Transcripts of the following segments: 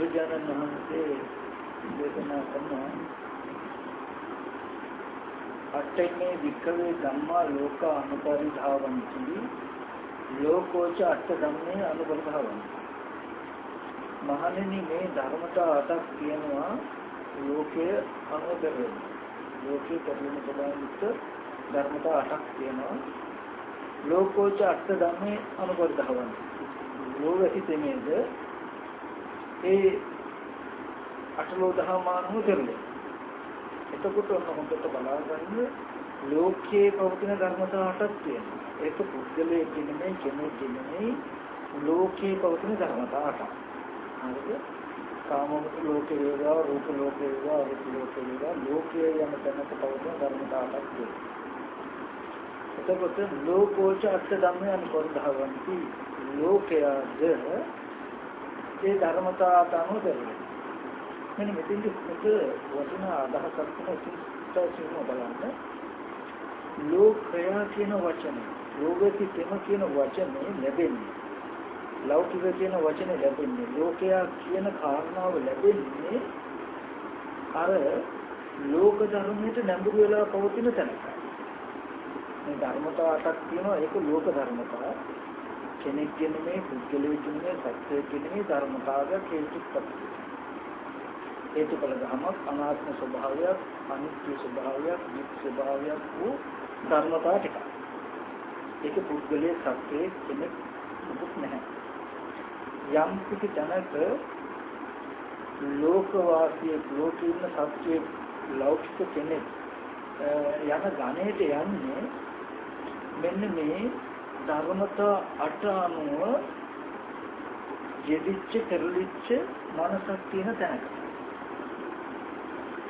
බුදුරජාණන් වහන්සේ දේශනා කරනවා. අට්ඨේ වික්කවේ ධම්මා ලෝක අනුපරිධාවಂತಿ ලෝකෝච අට්ඨ ධම්මේ අනුපරිධාවಂತಿ මහණෙනි මේ ධර්මතා අටක් කියනවා ලෝකයේ අනුදරේ ලෝකයේ පරිණත බලන්ත ධර්මතා අටක් කියනවා. ලෝකෝච අට්ඨ ධම්මේ අනුපරිධාවಂತಿ ලෝකෙහි තෙමේද? ඒ අටලෝ දහමානම කරලේ එතකොට ඔන්න හොඳට බලාගන්න ලෝකයේ පවතින ධර්මතා අටක් තියෙනවා. ඒක පුද්ගලයෙක් නෙමෙයි කෙනෙක් නෙමෙයි. ලෝකයේ පවතින ධර්මතා අටක්. හරිද? කාමවත ලෝකේ වේවා රූප ලෝකේ වේවා අරූප ලෝකේ වේවා ලෝකයේ යන තැනක පවතින ධර්මතා අටක් තියෙනවා. එතකොට ලෝකෝච අට ධම්මයන් කොන්දහවන්ති ලෝකයද ඒ ධර්මතාවට අනුව දෙන්නේ මෙන්න මෙතෙන්දි මෙත වටින අදහසක් තියෙනවා සිත බලන්න. ලෝකය කියන වචනේ ලෝකෙති තෙම කියන වචනේ ලැබෙන්නේ. ලෞකික කියන වචනේ ලැබෙන්නේ. ලෝකයා කියන කාරණාව ලැබෙන්නේ අර ලෝක ධර්මයට නැඹුරු වෙලා පවතින තැනක. මේ ධර්මතාව අටක් තියෙනවා ඒක ලෝක ධර්මතාව. කෙනෙක් කියන්නේ පුද්ගලයෙක් කියන්නේ සත්‍යයක් කියන්නේ ධර්මතාවයක් හේතුපත් හේතුඵල ධමයක් අනාත්ම ස්වභාවයක් අනිත්‍ය ස්වභාවයක් දුක් ස්වභාවයක් වූ ධර්මතාව ටික. ඒක පුද්ගලයේ සත්‍යයේ කෙනෙක් දුක් නැහැ. යම් කිසි තැනක ලෝක වාසිය ලෝකේ ඉන්න සත්‍යයේ ලෞකික කෙනෙක් යන ගණයට යන්නේ මෙන්න මේ ධර්මතා අට අනුව යෙදිච්ච පෙරලිච්ච මනසක් තියෙන තැනක.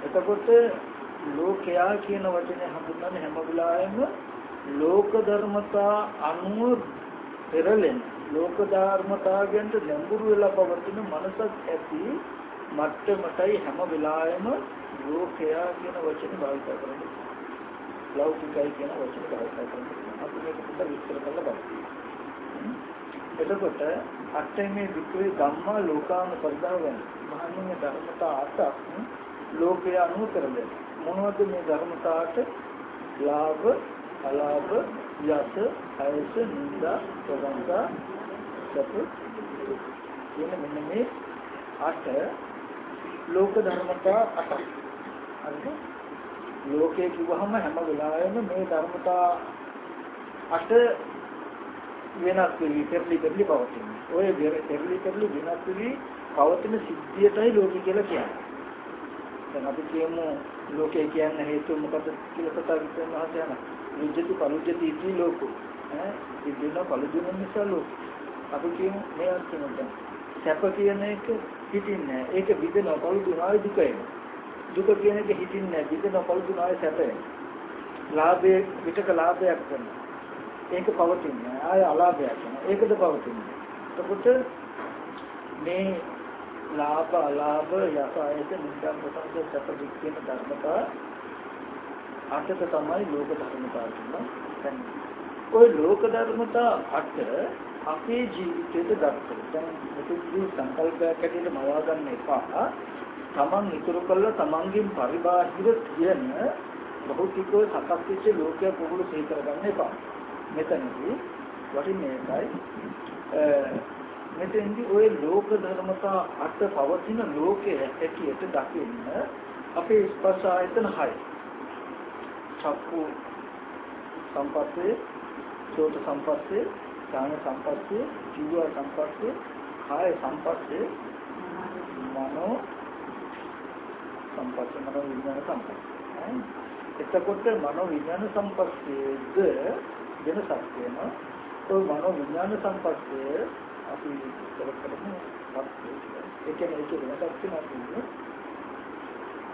එතකොට ලෝකයා කියන වචනේ හඳුන්වන්නේ හැම වෙලාවෙම ලෝක ධර්මතා අනුව පෙරලෙන ලෝක ධර්මතාවයන්ට නැඹුරු වෙලා පවතින මනසක් ඇති මට්ටමටයි හැම වෙලාවෙම ලෝකයා කියන වචනේ භාවිත කරන්නේ. ලෞකිකයි කියන වචනේ භාවිත කරන්නේ. අපි මේක පොඩ්ඩක් විස්තර කරලා බලමු. එතකොට අට්ඨමේ වික්‍රේ ධම්මා ලෝකාන පරිදාවන මහන්නේ ධර්මතා අටක් ලෝකය අනුව කරන්නේ. මොනවද මේ ධර්මතාවට ලාභ අලාභ යස අයස නිന്ദා ප්‍රවංගා සතු කියන මෙන්න මේ අට ලෝක ධර්මතා අටක්. හරිද? ලෝකයේ කිව්වහම හැම වෙලාවෙම මේ ධර්මතා අට වෙනස් වෙවි පෙරලි පෙරලි පවතින. ඔය පෙරලි පෙරලි වෙනස් වෙවි පවතින සිද්ධියටයි ලෝකය කියලා කියන්නේ. දැන් අපි කියමු ලෝකය කියන්නේ හේතු මොකද කියලා කතා කරනවා කියන විජ්ජති පනුජ්ජති ඉති ලෝකෝ. ඈ ඉදින පළුදුන නිසා ලෝක අපි කියමු මේ අර්ථයෙන් සැප කියන එක හිතින්නේ ඒක විදෙන පළුදුනායි දුකයි දුක කියන එක හිතින්නේ විදෙන පළුදුනායි සැපයි ලාභයේ විතක ලාභයක් කරනවා. ඒක පවතින්නේ ආය අලාභයක් කරනවා ඒකද පවතින්නේ එතකොට මේ ලාභ අලාභ යසායත නිදම් ප්‍රසංග සැප දුක් කියන ධර්මතා අටක තමයි ලෝක ධර්මතා කියන්නේ. ඔය ලෝක ධර්මතා අට අපේ ජීවිතයට දක්වන. දැන් මෙතනදී සංකල්පයක් ඇටියට මවා ගන්න එපා. තමන් ඉතුරු කළ තමන්ගෙන් පරිබාහිර කියන භෞතිකව සකස් වෙච්ච ලෝකයක් පොහුණු සිහි කරගන්න එපා. මෙතනදී වටින්නේ ඒකයි මෙතෙන්දි ওই ලෝක ධර්මතා අට පවතින ලෝකයේ හැටියට දකින්න අපේ ස්පර්ශ ආයතන 6 චක්කු සම්පස්සේ සෝත සම්පස්සේ ඥාන සම්පස්සේ ජීව සම්පස්සේ කාය සම්පස්සේ මනෝ සම්පස්සේ මනෝ විඥාන සම්පස්සේ. එතකොට මනෝ විඥාන සම්පස්සේද වෙනසක් වෙනවා ඔය මනෝ විඥාන සම්පස්සේ අපි කරකටම ඒ කියන්නේ ඒක වෙනසක් තියෙනවා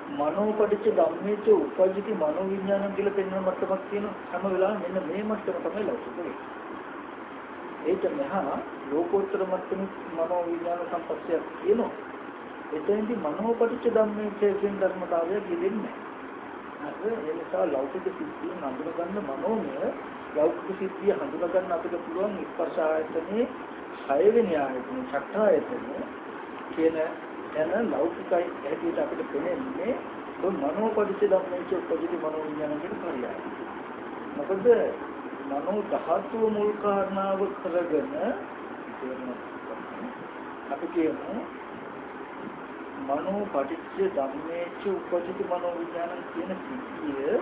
මනෝපටිච්ච ධම්මේච උපජ්ජති මනෝ විඥානම් කියලා පෙන්වන මට්ටමක් තියෙනවා. හැම වෙලාවෙම මෙන්න මේ මට්ටම තමයි ලෞකික වෙන්නේ. ඒක මෙහා ලෝකෝත්තර මට්ටමේ මනෝ විඥාන සම්පස්සයක් තියෙනවා. එතෙන්දි මනෝපටිච්ච ධම්මේච කියන ධර්මතාවය කියෙන්නේ නැහැ. ඒ නිසා ලෞකික සිද්ධිය හඳුන ගන්න මනෝමය ලෞකික සිද්ධිය හඳුන ගන්න අපිට පුළුවන් ස්පර්ශ ආයතනයේ හයවෙනි ආයතන චක්ඛායතන කියන යන ලෞකිකයි හැටියට අපිට පෙනෙන්නේ ඔය මනෝපදිච්ච ධම්මේච උපදිත මනෝ විඥාන කියන කාර්යය. මොකද මනෝ ධාතුව මුල් කාරණාව කරගෙන අපි කියමු මනෝ පටිච්ච ධම්මේච උපදිත මනෝ විඥාන කියන සිද්ධිය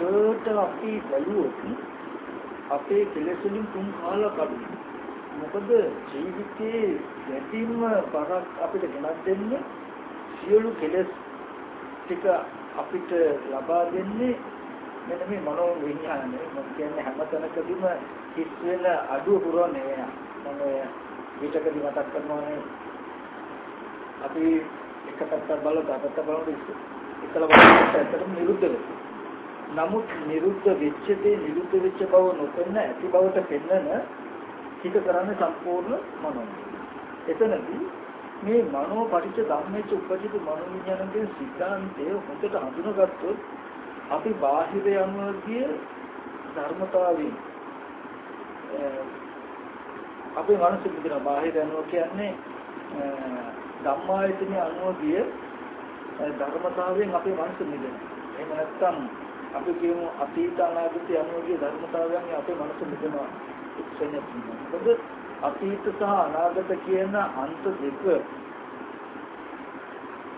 දෙට අපි බැලුවොත් අපේ කෙලෙස් වලින් තුන් කාලක් අඩුයි. මොකද ජීවිතයේ වැඩිම බරක් අපිට ගෙනත් දෙන්නේ සියලු කෙලෙස් ටික අපිට ලබා දෙන්නේ මෙන්න මේ මනෝ විඥානය. මම කියන්නේ හැම තැනකදීම හිස් වෙන අඩුව පුරවන්නේ මම විතකදී මතක් කරනවානේ අපි එක පැත්තක් බලලා තව පැත්තක් බලනකොට එකල බලනකොට ඇත්තටම නිරුද්ධ වෙනවා. නමුත් නිරුද්ධ වෙච්ච දේ නිරුද්ධ වෙච්ච බව නොපෙන්න ඇති බවට පෙන්නන හිත කරන්නේ සම්පූර්ණ මනෝ. එතනදී මේ මනෝ පටිච්ච ධම්මේච උපජිත මනෝ විඥානයේ සිද්ධාන්තය හොඳට හඳුනගත්තොත් අපි බාහිර යනුවගේ ධර්මතාවයෙන් අපේ මනස විදින බාහිර යනුව කියන්නේ ධම්මායතන අනුවගිය ධර්මතාවයෙන් අපේ මනස මිදෙනවා. එහෙම නැත්නම් අපි කියමු අතීත අනාගත අනුවගේ ධර්මතාවයන් අපේ මනස මිදෙනවා. එක්සෙනෙක් මොකද අතීත සහ අනාගත කියන අන්ත දෙක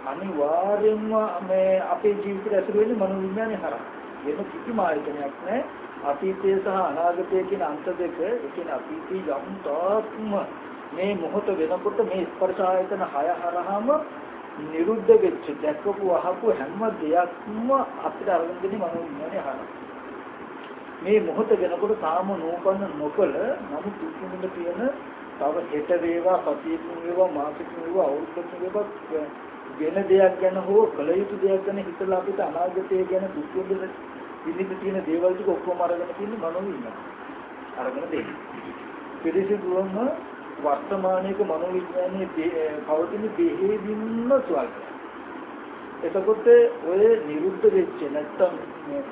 අනිවාර්යෙන්ම මේ අපේ ජීවිතයට ඇතුළු වෙන්නේ මනෝවිඥානය හරහා. වෙන කිසිම ආයතනයක් නැහැ. අතීතය සහ අනාගතය කියන අන්ත දෙක, ඒ කියන්නේ අතීතී යම් තාක්ම මේ මොහොත වෙනකොට මේ ස්පර්ශ ආයතන හය හරහාම නිරුද්ධ වෙච්ච දැකපු අහපු හැම දෙයක්ම අපිට අරගෙන දෙන්නේ මනෝවිඥානය හරහා. මේ මොහොත වෙනකොට තාම නූපන්න නොකල නමුත් දුකින්ද තියෙන තව හෙට වේවා සතියකින් වේවා මාසකින් වේවා අවුරුද්දකින් වේවා වෙන දෙයක් ගැන හෝ කල යුතු දෙයක් ගැන හිතලා අපිට අනාගතය ගැන දුක් විඳින පිළිපි තියෙන දේවල් ටික ඔක්කොම අරගෙන තියෙන මනෝවිඥාන අරගෙන දෙන්නේ පිළිසිදුවම වර්තමානයේක මනෝවිඥානයේ පවතින දෙහෙදින්ම ස්වල්පයි එතකොට ඔය නිරුද්ධ වෙච්ච නැත්තම්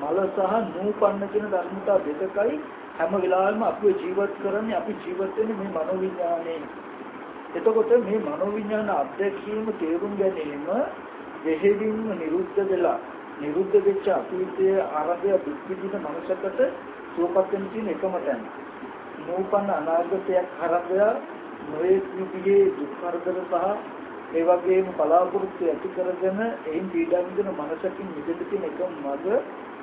මල සහ නූපන්න කියන ධර්මතා දෙකයි හැම වෙලාවෙම අපිව ජීවත් කරන්නේ අපි ජීවත් වෙන්නේ මේ මනෝවිඥානයේ. එතකොට මේ මනෝවිඥාන අධ්‍යක්ෂීම තේරුම් ගැනීම දෙහෙදින්ම නිරුද්ධ වෙලා නිරුද්ධ වෙච්ච අතීතයේ ආරම්භය දුක් විඳින මනසකට සුවපත් වෙන තියෙන එකම තැන. නූපන්න අනාගතයක් හරහා නොයේ විදිහේ දුක් කරදර සහ ඒ වගේම බලාපොරොත්තු ඇති කරගෙන එයින් පීඩා විඳින මනසකින් මිදෙන්න තියෙන එකම මඟ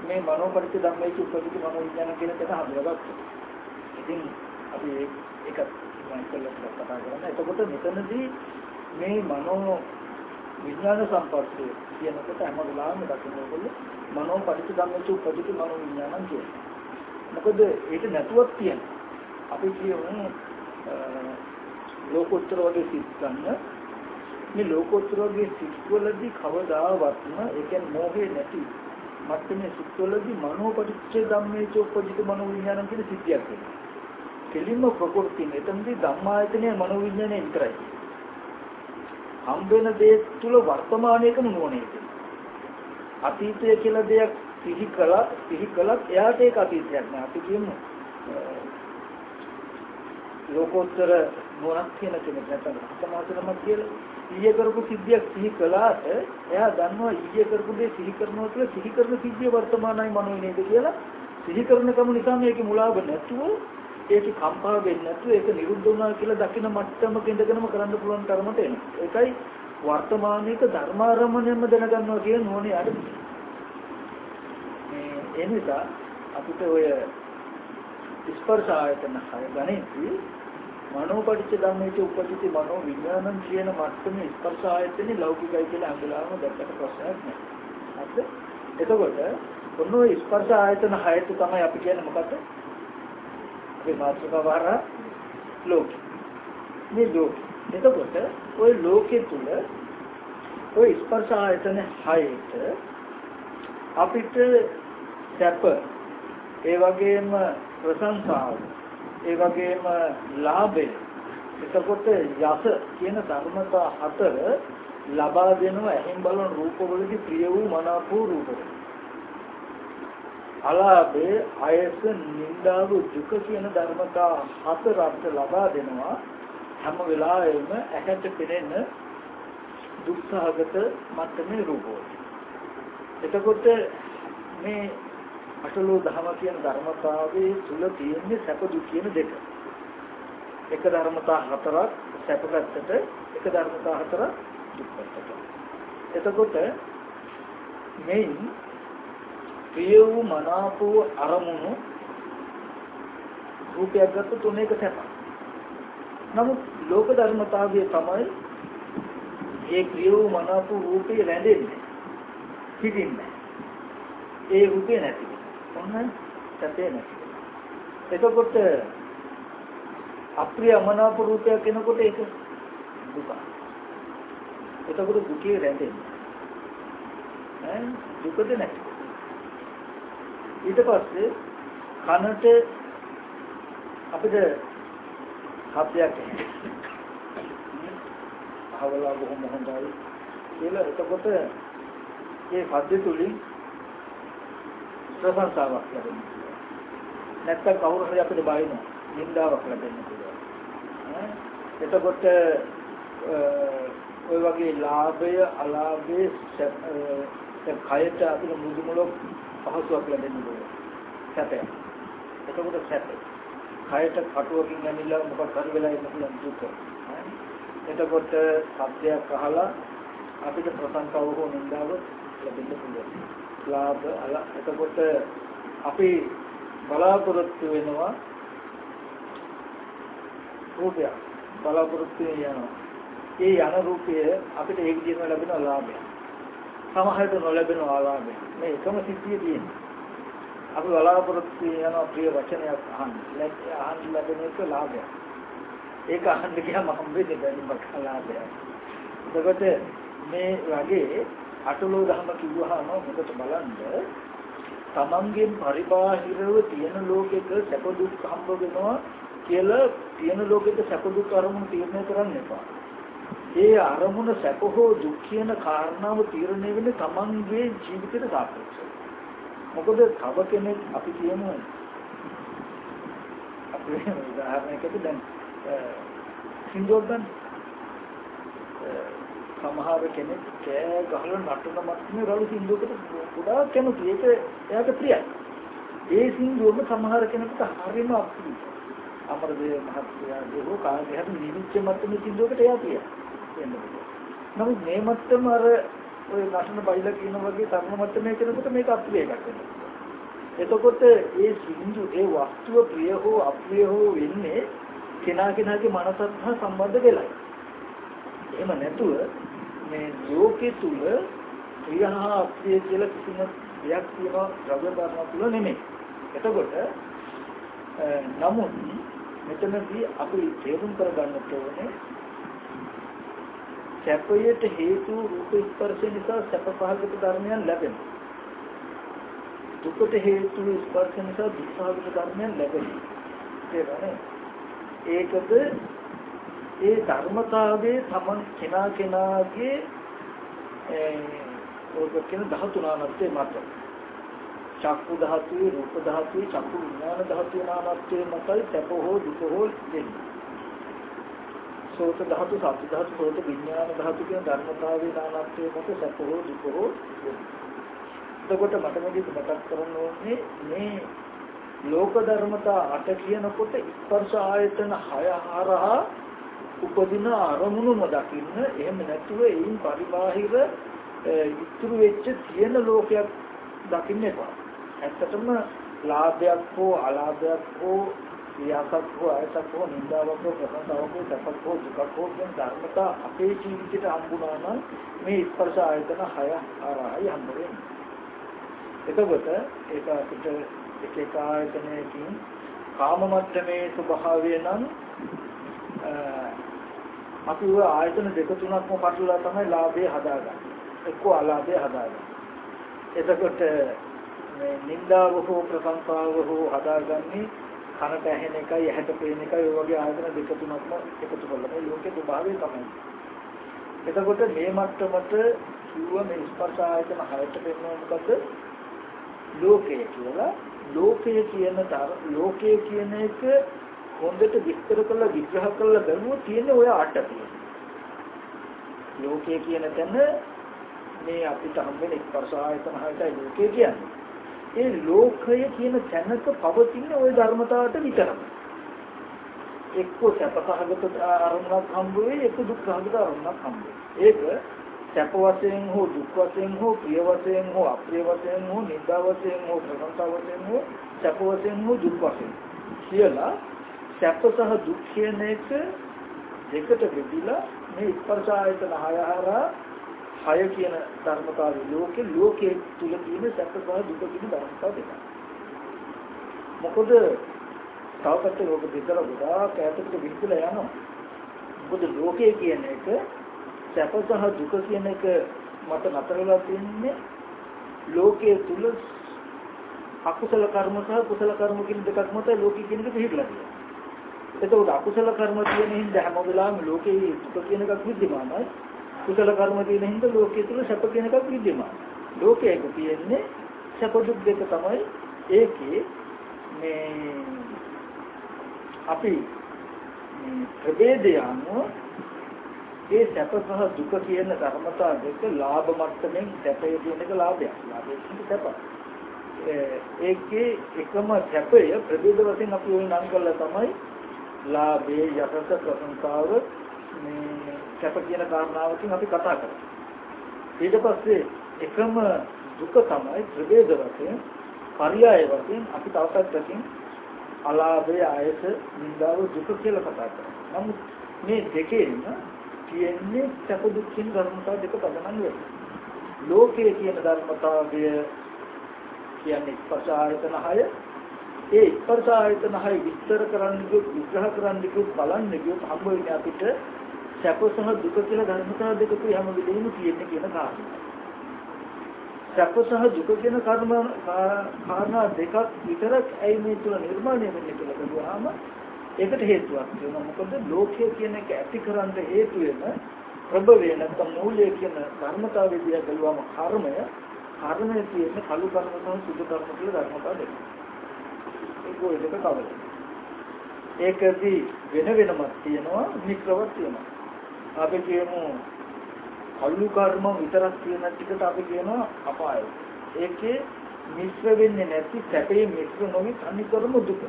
මේ මනෝපරිච්ඡ ධම්මයේ උපදිත මනෝ විඥාන කියන එකට හඳුනාගත්තා. ඉතින් අපි ඒක මයිකල් කතා කරන්නේ. එතකොට මෙතනදී මේ මනෝ විඥාන සම්පර්කය කියනකොට හැම වෙලාවෙම දකින්නකොට මනෝපරිච්ඡ ධම්මයේ උපදිත මනෝ විඥානං කියන්නේ. මොකද ඒක නැතුවක් තියෙනවා. අපි කියමු ලෝකෝත්තර වගේ සිත් ගන්න මේ ලෝකෝත්තරෝගේ සිත්වලදී කවදාවත්ම ඒ කියන්නේ මෝහේ නැති මත්තමේ සිත්වලදී මනෝපටිච්ච ධම්මේ චෝපජිත මනෝ විඥාන කියන සිද්ධියක් වෙනවා. කෙලින්ම ප්‍රකෘති මෙතනදී ධම්මායතනය මනෝ විඥානය විතරයි. හම්බ වෙන දේ තුල වර්තමානයේකම නුවණේ අතීතය කියලා දෙයක් සිහි කළා සිහි කළත් එයාට ඒක අතීතයක් නෑ. අපි කියමු ලෝකෝත්තර නුවණක් කියන කෙනෙක් නැත්නම් සමාජනමක් කියලා ඊයේ කරපු සිද්ධියක් සිහි කළාට එයා දන්නවා ඊයේ කරපු දේ සිහි කරනවා කියලා සිහි කරන සිද්ධිය වර්තමානයි මනෝයි නේද කියලා සිහි කරන කම නිසා මේකේ මුලාව නැතුව ඒක කම්පා වෙන්නේ නැතුව ඒක නිරුද්ධ වුණා කියලා දකින මට්ටමක ඉඳගෙනම කරන්න පුළුවන් තරමට එනවා. ඒකයි වර්තමානයේක ධර්මාරමණයම දැනගන්නවා කියන නෝනේ අර මේ ඒ නිසා අපිට ඔය ස්පර්ශ ආයතන හය ගණිතී මනෝපටිච්ච ධම්මේච උපදිති මනෝ විඥානං කියන මට්ටමේ ස්පර්ශ ආයතනේ ලෞකිකයි කියලා අඟලාම දැක්කට ප්‍රශ්නයක් නෑ. හරිද? එතකොට ඔන්න ඔය ස්පර්ශ ආයතන හයට තමයි අපි කියන්නේ මොකද්ද? අපේ මාතෘකාවර ලෝක. මේ ලෝක. එතකොට ওই ලෝකෙ තුල ওই ස්පර්ශ ආයතන හයට අපිට සැප ඒ වගේම ප්‍රශංසාව ඒ වගේම ලාභය එතකොට යස කියන ධර්මතා හතර ලබා දෙනවා ඇහෙන් බලන රූපවලදී ප්‍රිය වූ මනාප වූ රූප. අලාභේ අයස නින්දාව දුක කියන ධර්මතා හතර අපිට ලබා දෙනවා හැම වෙලාවෙම ඇහැට පෙනෙන දුක්ඛාගත මට්ටමේ රූපෝ. එතකොට මේ අටලෝ දහම කියන ධර්මතාවයේ තුල තියෙන්නේ සැප දුක් කියන දෙක. එක ධර්මතා හතරක් සැප පැත්තට එක ධර්මතා හතරක් දුක් පැත්තට. එතකොට මෙයින් ප්‍රිය වූ මනාප වූ අරමුණු රූපයක් ගත්ත තුනක සැප. නමුත් ලෝක ධර්මතාවය තමයි ඒ ප්‍රිය වූ මනාප වූ රූපේ රැඳෙන්නේ. හිතින්නේ. ඒ රූපේ නැති. ඔන්න සැපේ නැති. එතකොට අප්‍රිය මනාප රූපයක් කෙනකොට ඒක දුක. එතකොට දුකේ රැඳෙන්නේ. ඈ දුකද නැති. ඊට පස්සේ කනට අපිට හත්යක් අහවලා බොහොම හොඳයි කියලා එතකොට ඒ පද්‍ය තුලින් ප්‍රශංසාවක් ලැබෙනවා. නැත්තම් කවුරු හරි අපිට බයිනවා. නින්දාවක් ලැබෙන්න පුළුවන්. එතකොට ඔය වගේ ලාභය අලාභය කයට අපිට මුදුමලක් පහසුවක් ලැබෙන්න පුළුවන්. සැපය. එතකොට සැපය. කයට කටුවකින් ඇනිලා මොකක් හරි වෙලා ඉන්න පුළුවන් දුක. එතකොට සත්‍යයක් අහලා අපිට ප්‍රසන්නතාව හෝ නින්දාව ලැබෙන්න පුළුවන්. ලාභ අල එතකොට අපි බලාපොරොත්තු වෙනවා රූපය බලාපොරොත්තු යනවා. ඒ යන රූපය අපිට ඒ විදිහම ලැබෙන ලාභය. සමහරට නොලැබෙන ආලාභය. මේ එකම සිද්ධිය තියෙනවා. අපි බලාපොරොත්තු යන ප්‍රිය වචනයක් අහන්න. අහන්න ලැබෙන එක ලාභයක්. ඒක අහන්න ගියාම හම්බෙන්නේ බැරිම කලාභයක්. එතකොට මේ වගේ අටලෝ දහම කිව්වහම මොකද බලන්න තමන්ගෙන් පරිබාහිරව තියෙන ලෝකෙක සැප දුක් හම්බ වෙනවා කියලා තියෙන ලෝකෙක සැප දුක් අරමුණු තීරණය කරන්න එපා. ඒ අරමුණ සැප හෝ දුක් කියන කාරණාව තීරණය වෙන්නේ තමන්ගේ ජීවිතයට සාපේක්ෂව. මොකද තව කෙනෙක් අපි කියමු අපි උදාහරණයකට දැන් සින්දුවක් ගන්න සමහර කෙනෙක් කෑ ගහලා නටන මට්ටමේ රළු සින්දුවකට ගොඩාක් කැමති. ඒක එයාට ප්‍රියයි. ඒ සින්දුවම සමහර කෙනෙකුට හරිම අප්‍රියයි. අමරදේව මහත්තයා දෝ කාගේ හරි නිවිච්ච මට්ටමේ සින්දුවකට එයා ප්‍රියයි. නමුත් මේ මට්ටම අර ඔය නටන බයිලා කියන වගේ තරණ මට්ටමේ කෙනෙකුට මේක අප්‍රිය එකක් වෙනවා. එතකොට ඒ සින්දු ඒ වස්තුව ප්‍රිය හෝ අප්‍රිය හෝ වෙන්නේ කෙනා කෙනාගේ මනසත් හා සම්බන්ධ වෙලයි. එහෙම නැතුව මේ ලෝකේ තුල ප්‍රියහා අප්‍රිය කියලා කිසිම දෙයක් තියෙනවා ද්‍රව්‍ය ධර්ම තුල නෙමෙයි. එතකොට නමුත් මෙතනදී අපි තේරුම් කරගන්න ඕනේ සැපයට හේතු රූප ස්පර්ශ නිසා සැප පහකට ධර්මයන් ලැබෙනවා. දුකට හේතු ස්පර්ශ නිසා දුක් පහකට ධර්මයන් ලැබෙනවා. තේරෙනවද? ඒකද ඒ ධර්මතාවයේ තමන් කෙනා කෙනාගේ ඔය කියන ධාතු නානත්වයේ මත. චක්කු ධාතුවේ රූප ධාතුවේ චක්කු විඥාන ධාතුවේ නානත්වයේ මතයි සැප හෝ දුක හෝ දෙන්නේ. සෝත ධාතු සත්‍ය ධාතු සෝත විඥාන ධාතු කියන ධර්මතාවයේ නානත්වයේ මත සැප හෝ දුක හෝ එතකොට මට මේක මතක් කරන්න ඕනේ මේ ලෝක ධර්මතා අට කියනකොට ස්පර්ශ ආයතන 6 හරහා උපදින අරමුණුම දකින්න එහෙම නැතුව ඒන් පරිබාහිර ඉතුරු වෙච්ච තියෙන ලෝකයක් දකින්න එපා. ඇත්තටම ලාභයක් හෝ අලාභයක් හෝ ක්‍රියාවක් හෝ ආයතක් හෝ නින්දාවක් හෝ ප්‍රසන්නතාවක් හෝ සැපක් හෝ දුකක් හෝ කියන ධර්මතා අපේ ජීවිතයට හම්බුනා නම් මේ ස්පර්ශ ආයතන හය ආරහයි හම්බ වෙන්නේ. එතකොට ඒක අපිට එක එක ආයතනයකින් කාම මට්ටමේ ස්වභාවය නම් අපි ඔය ආයතන දෙක තුනක්ම පටලලා තමයි ලාභය හදාගන්නේ. එක්ක අලාභය හදාගන්නේ. එතකොට මේ නිന്ദාව හෝ ප්‍රශංසාව හෝ හදාගන්නේ කනට ඇහෙන එකයි ඇහැට පේන එකයි ඔය වගේ ආයතන දෙක තුනක්ම එකතු කරලා ලෝකේ ස්වභාවය තමයි. එතකොට මේ මට්ටමට කිව්ව මේ ස්පර්ශ ආයතන හයට පෙන්වන මොකද? ලෝකය කියලා. ලෝකය කියන තර ලෝකය කියන එක හොඳට විස්තර කරලා විග්‍රහ කරලා බලුවොත් තියෙන ඔය අට ලෝකයේ කියන තැන මේ අපිට හම්බෙන ස්පර්ශ ආයතන හයටයි ලෝකය කියන්නේ. ඒ ලෝකය කියන තැනක පවතින ওই ධර්මතාවට විතරයි. එක්ක සැපසහගත අරමුණක් හම්බ වෙයි එක්ක දුක්ඛහගත අරමුණක් හම්බ වෙයි. ඒක සැප වශයෙන් හෝ දුක් වශයෙන් හෝ ප්‍රිය වශයෙන් හෝ අප්‍රිය වශයෙන් හෝ නිന്ദා වශයෙන් හෝ ප්‍රශංසා වශයෙන් හෝ සැප වශයෙන් හෝ දුක් වශයෙන් කියලා සැප සහ දුක් කියන එක දෙකට බෙදලා මේ ස්පර්ශ ආයතන හය හරහා හය කියන ධර්මතාවය ලෝකේ ලෝකයේ තුල තියෙන සැප සහ දුක කියන ධර්මතාව දෙක. මොකද තවකට ලෝක දෙකල ගොඩාක් ඈතට විහිදලා යනවා. මොකද ලෝකය කියන එක සැප සහ දුක කියන එක මත නතර වෙලා තින්නේ ලෝකයේ තුල අකුසල කර්ම සහ කුසල කර්ම කියන දෙකක් මත ලෝකෙ කියන එක පිළිහිලා තියෙනවා. එතකොට අකුසල කර්ම තියෙන හින්දා හැම වෙලාවෙම ලෝකේ දුක කියන එකක් විද්‍යමානයි. කුසල කර්ම තියෙන හින්දා ලෝකයේ තුල සැප කියන එකක් විද්‍යමානයි. ලෝකයක තියෙන්නේ සැප දුක් දෙක තමයි ඒකේ මේ අපි ප්‍රභේදය අනුව ඒ සැප සහ දුක කියන ධර්මතා දෙක ලාභ මට්ටමින් සැපය කියන එක ලාභයක්. ලාභය කියන්නේ සැප. ඒකේ එකම සැපය ප්‍රභේද වශයෙන් අපි ওই නම් කළා තමයි ලාභයේ යසස ප්‍රශංසාව මේ කැප කියන කාරණාවකින් අපි කතා කරා. ඊට පස්සේ එකම දුක තමයි ත්‍රිවේද වශයෙන් පරියාය වශයෙන් අපි තවසත්කින් අලාභය ආයස නිඳාව දුක කියලා කතා කරනවා. නමුත් මේ දෙකෙන් කියන්නේ සැප දුක් කියන ධර්මතාව දෙක පදනම් වෙනවා. ලෝකයේ කියන ධර්මතාවය කියන්නේ ස්පර්ශ ආයතන 6 ඒ ස්පර්ශ ආයතන 6 විස්තර කරන්න ගියොත් විග්‍රහ කරන්න ගියොත් බලන්න ගියොත් හම්බ වෙන්නේ අපිට සැප සහ දුක කියලා ධර්මතාව දෙක හැම වෙලෙම තියෙන්නේ කියන කාරණා. සැප සහ දුක කියන කර්ම කාරණා දෙකක් විතරක් ඇයි මේ තුල නිර්මාණය වෙන්නේ කියලා බලුවාම ඒකට හේතුවක් වෙනවා. මොකද ලෝකය කියන එක ඇතිකරන්න හේතු වෙන ප්‍රබවේ නැත්නම් මූලය කියන ධර්මතාවය දිහා බලුවාම කර්මය කර්මය කියන්නේ කලු කර්ම සහ සුදු කර්ම කියලා ධර්මතාව දෙකක්. ඒක ඔය දෙක කවද? ඒකදී වෙන වෙනමක් තියෙනවා මිශ්‍රවක් තියෙනවා. අපි කියමු කල්ලු කර්ම විතරක් තියෙන ටිකට අපි කියනවා අපාය. ඒකේ මිශ්‍ර වෙන්නේ නැති සැපේ මිශ්‍ර නොවි තනිකරම දුක.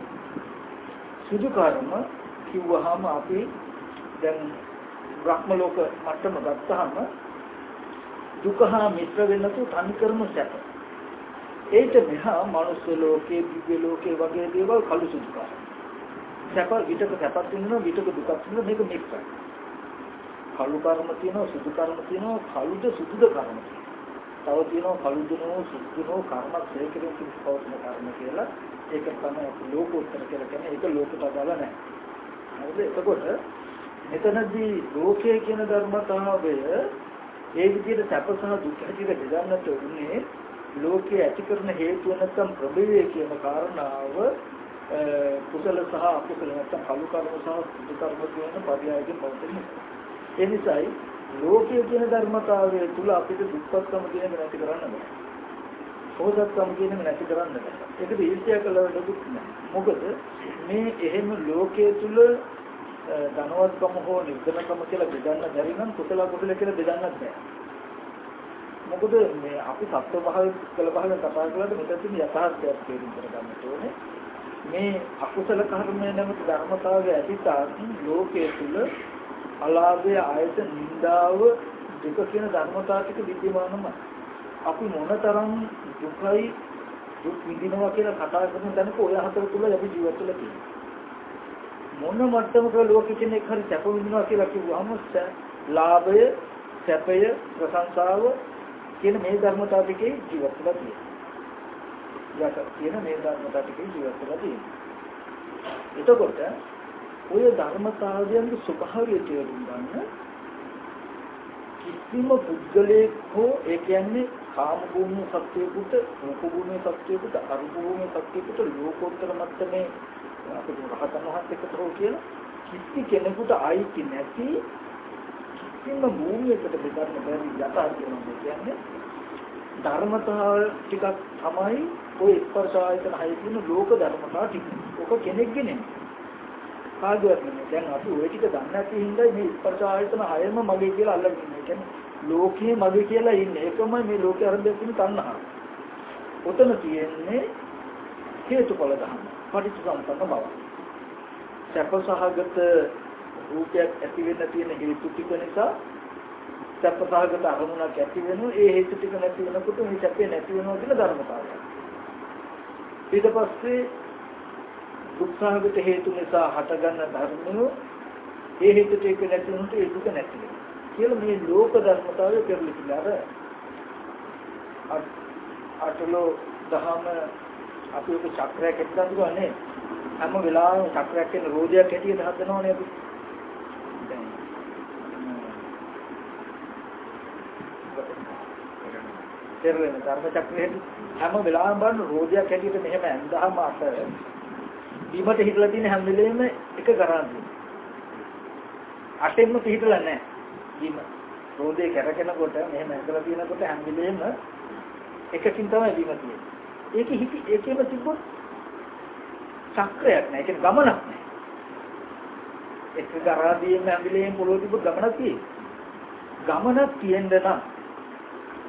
සුදු කර්ම කිව්වහම අපි දැන් බ්‍රහ්ම ලෝක මට්ටම ගත්තාම දුක හා මිශ්‍ර වෙන්නතු තනිකරම සැප. ඒට මෙහා මනුස්ස ලෝකේ දිව්‍ය ලෝකේ වගේ දේවල් කළු සුදු කර්ම. සැප විතක සැපක් වෙනවා විතක දුකක් වෙනවා මේක මික්සයි. කළු කර්ම තියෙනවා සුදු කර්ම තියෙනවා කළුද සුදුද කර්ම තව තියෙනවා කළුදනෝ සුදුනෝ කර්මත් හේකෙකින් පවතින කර්ම කියලා. ඒක තමයි ලෝකෝත්තර කියලා කියන්නේ. ඒක ලෝකට අදාළ නැහැ. හරිද? එතකොට මෙතනදී ලෝකයේ කියන ධර්මතාවය ඒ විදිහට සැප සහ දුක් හැටියට බෙදන්නට උනේ ලෝකයේ ඇති කරන හේතුව නැත්නම් ප්‍රභවය කියන කාරණාව කුසල සහ අකුසල නැත්නම් කලු කර්ම සහ සුදු කර්ම කියන පරියායකින් පවතින ඒ නිසායි ලෝකයේ කියන ධර්මතාවය තුල අපිට දුක්ඛත්කම කියන එක නැති කරන්න බෑ. සෝදත්කම කියන එක නැති කරන්න බෑ. ඒකද ඊර්ෂ්‍යා කළවට දුක් නෑ. මොකද මේ එහෙම ලෝකයේ තුල ධනවත්කම හෝ නිර්ධනකම කියලා බෙදන්න බැරි නම් කුසල කුසල කියලා බෙදන්නත් බෑ. මොකද මේ අපි සත්ව භාව කළ භාවයෙන් කතා කළාට මෙතන තියෙන යථාර්ථයක් තේරුම් කරගන්න ඕනේ. මේ අකුසල කර්මය නැමැති ධර්මතාවය ඇතිතාක් ලෝකයේ තුල අලාභය ආයත නින්දාව දුක කියන ධර්මතාව ටික විද්‍යමානමයි. අපි මොනතරම් දුකයි දුක් විඳිනවා කියලා කතා කරන තැනක ඔය හතර තුල අපි ජීවත් වෙලා තියෙනවා. මොන මට්ටමක ලෝකෙ කෙනෙක් හරි සැප විඳිනවා කියලා කිව්වම ලාභය, සැපය, ප්‍රශංසාව කියන මේ ධර්මතාව ටිකේ ජීවත් වෙලා තියෙනවා. යස කියන මේ ධර්මතාව ටිකේ ජීවත් වෙලා තියෙනවා. එතකොට ඔය ධර්මතාවයන්ගේ ස්වභාවය තේරුම් ගන්න කිසිම පුද්ගලයෙක් හෝ ඒ කියන්නේ කාම භූමියේ සත්‍යයකට, රූප භූමියේ සත්‍යයකට, අරූප භූමියේ සත්‍යයකට ලෝකෝත්තර මට්ටමේ අපේ රහතන් වහන්සේකට හෝ කියලා කිසි කෙනෙකුට අයිති නැති කිසිම භූමියකට බෙදන්න බැරි යථාර්ථය කියන්නේ ධර්මතාව ටිකක් තමයි ඔය ස්පර්ශ ආයතන හය කියන ලෝක ධර්මතාව ටික. ඔක කෙනෙක්ගේ නෙමෙයි. කාගේවත් නෙමෙයි. දැන් අපි ওই ටික දන්නේ නැති හින්දා මේ ස්පර්ශ ආයතන හයම මගේ කියලා අල්ලගෙන ඉන්නේ. කියන්නේ ලෝකයේ මගේ කියලා ඉන්නේ. ඒකමයි මේ ලෝකේ ආරම්භය තියෙන තණ්හාව. උතන තියෙන්නේ හේතුඵල ධර්ම. පටිච්චසමුප්පන්න බව. සැපසහගත රූපයක් ඇති වෙන්න තියෙන හේතු ටික නිසා සැපසහගත අරමුණක් ඇති වෙනවා. ඒ හේතු ටික නැති වෙනකොට මේ සැපේ නැති වෙනවා කියන ධර්මතාවය. ඊට පස්සේ දුක්ඛාගත හේතු නිසා හටගන්න ධර්මය ඒ හේතු ටික නැති වුණොත් ඒ දුක නැති වෙනවා. කියලා මේ ලෝක ධර්මතාවය පෙරලිලා අර අටලෝ දහම අපි ඔක චක්‍රයක් හදනවා නේ හැම වෙලාවෙම චක්‍රයක් කියන රෝදයක් හැටියට හදනවනේ අපි දැන් පෙරලෙන ධර්ම චක්‍රයේ හැම වෙලාවෙම බලන රෝදයක් හැටියට මෙහෙම ඇඳහම අත බීමට හිටලා තියෙන හැම වෙලෙම එක කරන්නේ අටෙන්ම පිටලා නැහැ බීම. රෝදේ කැරකෙනකොට මෙහෙම ඇඳලා තියෙනකොට හැම වෙලෙම එකකින් තමයි බීම තියෙන්නේ. ඒක හිටි ඒකෙම තිබ්බොත් චක්‍රයක් නැහැ. ඒක ගමනක් නැහැ. එක කරාදීම හැම වෙලෙම පොළොව තිබ්බොත් ගමනක් තියෙන්නේ. ගමනක් තියෙන්න නම්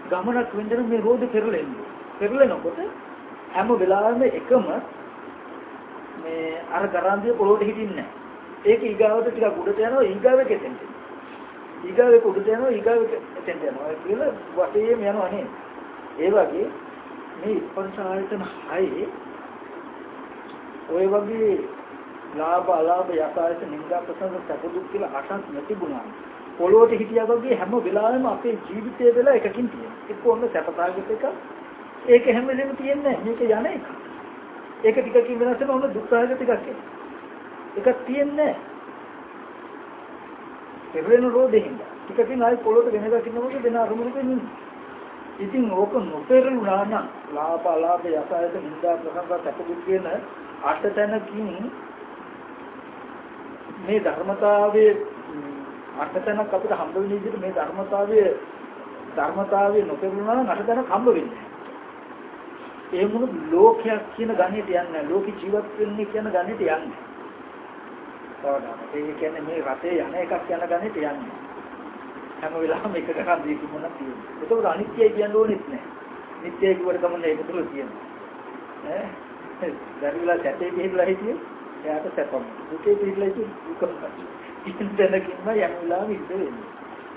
ගමනක් වෙන්න මේ රෝදේ පෙරලෙන්නේ පෙරලෙනකොට හැම වෙලාවෙම එකම මේ අර ගරාන්දිය පොළොවට හිටින්නේ නැහැ. ඒක ඊගාවට ටිකක් උඩට යනවා ඊගාවෙක එතෙන්ට. ඊගාවෙක උඩට යනවා ඊගාවෙක එතෙන්ට යනවා. ඒ කියලා වටේම යනවා නේ. ඒ වගේ මේ ස්පර්ශ ආයතන හයේ ඔය වගේ ලාභ අලාභ යථාර්ථ නින්දා ප්‍රසන්න සතුටු කියලා අටක් නැතිුණා. පොළොවට හිටියා වගේ හැම වෙලාවෙම අපේ ජීවිතය වෙලා එකකින් තියෙනවා. එක්ක ඔන්න සැපතාවකට එක ඒක හැම වෙලෙම තියෙන්නේ මේක යන එක. ඒක ටිකකින් වෙනස් වෙනවා ඔන්න දුක්ඛායක ටිකක් එනවා. එකක් තියෙන්නේ පෙරෙන රෝදෙහිඳ. ටිකකින් ආයි පොළොට වෙන එකක් ඉන්නකොට වෙන අරමුණක ඉන්නේ. ඉතින් ඕක නොපෙරළුණා නම් ලාභ අලාභ යසායත නිന്ദා ප්‍රසංග සැපදුක් කියන අට තැනකින් මේ ධර්මතාවයේ අට තැනක් අපිට හම්බ වෙන විදිහට මේ ධර්මතාවයේ ධර්මතාවයේ නොපෙරළුණා නම් අට තැනක් හම්බ වෙන්නේ ඒ මොන ලෝකයක් කියන ගණිතය යන්නේ ලෝක ජීවත් වෙන්නේ කියන ගණිතය යන්නේ. තවදාම ඒ කියන්නේ මේ රටේ යන එකක් යන ගණිතය යන්නේ. හැම වෙලාවෙම එක ගණන් දීක මොනක් තියෙන්නේ. ඒකවල අනිත්‍යයි කියන්න ඕනෙත් නැහැ. නිට්ටයයි කියවට ගමන්නේ ඒක තුල තියෙනවා. ඈ දරිවිලා සැටේ පිළිලා හිටියේ එයාට සැපම. දුකේ පිළිලා හිටියේ දුකම. ඉතින් දැනකින්ම යම් වෙලාවෙ ඉඳ වෙන්නේ.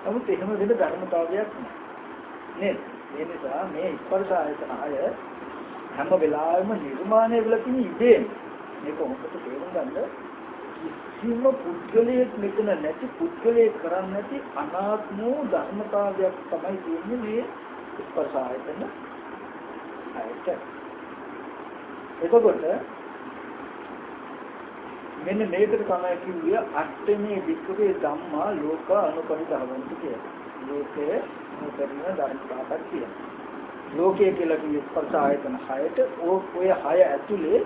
නමුත් එහෙම වෙන ධර්මතාවයක් නෑ. නේද? ඒ නිසා මේ ස්පර්ශ ආයතන අය හැම වෙලාවෙම නිර්මාණය වෙලා තියෙන ඉබේම මේක හොඳට තේරුම් ගන්න කිසිම පුද්ගලයෙක් මෙතන නැති පුද්ගලයෙක් කරන්නේ නැති අනාත්ම ධර්මතාවයක් තමයි තියෙන්නේ මේ ස්පර්ශ ආයතන ආයත එතකොට මෙන්න මේකට තමයි කිව්වේ අට්ඨමේ වික්‍රේ ධම්මා ලෝක අනුපරිධාවන්ති කියලා. ලෝකයේ අනුපරිණ ධර්මතාවක් කියලා. ලෝකයේ කියලා කිව්ව ස්පර්ශ ආයතන 6ට ඔය 6 ඇතුලේ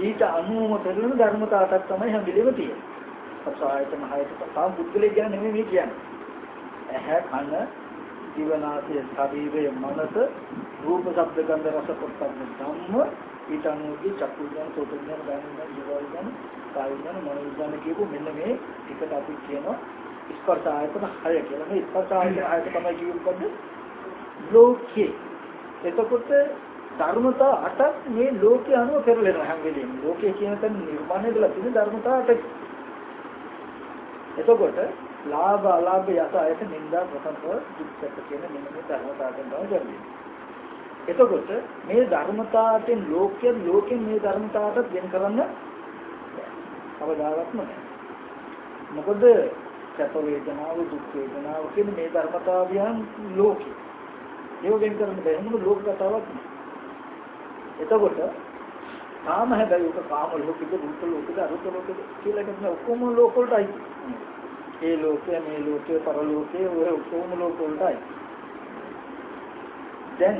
ඊට අනුවම පෙරළෙන ධර්මතාවක් තමයි හැම වෙලෙම තියෙන්නේ. ස්පර්ශ ආයතන 6ට තාම බුද්ධලේ ගැන නෙමෙයි මේ කියන්නේ. ඇහැ කන දිවනාසය ශරීරය මනස රූප ශබ්ද ගන්ධ රස පොට්ටබ්බ ධම්ම ඊට අනුවගේ චක්කු ඥාන සෝත ඥාන ගාන ඥාන ජීව ඥාන කාය ඥාන මනෝ ඥාන කියපු මෙන්න මේ එකට අපි කියනවා ස්පර්ශ ආයතන 6 කියලා. මේ ස්පර්ශ ආයතන 6 තමයි කියුම්කද ලෝකේ එතකොට ධර්මතා අටක් මේ ලෝකේ අනුව පෙරලෙනවා හැම වෙලෙම. ලෝකේ කියන තැන නිර්මාණය වෙලා තියෙන ධර්මතා අටක්. එතකොට ලාභ අලාභ යත අයත නිന്ദා ප්‍රසන්නව දුක්ඛත කියන මෙන්න මේ ධර්මතාවෙන් තමයි කරන්නේ. එතකොට මේ ධර්මතාවෙන් ලෝකයෙන් ලෝකයෙන් මේ ධර්මතාවට වෙන කරන්න අවදාවත්ම නැහැ. මොකද සැප වේදනාව දුක් වේදනාව කියන මේ ධර්මතාවයන් ලෝකේ. ඒව වෙන් කරන්න බෑ මොන ලෝක කතාවක් එතකොට කාම හැබැයි ඔක කාම ලෝකෙද භූත ලෝකෙද අරුත ලෝකෙද කියලා කියන ඔක්කොම ලෝක වලටයි. ඒ ලෝකය මේ ලෝකය පරලෝකය ඔය ඔක්කොම ලෝක වලටයි. දැන්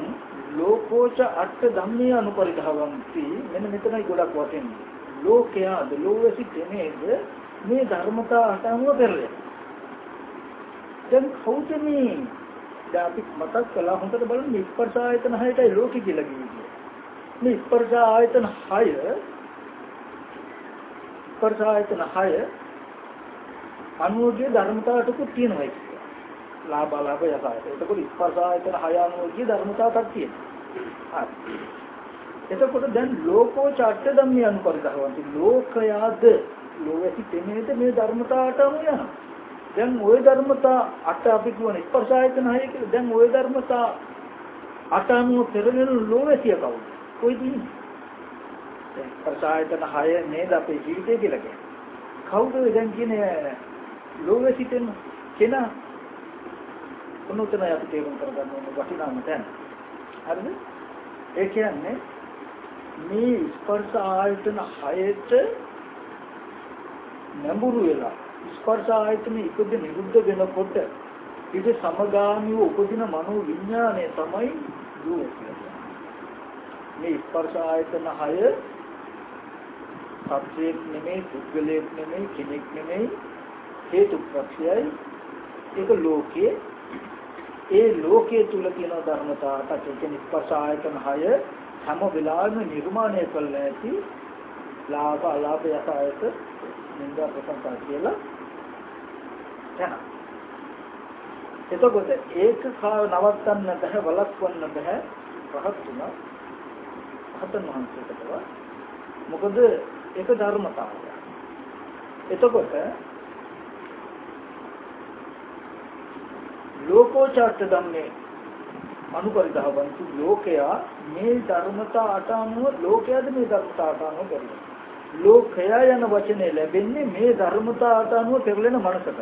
ලෝකෝච අට ධම්මේ අනුපරිධවಂತಿ මෙන්න මෙතනයි ගොඩක් වටින්නේ. ලෝකයාද ලෝවැසි කෙනේද මේ ධර්මතා අටම පෙරලෙන දැන් කවුද මේ දැන් අපි මතක් කළා හොඳට බලන්න මේ ස්පර්ශ ආයතන 6ටයි ලෝකෙ කියලා කියන්නේ. මේ ස්පර්ශ ආයතන 6 ස්පර්ශ ආයතන 6 අනුෝගිය ධර්මතාවටකුත් තියෙනවා ඒක. ලාභ ලාභ යසායත. එතකොට ස්පර්ශ ආයතන 6 අනුෝගිය ධර්මතාවක් තියෙනවා. හරි. එතකොට දැන් ලෝකෝ චට්ඨ ධම්මේ අනුපරිදහවන්ති ලෝකයාද ලෝකෙති තෙමේද මේ ධර්මතාවට අනුව යනවා. දැන් ওই ධර්මතා අට අපි කියන ස්පර්ශ ආයතන 6 කියලා දැන් ওই ධර්මතා අට අනුව පෙරලෙන ලෝකසිය කවුද? කොයිද ඉන්නේ? දැන් ස්පර්ශ ආයතන 6 නේද අපේ ජීවිතය කියලා කියන්නේ. කවුද දැන් කියන්නේ ලෝකසිතෙන් කෙනා උන්වතන අපි තේරුම් කරගන්න ඕන වටිනාම තැන. හරිද? ඒ කියන්නේ මේ ස්පර්ශ ආයතන 6ට නැඹුරු වෙලා ස්පර්ශ ආයතන ඉපද නිරුද්ධ වෙනකොට ඊට සමගාමීව උපදින මනෝ විඥානය තමයි දුක මේ ස්පර්ශ ආයතන 6 සත්‍යයක් නෙමෙයි පුද්ගලයෙක් නෙමෙයි කෙනෙක් නෙමෙයි හේතු ප්‍රත්‍යයයි. ඒක ලෝකයේ ඒ ලෝකයේ තුල තියෙන ධර්මතාවට කියන ස්පර්ශ ආයතන 6 හැම වෙලාවෙම නිර්මාණය කළ ඇති ලාභ අලාභ යසායත නින්දා ප්‍රසංසා කියලා යනවා. එතකොට ඒක නවත්තන්න බෑ වළක්වන්න බෑ රහත් තුන රහතන් වහන්සේටව මොකද ඒක ධර්මතාවය. එතකොට ලෝකෝචාර්ත ධම්මේ අනුපරිධාවන්තු ලෝකයා මේ ධර්මතා අට අනුව ලෝකයාද මේ ධර්මතා අට අනුව කරන්නේ. ලෝකයා යන වචනේ ලැබෙන්නේ මේ ධර්මතා අට අනුව පෙරලෙන මනසකට.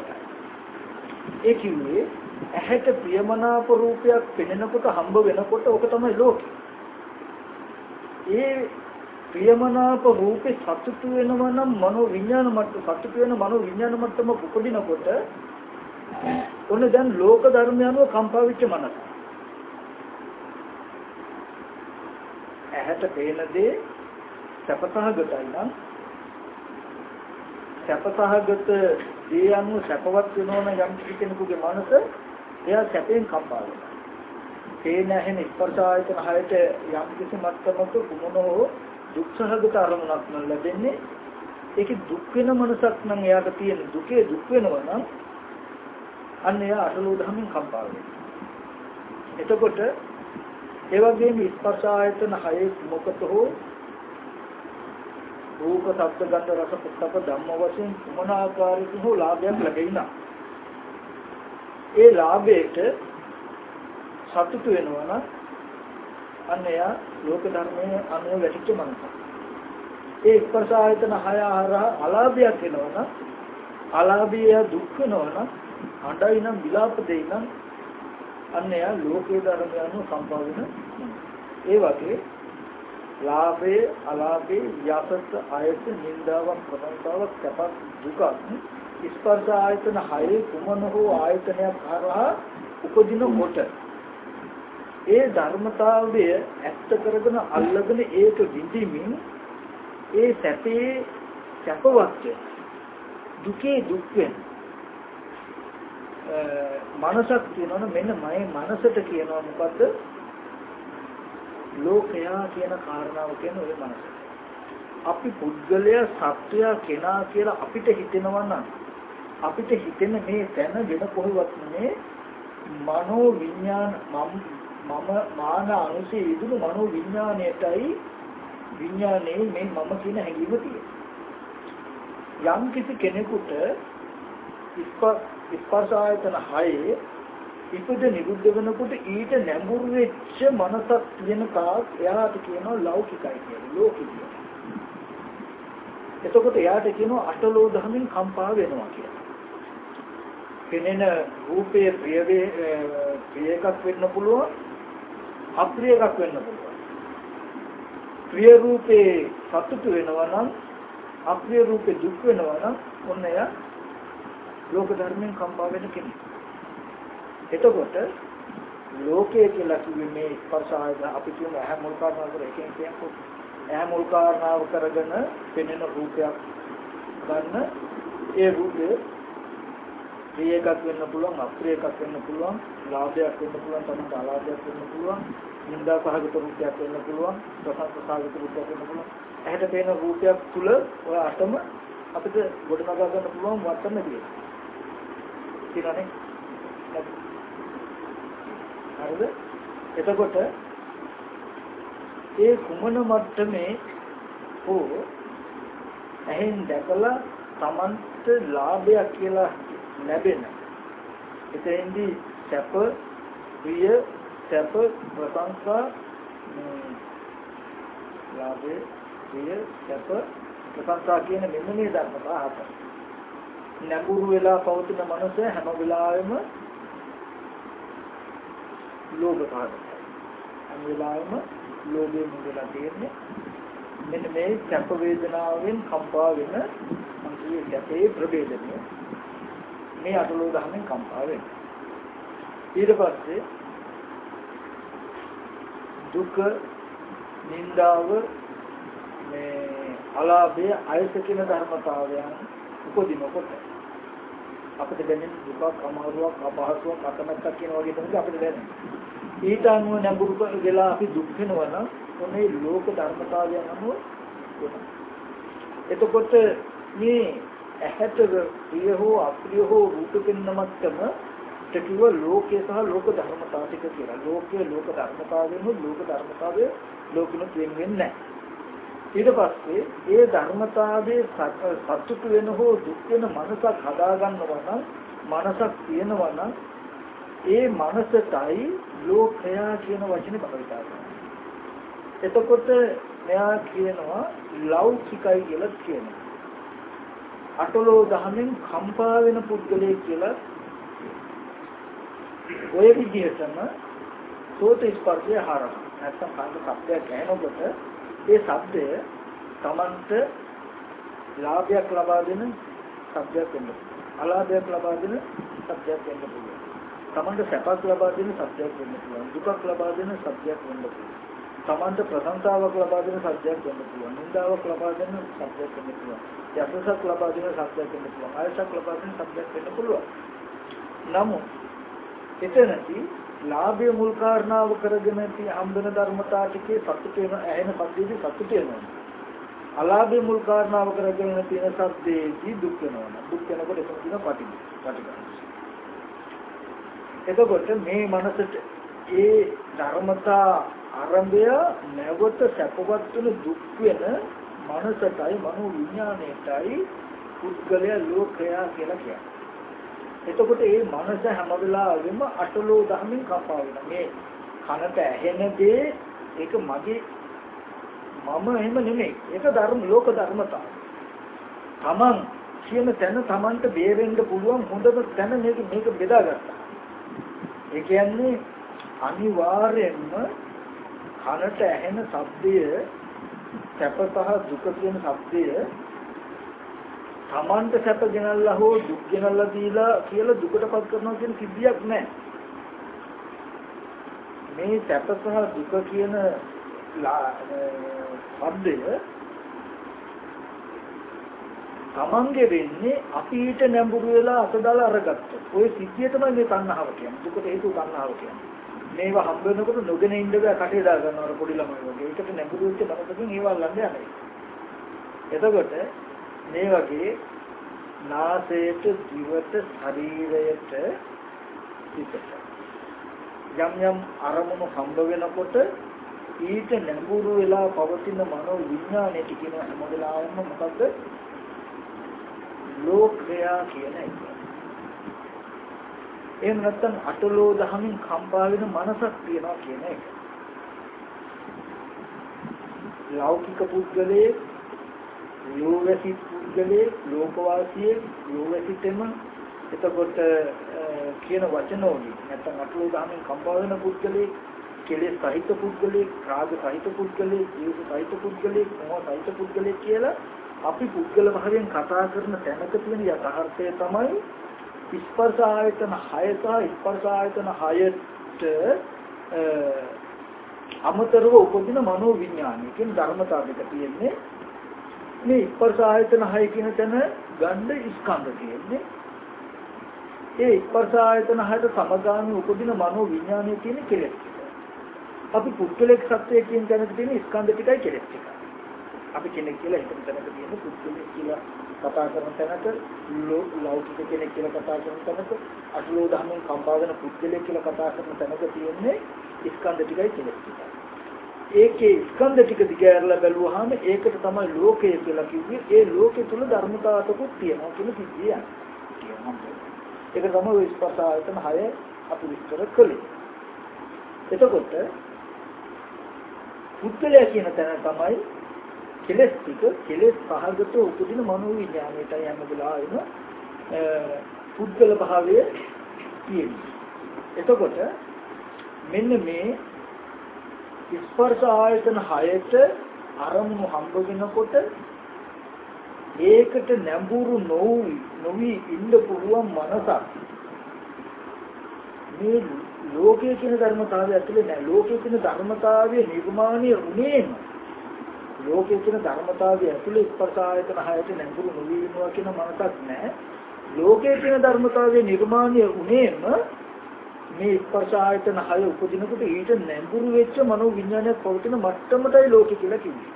ඒ කිව්වේ ඇහැට ප්‍රියමනාප රූපයක් පෙනෙනකොට හම්බ වෙනකොට ඕක තමයි ලෝකය. ඒ ප්‍රියමනාප රූපේ සතුටු වෙනවා නම් මනෝ විඥාන මට්ටම සතුටු වෙන මනෝ විඥාන මට්ටම උපදිනකොට ඔන්න දැන් ලෝක ධර්මයන්ව කම්පා වෙච්ච මනස. ඇහැට පේන දේ සැපසහගතයි නම් සැපසහගත දේ අනුව සැපවත් වෙනවන යම් කෙනෙකුගේ මනස එයා සැපෙන් කම්පා වෙනවා. පේන ඇහෙන ස්පර්ශ ආයතන හයට යම් කිසි මට්ටමක කුමනෝ දුක්සහගත අරමුණක් නම් ලැබෙන්නේ ඒකේ දුක් වෙන මනසක් නම් එයාට තියෙන දුකේ දුක් වෙනවා නම් අන්න එයා අසලෝ ධමින් කම්පා වෙනවා. එතකොට ඒ වගේම ස්පර්ශ ආයතන හයේ මොකද හෝ රූප, ශබ්ද, ගන්ධ, රස, පොට්ටප ධම්ම වශයෙන් කුමන ආකාරයකින් හෝ ලාභයක් ලැබෙයිනා. ඒ ලාභයට සතුටු වෙනවා නම් අන්න එයා ලෝක ධර්මයේ අනුව වැටිච්ච මනසක්. ඒ ස්පර්ශ ආයතන හය ආරහ අලාභයක් වෙනවා නම් අලාභය දුක් වෙනවා නම් අඬයි නම් විලාප දෙයි නම් අන්න එයා ලෝකේ ධර්මය අනුව සම්පා වෙන ඒ වගේ ලාභයේ අලාභයේ යසත් ආයත නින්දාවක් ප්‍රසංසාවක් සැපක් දුකක් ස්පර්ශ ආයතන හයේ කුමන හෝ ආයතනයක් හරහා උපදින කොට. ඒ ධර්මතාවය ඇත්ත කරගෙන අල්ලගෙන ඒක විඳිමින් ඒ සැපේ සැපවත් දුකේ දුක් වෙන මනසක් කියනවනේ මෙන්න මගේ මනසට කියනවා මොකද්ද ලෝකයා කියන කාරණාව කියන ඔය මනස. අපි පුද්ගලයා සත්වයා කෙනා කියලා අපිට හිතෙනවා නම් අපිට හිතෙන මේ තැන වෙන කොහෙවත් නෙමේ මනෝ විඥාන මම මාන අනුසී විදුණු මනෝ විඥාණයටයි විඥානයේ මේ මම කියන හැඟීම තියෙනවා. යම් කිසි කෙනෙකුට ස්පර්ශ ආයතන 6 ඉපද නිරුද්ධ වෙනකොට ඊට නැඹුරු වෙච්ච මනසක් තියෙන කාක් එයාට කියනවා ලෞකිකයි කියලා ලෝකිකයි. එතකොට එයාට කියනවා අටලෝ ධමින් කම්පා වෙනවා කියලා. පෙනෙන රූපයේ ප්‍රිය ප්‍රිය එකක් වෙන්න පුළුවන් අප්‍රිය එකක් වෙන්න පුළුවන්. ප්‍රිය රූපේ සතුටු වෙනවා නම් අප්‍රිය රූපේ දුක් වෙනවා නම් ඔන්න එයා ලෝක ධර්මයෙන් කම්පා වෙන කෙනෙක්. එතකොට ලෝකය කියලා කිව්වේ මේ ස්පර්ශ ආයතන අපි කියන ඇහැ මුල් කාරණාව කර එකෙන් කියනකොට ඇහැ මුල් කාරණාව කරගෙන පෙනෙන රූපයක් ගන්න ඒ රූපය ප්‍රිය එකක් වෙන්න පුළුවන් අප්‍රිය එකක් වෙන්න පුළුවන් ලාභයක් වෙන්න පුළුවන් තමයි අලාභයක් වෙන්න පුළුවන් නිന്ദා සහගත රූපයක් වෙන්න පුළුවන් ප්‍රසන්න සහගත රූපයක් වෙන්න පුළුවන් ඇහැට පේන රූපයක් තුල ඔය අතම අපිට ගොඩනගා ගන්න පුළුවන් වටන්න දෙයක්. තියෙනනේ. හරිද? එතකොට ඒ කුමන මට්ටමේ හෝ ඇහෙන් දැකලා Tamanට ලාභයක් කියලා ලැබෙන. එතෙන්දී සැප, ප්‍රිය, සැප, ප්‍රශංසා ලාභය, ප්‍රිය, සැප, ප්‍රශංසා කියන මෙන්න මේ ධර්මතා හතර. නැඹුරු වෙලා පවතින මනස හැම වෙලාවෙම ලෝභ කාරකයි. හැම වෙලාවෙම ලෝභයෙන් මුදලා තියෙන්නේ. මෙන්න මේ සැප වේදනාවෙන් කම්පා වෙන සංකීර්ණ සැපේ ප්‍රභේදනය. මේ අටලෝ දහමෙන් කම්පා වෙනවා. ඊට පස්සේ දුක නින්දාව මේ අලාභය අයස කියන ධර්මතාවයන් උපදිනකොට අපිට දැනෙන දුකක් අමාරුවක් අපහසුවක් අකමැත්තක් කියන වගේ තමයි අපිට දැනෙන්නේ. ඊට අනුව නැඹුරු වෙලා අපි දුක් වෙනවා නම් මේ ලෝක ධර්මතාවයන් අනුව එතකොට මේ ඇහැට ප්‍රිය හෝ අප්‍රිය හෝ රූප පෙන්නමත්තම කිව්ව ලෝකයේ සහ ලෝක ධර්මතාව ටික කියලා. ලෝකයේ ලෝක ධර්මතාවයෙන් ලෝක ධර්මතාවය ලෝකිනුත් වෙන වෙන්නේ නැහැ. ඊට පස්සේ ඒ ධර්මතාවයේ සතුටු වෙන හෝ දුක් වෙන මනසක් හදා ගන්නවා නම් මනසක් තියෙනවා නම් ඒ මනසටයි ලෝකයා කියන වචනේ භාවිතා කරනවා. එතකොට මෙයා කියනවා ලෞකිකයි කියලා කියනවා. අටලෝ දහමෙන් කම්පා වෙන පුද්ගලයෙක් කියලා ඔය විදිහටම සෝත ස්පර්ශය හරහා නැත්නම් කාන්ත සත්‍යයක් ඇහෙනකොට ඒ ශබ්දය Tamanට ලාභයක් ලබා දෙන ශබ්දයක් වෙන්න අලාභයක් ලබා දෙන ශබ්දයක් වෙන්න පුළුවන්. Tamanට සැපක් ලබා දෙන ශබ්දයක් වෙන්න පුළුවන්. දුකක් ලබා දෙන ශබ්දයක් වෙන්න පුළුවන්. Tamanට ප්‍රශංසාවක් ලබා දෙන ශබ්දයක් වෙන්න පුළුවන්. නින්දාවක් ලබා දෙන ශබ්දයක් වෙන්න පුළුවන්. යසසක් ලබා දෙන ශබ්දයක් වෙන්න පුළුවන්. ආයසක් ලබා දෙන ශබ්දයක් වෙන්න පුළුවන්. නමුත් එතනදී ලාභය මුල් කාරණාව කරගෙන තියෙන හම්බෙන ධර්මතා ටිකේ සතුට වෙන ඇහෙන සද්දේදී සතුට වෙනවා. අලාභය මුල් කාරණාව කරගෙන තියෙන සද්දේදී දුක් වෙනවා. දුක් වෙනකොට එතන තියෙන පටිඝ පටිඝ. එතකොට මේ මනසට ඒ ධර්මතා ආරම්භය නැවත සැපවත් වෙන දුක් වෙන මනසටයි මනෝ විඥාණයටයි පුද්ගලයා ලෝකයා කියලා කියන්නේ. එතකොට මේ මනස හැම වෙලාවෙම අටලෝ ධර්මෙන් කපා වෙනවා. මේ කනට ඇහෙන දේ ඒක මගේ මම එහෙම නෙමෙයි. ඒක ධර්ම ලෝක ධර්මතාව. Taman කියන තැන Tamanට බේරෙන්න පුළුවන් හොඳම තැන මේක මේක බෙදාගත්තා. ඒ කියන්නේ අනිවාර්යෙන්ම කනට ඇහෙන ශබ්දය සැප සහ දුක කියන ශබ්දය තමන්ට සැප ගෙනල්ලා හෝ දුක් ගෙනල්ලා දීලා කියලා දුකටපත් කරනවා කියන සිද්ධියක් නැහැ. මේ සැප සහ දුක කියන ශබ්දය තමන්ගේ වෙන්නේ අපිට නැඹුරු වෙලා අතදාල අරගත්ත. ওই සිද්ධිය තමයි මේ තණ්හාව කියන්නේ. දුකට හේතු තණ්හාව කියන්නේ. මේවා හම්බ වෙනකොට නොගෙන ඉන්න බෑ කටේ දා ගන්නවට පොඩි ළමයි වගේ. ඒකට නැඹුරු වෙච්ච බලපෑම් ඒවා ළඟ යනවා. එතකොට මේ වගේ නාසයට දිවට ශරීරයට හිතට යම් යම් අරමුණු හම්බ වෙනකොට ඊට නැඹුරු වෙලා පවතින මනෝ විඥානයට කියන හැම වෙලාවෙම මොකද්ද ලෝකයා කියන එක. එහෙම නැත්නම් අටලෝ දහමින් කම්පා වෙන මනසක් තියනවා කියන එක. ලෞකික පුද්ගලයේ ලෝවැසි පුද්ගලයේ ලෝකවාසියේ ලෝවැසිතෙම එතකොට කියන වචන වලින් නැත්නම් අටලෝ දහමින් කම්පා වෙන පුද්ගලයේ කෙලෙස් සහිත පුද්ගලයේ රාග සහිත පුද්ගලයේ ජීව සහිත පුද්ගලයේ මොහ සහිත පුද්ගලයේ කියලා අපි පුද්ගල භාවයෙන් කතා කරන තැනක තියෙන යථාර්ථය තමයි ස්පර්ශ ආයතන 6 සහ ස්පර්ශ ආයතන 6ට අමතරව උපදින මනෝ විඥානය. කියන ධර්මතාව දෙක තියෙන්නේ මේ ස්පර්ශ ආයතන 6 කියන තැන ගන්න ස්කන්ධ කියන්නේ. ඒ ස්පර්ශ ආයතන 6ට සමගාමී උපදින මනෝ විඥානය කියන කෙලෙස් අපි පුද්ගලික සත්‍යය කියන තැනක තියෙන ස්කන්ධ ටිකයි කෙලෙස් ටිකයි අපි කෙනෙක් කියලා හිතන තැනක තියෙන පුද්ගලයෙක් කියලා කතා කරන තැනක ලෞකික කෙනෙක් කියලා කතා කරන තැනක අටලෝ දහමෙන් කම්පාගෙන පුද්ගලයෙක් කියලා කතා කරන තැනක තියෙන්නේ ස්කන්ධ ටිකයි කෙලෙස් ටිකයි. ඒකේ ස්කන්ධ ටික දිගහැරලා බැලුවාම ඒකට තමයි ලෝකය කියලා කිව්වේ. ඒ ලෝකෙ තුල ධර්මතාවකුත් තියෙනවා කියන කිව්වේ. ඒක තමයි ස්පර්ශ ආයතන 6 අපි විස්තර කළේ. එතකොට පුද්ගලයා කියන තැන තමයි කෙලස් ටික කෙලස් සහගත උපදින මනෝ විඥාණයටයි යන වෙලාවෙම පුද්ගල භාවය තියෙනවා. එතකොට මෙන්න මේ ස්පර්ශ ආයතන 6ට අරමුණු හම්බ වෙනකොට ඒකට නැඹුරු නොවි නොවි ඉන්න පුළුවන් මනසක්. මේ ලෝකයේ කියන ධර්මතාවය ඇතුලේ නෑ. ලෝකයේ කියන ධර්මතාවය නිර්මාණය වුණේම ලෝකයේ කියන ධර්මතාවය ඇතුලේ ස්පර්ශ ආයතන හයට නැඹුරු නොවි වෙනවා කියන මනසක් නෑ. ලෝකයේ කියන ධර්මතාවය නිර්මාණය වුණේම මේ ස්පර්ශ ආයතන හය උපදිනකොට ඊට නැඹුරු වෙච්ච මනෝ විඥානයක් පවතින මට්ටමටයි ලෝකෙ කියලා කිව්වේ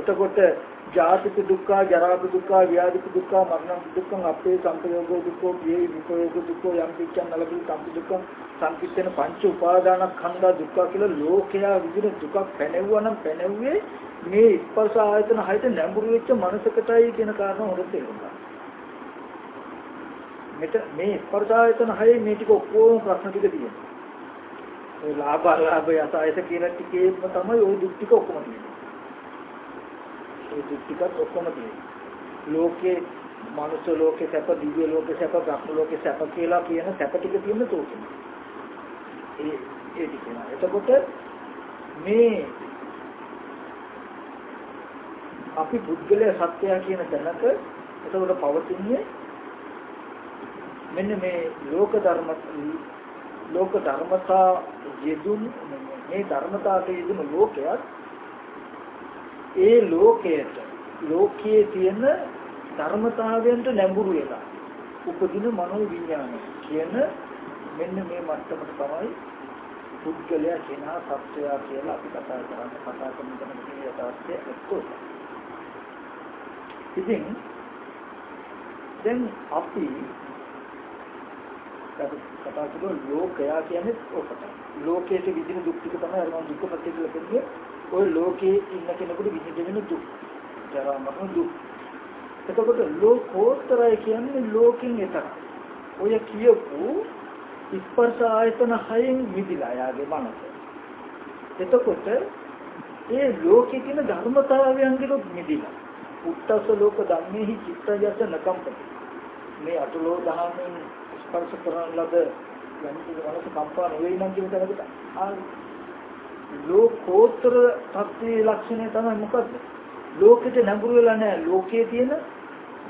එතකොට ජාතික දුක්ඛ, ජරාක දුක්ඛ, ව්‍යාධික දුක්ඛ, මරණ දුක්ඛ, අපේ සංපයෝග දුක්ඛ, පියේ විපයෝග දුක්ඛ, යම් පිච්ඡන් නලබි සම්පි දුක්ඛ, සංකිටෙන පංච උපාදානස්කන්ධ දුක්ඛ කියලා ලෝකයා විදින දුකක් පැනෙවුවා නම් පැනෙව්වේ මේ ස්පර්ශ ආයතන හයට නැඹුරු වෙච්ච මනසකටයි කියන කාරණා හොරට තේරුණා. මෙත මේ ස්පර්ශ ආයතන හයේ මේ ටික ඔක්කොම ප්‍රශ්න ටික තියෙනවා. ඒ ලාභ අලාභ යසායස කියන ටිකේම තමයි ওই දුක් ටික ඔක්කොම තියෙන්නේ. ඒ දුක් ටිකත් ඔක්කොම තියෙනවා. ලෝකේ මනුෂ්‍ය ලෝකේ සැප, දිව්‍ය ලෝකේ සැප, බ්‍රහ්ම ලෝකේ සැප කියලා කියන සැප ටික තියෙන තෝකේ. ඒ ඒ ටික නේද? එතකොට මේ අපි පුද්ගලයා සත්‍යය කියන තැනක එතකොට පවතින්නේ මෙන්න මේ ලෝක ධර්ම ලෝක ධර්මතා යෙදුන් මේ ධර්මතාවට යෙදුණු ලෝකයක් ඒ ලෝකයට ලෝකයේ තියෙන ධර්මතාවයන්ට නැඹුරු වෙලා උපදින මනෝ විඥානය කියන මෙන්න මේ මට්ටමට තමයි පුද්ගලයා කෙනා සත්‍යය කියලා අපි කතා කරන්නේ කතා කරන කෙනෙකුගේ යථාර්ථය එක්කෝ. ඉතින් දැන් අපි කතා කරන ලෝකයා කියන්නේ ඔකට. ලෝකයේ විදින දුක් ටික තමයි අර මම දුක පැත්තේ කියලා කියන්නේ. ওই ලෝකයේ ඉන්න කෙනෙකුට විඳින දුක්. ජරා මරණ දුක්. එතකොට ලෝකෝත්තරය කියන්නේ ලෝකෙන් එතර. ඔය කියපු ස්පර්ශ ආයතන හයෙන් මිදිලා යාගේ මනස. එතකොට ඒ ලෝකේ තියෙන ධර්මතාවයන්ගෙනුත් මිදිලා. උත්තස ලෝක ධම්මේහි චිත්තයස නකම්පති. මේ අටලෝ දහමෙන් ස්පර්ශ කරන ලද යම්කිසි මනස කම්පා නොවේ නම් කියන තැනකට ආ ලෝකෝත්තර තත්ත්වයේ ලක්ෂණය තමයි මොකද්ද? ලෝකෙට නැඹුරු වෙලා නැහැ. ලෝකයේ තියෙන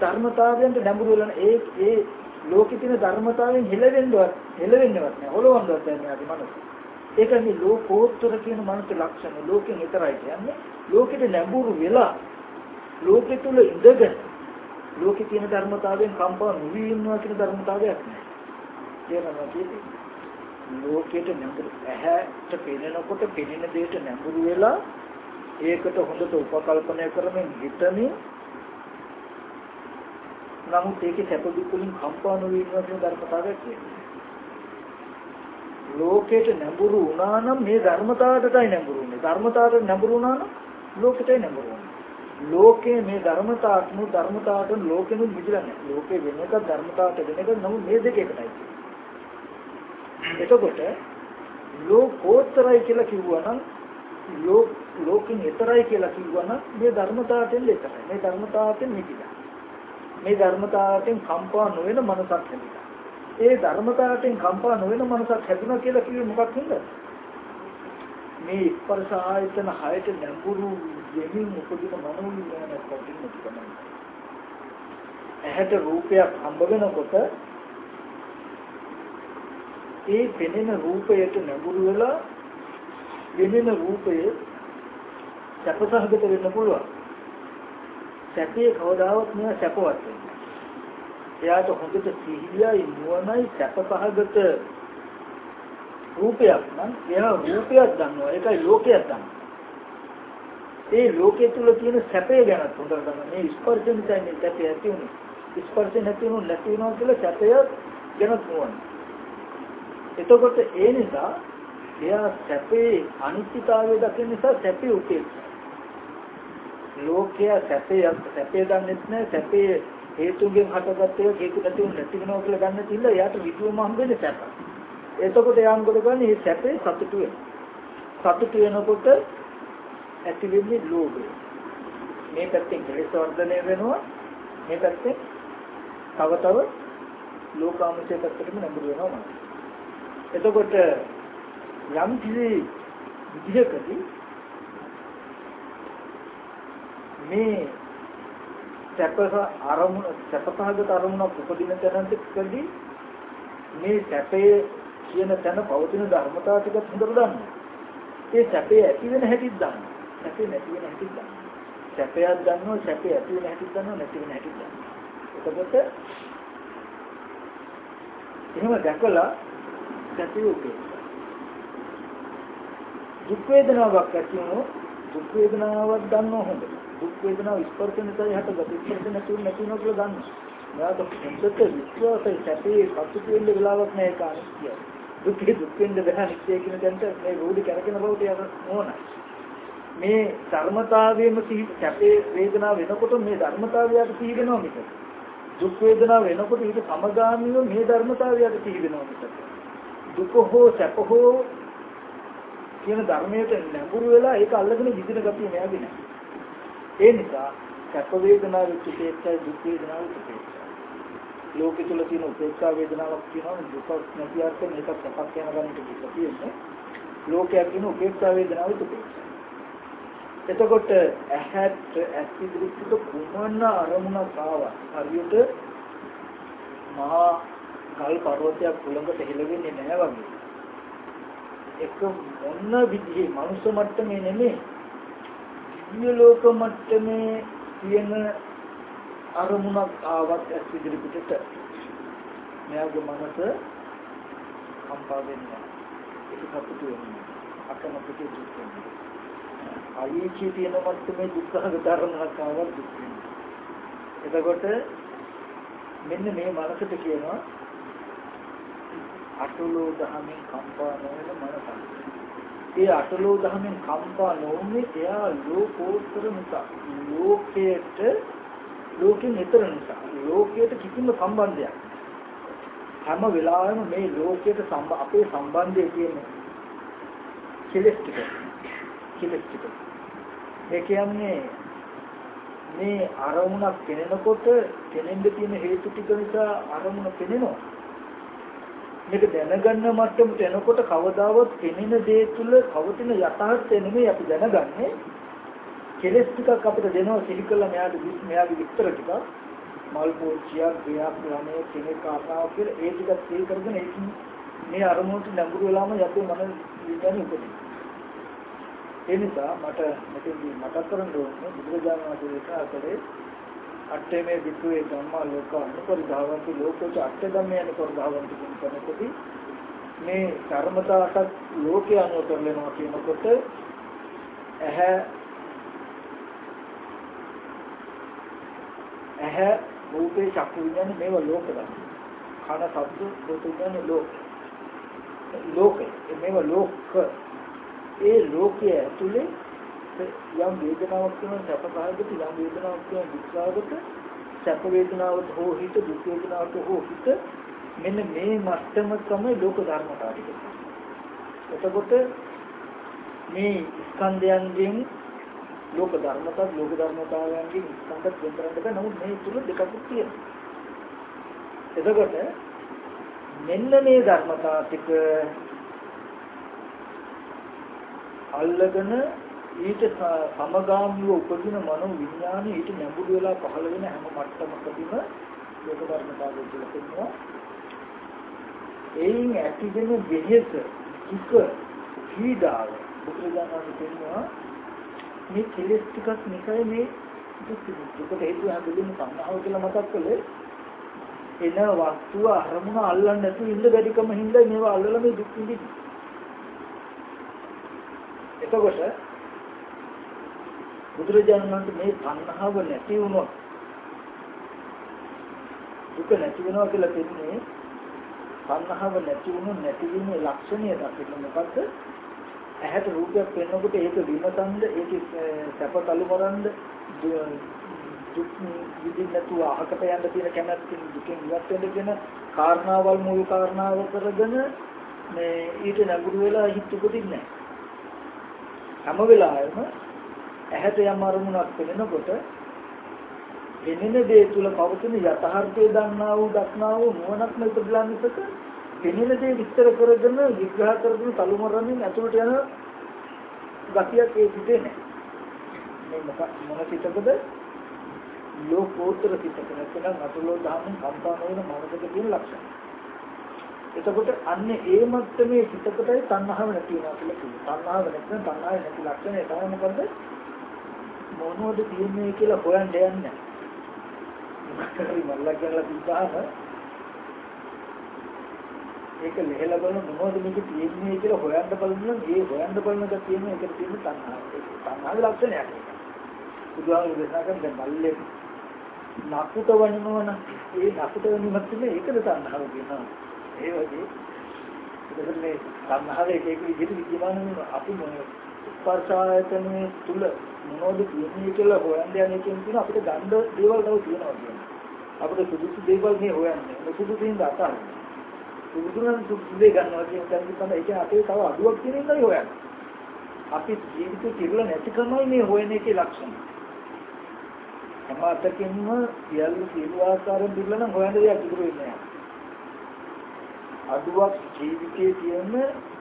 ධර්මතාවයන්ට නැඹුරු වෙලා ඒ ඒ ලෝකේ තියෙන ධර්මතාවයෙන් හෙලවෙන්නවත් හෙලවෙන්නවත් නැහැ. හොලවන්නවත් නැහැ යාගේ මනස. ඒකනේ ලෝකෝත්තර කියන මනස ලක්ෂණ. ලෝකෙන් විතරයි කියන්නේ. ලෝකෙට නැඹුරු වෙලා ලෝකෙ තුල ඉඳගෙන ලෝකේ තියෙන ධර්මතාවයෙන් කම්පා නොවි ඉන්නවා කියන ධර්මතාවයක් නැහැ. තේරෙනවා කියන්නේ ලෝකයට නැඹුරු ඇහැට පෙනෙනකොට පෙනෙන දෙයට නැඹුරු වෙලා ඒකට හොඳට උපකල්පනය කරමින් හිතමින් නමුත් ඒකේ සැප දුක් වලින් කම්පා නොවි ඉන්නවා කියන ධර්මතාවයක් කියන්නේ. ලෝකයට නැඹුරු වුණා නම් මේ ධර්මතාවයටයි නැඹුරු වෙන්නේ. ධර්මතාවයට නැඹුරු වුණා නම් ලෝකෙටයි නැඹුරු වෙන්නේ. ලෝකයේ මේ ධර්මතාවටම ධර්මතාවට ලෝකෙනුත් මිදලා නැහැ. ලෝකේ වෙන එක ධර්මතාවට වෙන එක නමුත් මේ දෙක එකටයි. එතකොට ලෝකෝත්තරයි කියලා කිව්වනම් ලෝක ලෝකෙන් ඈතරයි කියලා කිව්වනම් මේ ධර්මතාවයෙන් ඈතරයි. මේ ධර්මතාවයෙන් මිදිලා. මේ ධර්මතාවයෙන් කම්පා නොවන මනසක් හැදිලා. ඒ ධර්මතාවයෙන් කම්පා නොවන මනසක් හැදුණා කියලා කිව්වේ මොකක් හින්දාද? මේ ස්පර්ශ ආයතන හයට නැඹුරු දෙමින් උපදින මනෝවිඥානයක් වටින්න තමයි. ඇහැට රූපයක් හම්බ වෙනකොට ඒ පෙනෙන රූපයට නැඹුරු වෙලා වෙනෙන රූපය සැපසහගත වෙන්න පුළුවන්. සැපේ කවදාවත් නෑ සැපවත් වෙන්නේ. එයාට හොඳට සිහියයි නුවණයි සැපසහගත රූපයක් නම් එයා රූපයක් දන්නවා ඒකයි ලෝකයක් දන්නවා ඒ ලෝකයේ තුල තියෙන සැපය ගැන හොඳට ගන්න. මේ ස්පර්ශ නිසා මේ සැපය ඇති වුනේ. ස්පර්ශ නැති වුණොත් නැති වෙනවා කියලා සැපය ගැන නුවණ. එතකොට ඒ නිසා එයා සැපේ අනිත්‍යතාවය දකින නිසා සැපේ උපේක්ෂා. ලෝකයේ සැපේ සැපේ දන්නේ නැහැ සැපේ හේතුගෙන් හටගත්ත එක හේතු නැති වුණ නැති වෙනවා කියලා ගන්න තියලා එයාට විදුවම හම්බෙන්නේ සැප. එතකොට එයා මොකද කරන්නේ? මේ සැපේ සතුටු වෙනවා. සතුටු වෙනකොට ඇති වෙන්නේ ලෝභය. මේ පැත්තෙන් කෙලෙස් වර්ධනය වෙනවා. මේ පැත්තෙන් තව තව ලෝකාමුෂය පැත්තටම නැඹුරු වෙනවා. එතකොට යම් කිසි විදිහකදී මේ සැපස අරමුණ සැපසහගත අරමුණක් උපදින තැනකදී මේ සැපේ කියන තැන පවතින ධර්මතාව ටිකත් හොඳට දන්න. ඒ සැපේ ඇති වෙන හැටිත් දන්න. සැපේ නැති වෙන හැටිත් දන්න. සැපයක් දන්නවා සැපේ ඇති වෙන හැටිත් දන්නවා නැති වෙන හැටිත් දන්නවා. එතකොට එහෙම දැකලා සැපේ උකේ. දුක් වේදනාවක් ඇති වුණොත් දුක් වේදනාවක් දන්නව හොඳට. දුක් වේදනාව ස්පර්ශ නිසා හටගත් ස්පර්ශ නැතුව නැති වෙනවා කියලා දන්න. මෙයාට හොඳට විශ්වාසයි සැපේ පසුතු වෙන්න වෙලාවක් නැහැ කාණිය. දුක් දුක් වෙන්න බෑ නිත්‍ය කියන දැනට මේ රෝඩි කරගෙන බවට යන ඕන. මේ ධර්මතාවයේම සිහි සැපේ වේදනාව වෙනකොට මේ ධර්මතාවයට සිහි වෙනවා මිස. දුක් වේදනාව වෙනකොට ඊට සමගාමීව මේ ධර්මතාවයට සිහි වෙනවා මිස. දුක හෝ සැප හෝ කියන ධර්මයට නැඹුරු වෙලා ඒක අල්ලගෙන විදින ගතිය නෑගේ නෑ. ඒ නිසා සැප වේදනාව උපේක්ෂයි දුක් වේදනාව උපේක්ෂයි. ලෝකෙ තුල තියෙන උපේක්ෂා වේදනාවක් කියනවා දුක නැති අර්ථ මේක සපක් යන ගන්නට කිව්වා තියෙන්නේ. ලෝකයක් කියන උපේක්ෂා වේදනාව උපේක්ෂයි. එතකොට ඇහැට ඇස් ඉදිරියට කුමන අරමුණක් ආවා හරියට මහා ගල් පර්වතයක් කුලඟට හෙලවෙන්නේ නැහැ වගේ. එක මොන විදිහේ මනුස්ස මට්ටමේ නෙමෙයි දිව්‍ය ලෝක මට්ටමේ තියෙන අරමුණක් ආවත් ඇස් ඉදිරි පිටට. මෙයාගේ මනස කම්පා වෙනවා ඒක සතුටු වෙනවා අකමැති දුක් වෙනවා අයීචී තියෙන මට්ටමේ දුක්ඛගත අරමුණක් ආවත් දුක් වෙනවා එතකොට මෙන්න මේ මනසට කියනවා අටලෝ දහමින් කම්පා නොවන මනසක්. ඒ අටලෝ දහමෙන් කම්පා නොවුනේ එයා ලෝකෝත්තර නිසා. ලෝකයට ලෝකෙන් ඈතර නිසා. ලෝකයට කිසිම සම්බන්ධයක් හැම වෙලාවෙම මේ ලෝකයට අපේ සම්බන්ධය කියන්නේ කෙලස් ටික. කෙලස් ටික. ඒ කියන්නේ මේ අරමුණක් පෙනෙනකොට පෙනෙන්න තියෙන හේතු ටික නිසා අරමුණ පෙනෙනවා. මේක දැනගන්න මට්ටමට එනකොට කවදාවත් පෙනෙන දේ තුල පවතින යථාර්ථය නෙමෙයි අපි දැනගන්නේ. කෙලස් ටිකක් අපිට දෙනවා සිහි කළා මෙයාට මෙයාගේ විස්තර ටික මල් පෝච්චියක් ගියක් ළමයේ කෙනෙක් ආසාව කියලා ඒ ටිකත් සිහි කරගෙන ඒකින් මේ අරමුණට නැඹුරු වෙලාම යතේ මන විඥානෙ උපදින ඒ නිසා මට මෙතෙන්දී මතක් කරගන්න ඕනේ බුදුරජාණන් වහන්සේ දේශනා කළේ අට්ඨමේ විතුේ ධම්මා ලෝක අනුපරිභාවන්ති ලෝකෝච අට්ඨ ධම්මේ අනුපරිභාවන්ති කියන කෙනෙකුදී මේ ධර්මතාවට ලෝකේ අනුව කරලනවා කියනකොට ඇහැ ඇහැ රූපේ චක්කු විඥාන මේවා ලෝක ධර්ම. කන ශබ්ද සෝත විඥාන ලෝක. ලෝකේ මේවා ලෝක. ඒ ලෝකයේ ඇතුලේ යම් වේදනාවක් තියෙනවා සැප සහගත යම් වේදනාවක් තියෙනවා දුක් සහගත සැප වේදනාවට හෝ හිත දුක් වේදනාවට හෝ හිත මෙන්න මේ මට්ටම තමයි ලෝක ධර්මතාව ටික. එතකොට මේ ස්කන්ධයන්ගෙන් ලෝක ධර්මතාව ලෝක ධර්මතාවයන්ගෙන් ස්කන්ධ දෙකකට නමුත් මේ තුල දෙකක් තියෙනවා. එතකොට මෙන්න මේ ධර්මතාව ටික අල්ලගෙන ඊට සමගාමීව උපදින මනෝ විඥානෙ ඊට නැඹුරු වෙලා පහළ වෙන හැම මට්ටමකදීම ලෝක ධර්මතාවය කියලා කියනවා. එයින් ඇතිවෙන වෙහෙස, දුක, පීඩාව බුදුරජාණන් කියනවා මේ කෙලෙස් ටිකක් නිසයි මේ දුක දුකට හේතුව හැදෙන්නේ සංහාව කියලා මතක් කළේ එන වස්තුව අරමුණ අල්ලන්නේ නැතුව ඉන්න බැරිකම හින්දා මේවා අල්ලලා මේ දුක් විඳින්නේ. එතකොට බුදුරජාණන් වහන්සේ මේ තණ්හාව නැති වුණොත් දුක නැති වෙනවා කියලා කියන්නේ තණ්හාව නැති වුණොත් නැතිවීමේ ලක්ෂණය දකින්න මොකද්ද? ඇහැට රූපයක් පෙනෙනකොට ඒක විමසන්ද ඒක සැපතලු කරන්ද දුක් විඳින්න නැතුව අහකට යන්න තියෙන කැමැත්තෙන් දුකෙන් ඉවත් වෙන්න කියන කාරණාවල් මුල් කාරණාව කරගෙන මේ ඊට නඟුරු වෙලා හිත උපදින්නේ හැම වෙලාවෙම ඇහැට යම් අරමුණක් පෙනෙනකොට එනෙන දේ තුල පවතින යථාර්ථය දන්නා වූ දක්නා වූ නුවණක් මෙතනලා මිසක පෙනෙන දේ විස්තර කරගෙන විග්‍රහ කරගෙන තලුමරමින් ඇතුළට යන ගතියක් ඒ පිටේ නැහැ. මේ මොක මොන පිටකද ලෝකෝත්තර පිටක නැත්නම් අතුලෝ දහමින් කම්පා නොවන මනසක තියෙන ලක්ෂණ. එතකොට අන්න ඒ මත්තමේ පිටකටයි තණ්හාව නැති වෙනවා කියලා කියනවා. තණ්හාව නැත්නම් තණ්හාවේ නැති ලක්ෂණය තමයි මොකද්ද? මොනවද තියෙන්නේ කියලා හොයන්න යන්නේ. මොකක්ද මල්ලා කියලා තිබ්බාම ඒක ලෙහෙලා බලන මොනවද මේක තියෙන්නේ කියලා හොයන්න බලන ඒ හොයන්න බලන එක තියෙන එකට තියෙන තණ්හාව. තණ්හාවේ ලක්ෂණයක්. බුදුහාමුදුරු දේශනා කරන දැන් මල්ලේ නකුත වනිනවන ඒ නකුත වනීමත් තියෙන ඒකද තණ්හාව කියනවා. ඒ වගේ ඒකට මේ තණ්හාව එක එක විදිහට විද්‍යමාන වෙනවා. අපි මොන ස්පර්ශ ආයතනයේ තුල මොනවද තියෙන්නේ කියලා හොයන්න යන එකෙන් තියෙන අපිට ගන්න දේවල් තව තියෙනවා කියන්නේ. අපිට සුදුසු දේවල් මේ හොයන්නේ. සුදුසු දේන් අතහරින්න. සුදුසුනම් සුදුසු දේ ගන්නවා කියන එක තමයි ඒක අපේ තව අඩුවක් තියෙන එකයි හොයන්නේ. අපි ජීවිතේ කිරුල නැතිකමයි මේ හොයන එකේ ලක්ෂණ. හැම අතකින්ම සියලු සියලු ආකාරයෙන් දිල්ල නම් හොයන්න දෙයක් ඉතුරු වෙන්නේ නැහැ. අඩුවක් ජීවිතයේ තියෙන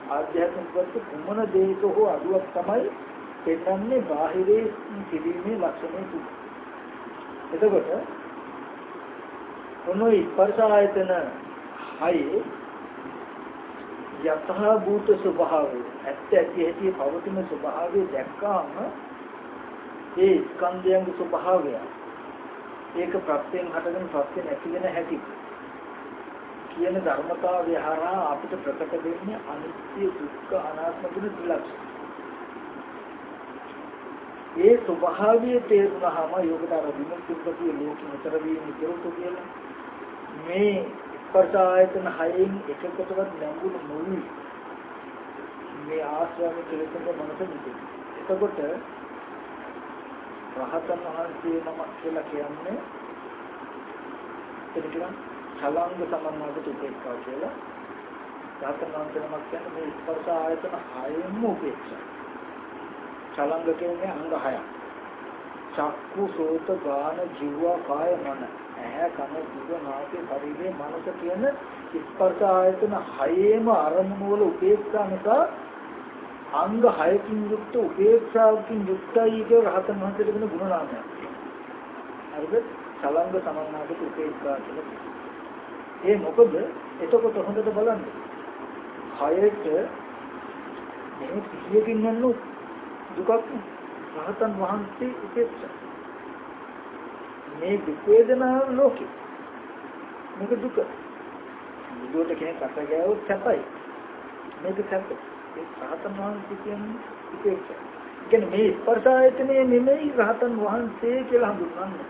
ආධ්‍යාත්මික වස්තු කුමන දෙයක හෝ අඩුවක් තමයි පෙන්වන්නේ බාහිරේ පිළිමේ ලක්ෂණය තුල. එතකොට මොනෝ ස්පර්ශ ආයතන හයේ යතහ භූත ස්වභාවය ඇත්ත ඇති ඇති පවතින ස්වභාවය දැක්කාම ඒ ස්කන්ධයන්ගේ ස්වභාවය ඒක ප්‍රත්‍යයෙන් හටගෙන ප්‍රත්‍ය නැති වෙන හැටි කියන ධර්මතාවය හරහා අපිට ප්‍රකට වෙන්නේ අනිත්‍ය දුක්ඛ අනාත්ම කියන ත්‍රිලක්ෂණ. ඒ ස්වභාවය තේරුනහම යෝගතර විමුක්තිපතිය ලෝක විතර වීම කෙරුතු කියලා මේ ස්පර්ශ ආයතන හයෙන් එකකටවත් නැඹුරු නොවි මේ ආශ්‍රම කෙලෙසක මනස නිදි. එතකොට රහතන් වහන්සේ නමක් කියලා කියන්නේ එතන කලංග සමන්නාගත උපේක්ෂා කියලා. රහතන් වහන්සේ නමක් කියන්නේ මේ ස්පර්ශ ආයතන හයෙන්ම උපේක්ෂා. කලංග කියන්නේ අංග හයක්. චක්කු සෝත ගාන ජීව කාය මන ඇහැ කන දිව නාසය ශරීරය මනස කියන ස්පර්ශ ආයතන හයේම අරමුණු වල උපේක්ෂා නිසා අංග හයකින් යුක්ත උපේක්ෂාවකින් යුක්තයි කියන රහතන් වහන්සේට වෙන ගුණ නාමයක්. හරිද? සලංග සමන්නාගත උපේක්ෂා කියලා. ඒ මොකද? එතකොට හොඳට බලන්න. හයට මේ සිහියකින් යන දුකක් රහතන් වහන්සේ උපේක්ෂා. මේ දුක් වේදනාව ලෝකේ. මේක දුක. දුකට කෙනෙක් අත ගෑවොත් සැපයි. මේක සැපයි. ඒ රහතන් වහන්සේ කියන්නේ උපේක්ෂා. කියන්නේ මේ ස්පර්ශ ආයතනයේ නෙමෙයි රහතන් වහන්සේ කියලා හඳුන්වන්නේ.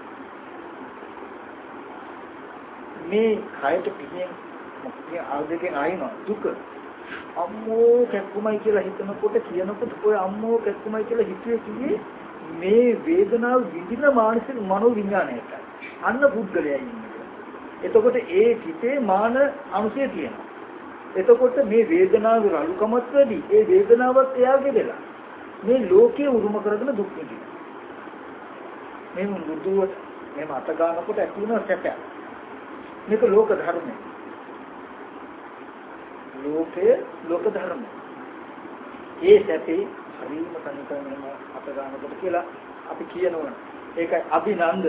මේ කයට පිටින් මේ ආයතනයෙන් ආයින දුක අම්මෝ කැක්කුමයි කියලා හිතනකොට කියනකොට ඔය අම්මෝ කැක්කුමයි කියලා හිතුවේ කියේ මේ වේදනාව විඳින මානසික මනෝ විඥානයක අන්න පුද්ගලයා ඉන්නේ. එතකොට ඒ හිතේ මාන අනුසය තියෙනවා. එතකොට මේ වේදනාව රළුකමත් වැඩි. ඒ වේදනාවත් එයාගේ දෙලා. මේ ලෝකයේ උරුම කරගෙන දුක් විඳිනවා. මේ මුදුවට මේ මත ගන්නකොට ඇති වෙන සැපයක්. මේක ලෝක ධර්මය. ලෝකයේ ලෝක ධර්ම. ඒ සැපේ හරිම සංකල්පනම අත ගන්නකොට කියලා අපි කියනවා. ඒකයි අභිනන්ද.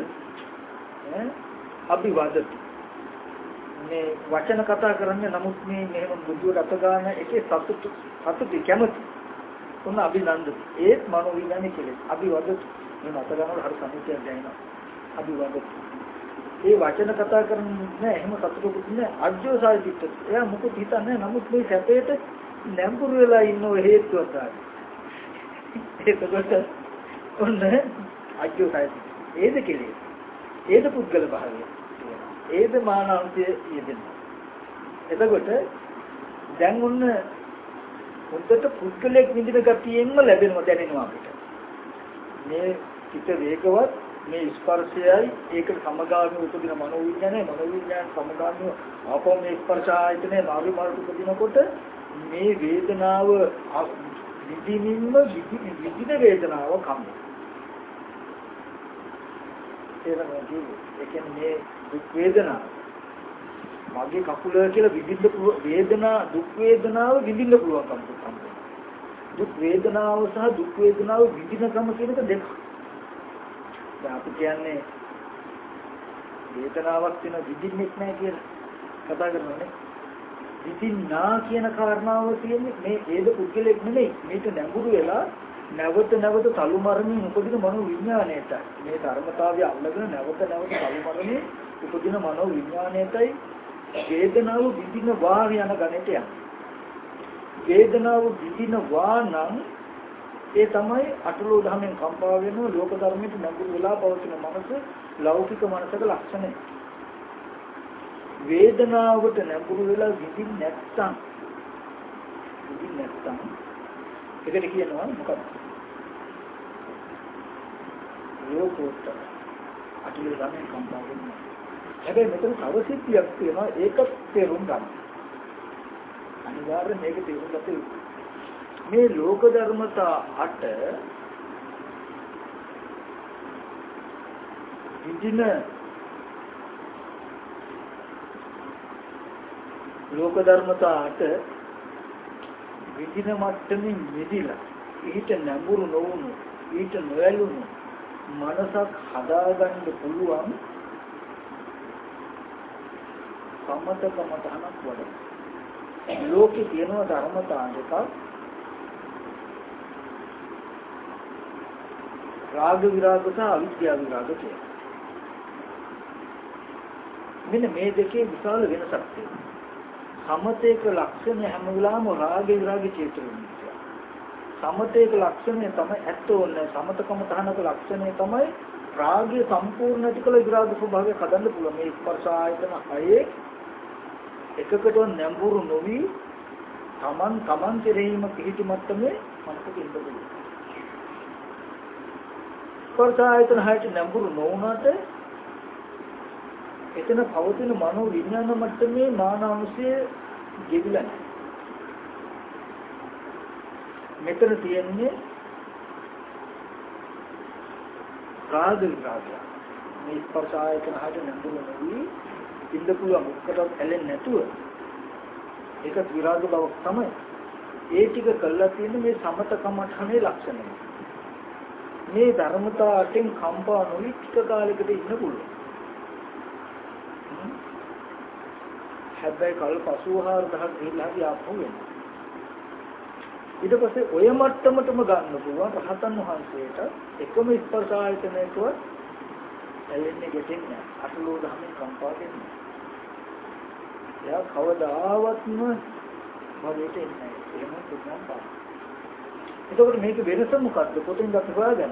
ඈ අභිවාදති. මේ වචන කතා කරන්නේ නමුත් මේ මෙහෙම බුදුවට අත ගන්න එකේ සතුට සතුටි කැමති. උන අභිනන්ද. ඒත් මනෝ විඥානේ කෙලෙස්. අභිවාදති. මේ අත ගන්නකොට හරි සම්පූර්ණයක් දැනෙනවා. අභිවාදති. ඒ වචන කතා කරන්නේ නැහැ එහෙම සතුටුකුත් නැහැ. අජ්ජෝසාය චිත්ත. එයා මොකද හිතන්නේ නමුත් මේ සැපේට නැඹුරු වෙලා ඉන්න හේතුව තමයි. එතකොට ඔන්න අජ්ජෝ සයිද ඒද කෙලෙස්. ඒද පුද්ගල භාවය. ඒද මානවන්තය යෙදෙන. එතකොට දැන් ඔන්න හොඳට පුද්ගලයක් විඳින ගතියෙන්ම ලැබෙනවා දැනෙනවා අපිට. මේ චිත වේගවත් මේ ස්පර්ශයයි ඒකට සමගාමී උපදින මනෝවිඥානය මනෝවිඥාන සමගාමී ආපෝ මේ ස්පර්ශ ආයතනේ මාරු මාරු උපදිනකොට මේ වේදනාව විඳිනින්ම විඳින වේදනාව කම්ම. තේරෙනවද? ඒ කියන්නේ මේ දුක් වේදනාව මගේ කකුල කියලා විඳින්න වේදනා දුක් වේදනාව විඳින්න පුළුවන් කම දුක් වේදනාව සහ දුක් වේදනාව විඳින කම කියන එක දෙකක්. දැන් අපි කියන්නේ වේදනාවක් වෙන විඳින්නෙත් නැහැ කියලා කතා කරනවානේ විඳින්නා කියන කාරණාව තියෙන්නේ මේ හේද පුද්ගලෙක් නෙමෙයි. මේක නැඹුරු වෙලා නැවත නැවත තලු මරමින් උපදින මනෝ විඥාණයට මේ ධර්මතාවය අල්ලගෙන නැවත නැවත තලු මරමින් උපදින මනෝ විඥාණයටයි වේදනාව විඳින වා යන ගණයට යන වේදනාව විඳින වා නම් ඒ තමයි අටලෝ ධර්මෙන් කම්පා වෙන ලෝක ධර්මයට නැඹුරු වෙලා පවතින මනස ලෞකික මනසක ලක්ෂණය වේදනාවට නැඹුරු වෙලා විඳින්න නැත්තම් විඳින්න නැත්තම් ඒකට කියනවා මොකක්ද ලෝකෝත්තර අටලෝ ධර්මෙන් කම්පා වෙනවා හැබැයි මෙතන තව සිද්ධියක් තියෙනවා ඒකත් තේරුම් ගන්න. අනිවාර්යෙන් මේක තේරුම් ගත යුතුයි. මේ ලෝක ධර්මතා අට විඳින ලෝක ධර්මතා අට විඳින මට්ටමින් මිදිලා ඊට නැඹුරු නොවුණු ඊට නොයලුණු මනසක් හදාගන්න පුළුවන් සම්මතකම තහනක් වඩ ලෝකේ තියෙන ධර්මතා දෙකක් රාග විරාග සහ අවිද්‍යා විරාග කියලා. මෙන්න මේ දෙකේ විශාල වෙනසක් තියෙනවා. සමතේක ලක්ෂණය හැම වෙලාවම රාග විරාග චේතනෙ. සමතේක ලක්ෂණය තමයි ඇත්ත ඕනේ. සමතකම තහනක ලක්ෂණය තමයි රාගය සම්පූර්ණ ඇති කළ විරාග ස්වභාවය හදන්න පුළුවන්. මේ ස්පර්ශ ආයතන හයේ එකකට නැඹුරු නොවි තමන් තමන් කෙරෙහිම පිහිටි මට්ටමේ මනසක ඉන්න පුළුවන්. ස්පර්ශ ආයතන හයට නැඹුරු නොවුනට එතන පවතින මනෝ විඥාන මට්ටමේ මානාංශය ගෙවිලා නැහැ. මෙතන තියෙන්නේ රාග විරාගය. මේ ස්පර්ශ ආයතන හයට නැඹුරු නොවි ඉන්න පුළුවන් ඔක්කොටම ඇලෙන්නේ නැතුව ඒක විරාග බවක් තමයි. ඒ ටික කළා තියෙන්නේ මේ සමතකමඨනේ ලක්ෂණය. මේ ධර්මතා අටෙන් කම්පා නොවි ටික කාලයකට ඉන්න පුළුවන්. හැබැයි කල් 84000 ගිහිල්ලා හරි ආපහු වෙනවා. ඊට පස්සේ ඔය මට්ටමටම ගන්න පුළුවන් රහතන් වහන්සේට එකම ස්පර්ශ ආයතනයකවත් ඇලෙන්නේ ගැටෙන්නේ අටලෝ ධර්මෙන් කම්පා වෙන්නේ. එයා කවදාවත්ම භවයට එන්නේ නැහැ. එහෙම දුන්නාම පාස්. එතකොට මේක වෙනස මොකද්ද? කොතෙන්ද අපි හොයාගන්නේ?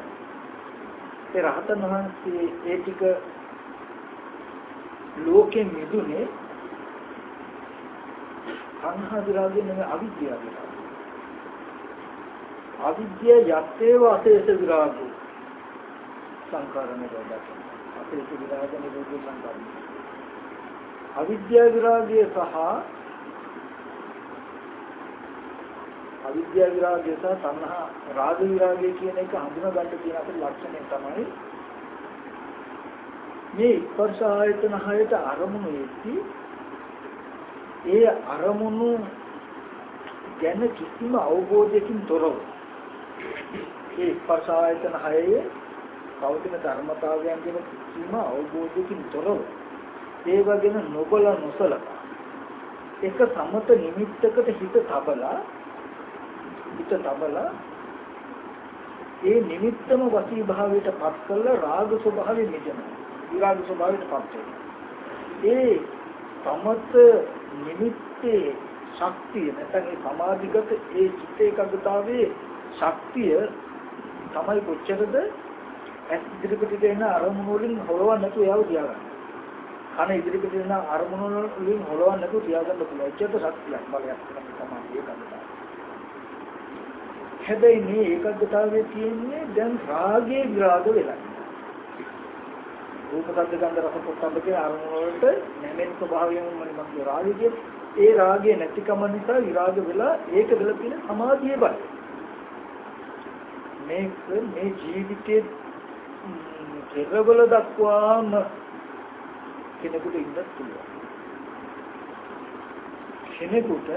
ඒ රහතන් වහන්සේ ඒ ටික ලෝකෙ මිදුනේ සංහා විරාගය නෙමෙයි අවිද්‍යාව විරාගය. අවිද්‍යාව යත්තේව අතේස විරාගය. සංකාරණය කරගන්න. අතේස විරාගය නිරෝධ සංකාරණය. අවිද්‍යාව විරාගය සහ අවිද්‍යා විරාගය සහ තණ්හා රාග විරාගය කියන එක හඳුනා ගන්න තියෙන අපේ ලක්ෂණය තමයි මේ ස්පර්ශ ආයතන හයට අරමුණු වෙති ඒ අරමුණු ගැන කිසිම අවබෝධයකින් තොරව ඒ ස්පර්ශ ආයතන හයේ පවතින ධර්මතාවයන් ගැන කිසිම අවබෝධයකින් තොරව ඒව ගැන නොබල නොසලකා. එක සමත නිමිත්තකට හිත තබලා හිත තබලා ඒ නිමිත්තම වසී භාවයට පත් කරලා රාග ස්වභාවයෙන් මිදෙනවා. විරාග ස්වභාවයට පත් වෙනවා. ඒ සමත නිමිත්තේ ශක්තිය නැත්නම් ඒ සමාධිගත ඒ චිත්ත ඒකාග්‍රතාවයේ ශක්තිය තමයි කොච්චරද ඇස් ඉදිරිපිට එන අරමුණු වලින් හොරවන්න නැතුව එයාව තියාගන්න. කන ඉදිරිපිට එන අරමුණු වලින් හොරවන්න නැතුව තියාගන්න පුළුවන්. ඒකත් ශක්තියක් බලයක් තමයි ඒකත්. හැබැයි මේ ඒකග්ගතාවයේ තියෙන්නේ දැන් රාගයේ විරාග වෙලා. රූප ශබ්ද ගන්ධ රස පොට්ටබ්බ කියන අරමුණු වලට නැමෙන ස්වභාවයෙන් මම මගේ රාගය ඒ රාගය නැතිකම නිසා විරාග වෙලා ඒක වෙලා තියෙන සමාධියේ බල. මේක මේ ජීවිතයේ කෙරවල දක්වාම කෙනෙකුට ඉන්න පුළුවන්. කෙනෙකුට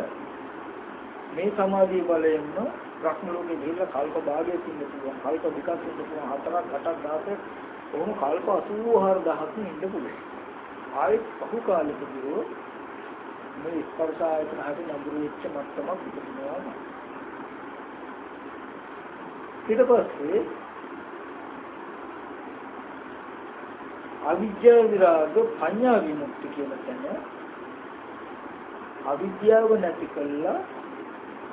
මේ සමාධිය බලයෙන්ම රක්ම ලෝකේ ගිහිල්ලා කල්ප භාගයක් ඉන්න පුළුවන්. කල්ප දෙකක් ඉන්න පුළුවන්. හතරක් අටක් දහසක් කොහොම කල්ප 84000ක් ඉන්න පුළුවන්. ආයෙත් බහු කාලෙකදී මේ ස්පර්ශ ආයතන හරි නඳුරු වෙච්ච මට්ටමක් ඉපදිනවා. ඊට පස්සේ අවිද්‍යා විරාග පඤ්ඤා විමුක්ති කියන තැන අවිද්‍යාව නැති කළා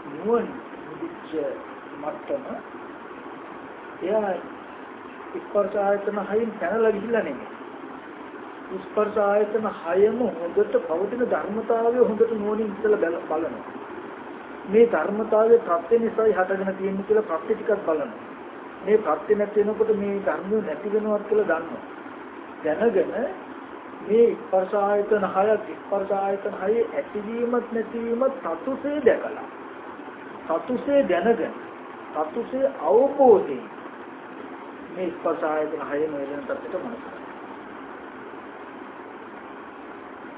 නුවණ මුදිච්ච මට්ටම. එයා ස්පර්ශ ආයතන හයින් පැනලා ගිහිල්ලා නෙමෙයි. ස්පර්ශ ආයතන හයම හොඳට පවතින ධර්මතාවය හොඳට නුවණින් ඉස්සලා බලනවා. මේ ධර්මතාවයේ ප්‍රත්‍ය නිසායි හටගෙන තියෙන්නේ කියලා ප්‍රත්‍ය ටිකක් බලනවා. මේ ප්‍රත්‍ය නැති වෙනකොට මේ ධර්ම නැති වෙනවත් කියලා දන්නවා. දැනගෙන මේ ස්පර්ශ ආයතන හය ස්පර්ශ ආයතන හයේ ඇතිවීමත් නැතිවීමත් සතුසේ දැකලා සතුසේ දැනගෙන සතුසේ අවබෝධයෙන් මේ ස්පර්ශ ආයතන හයම වෙන තත්ත්වයට මනස.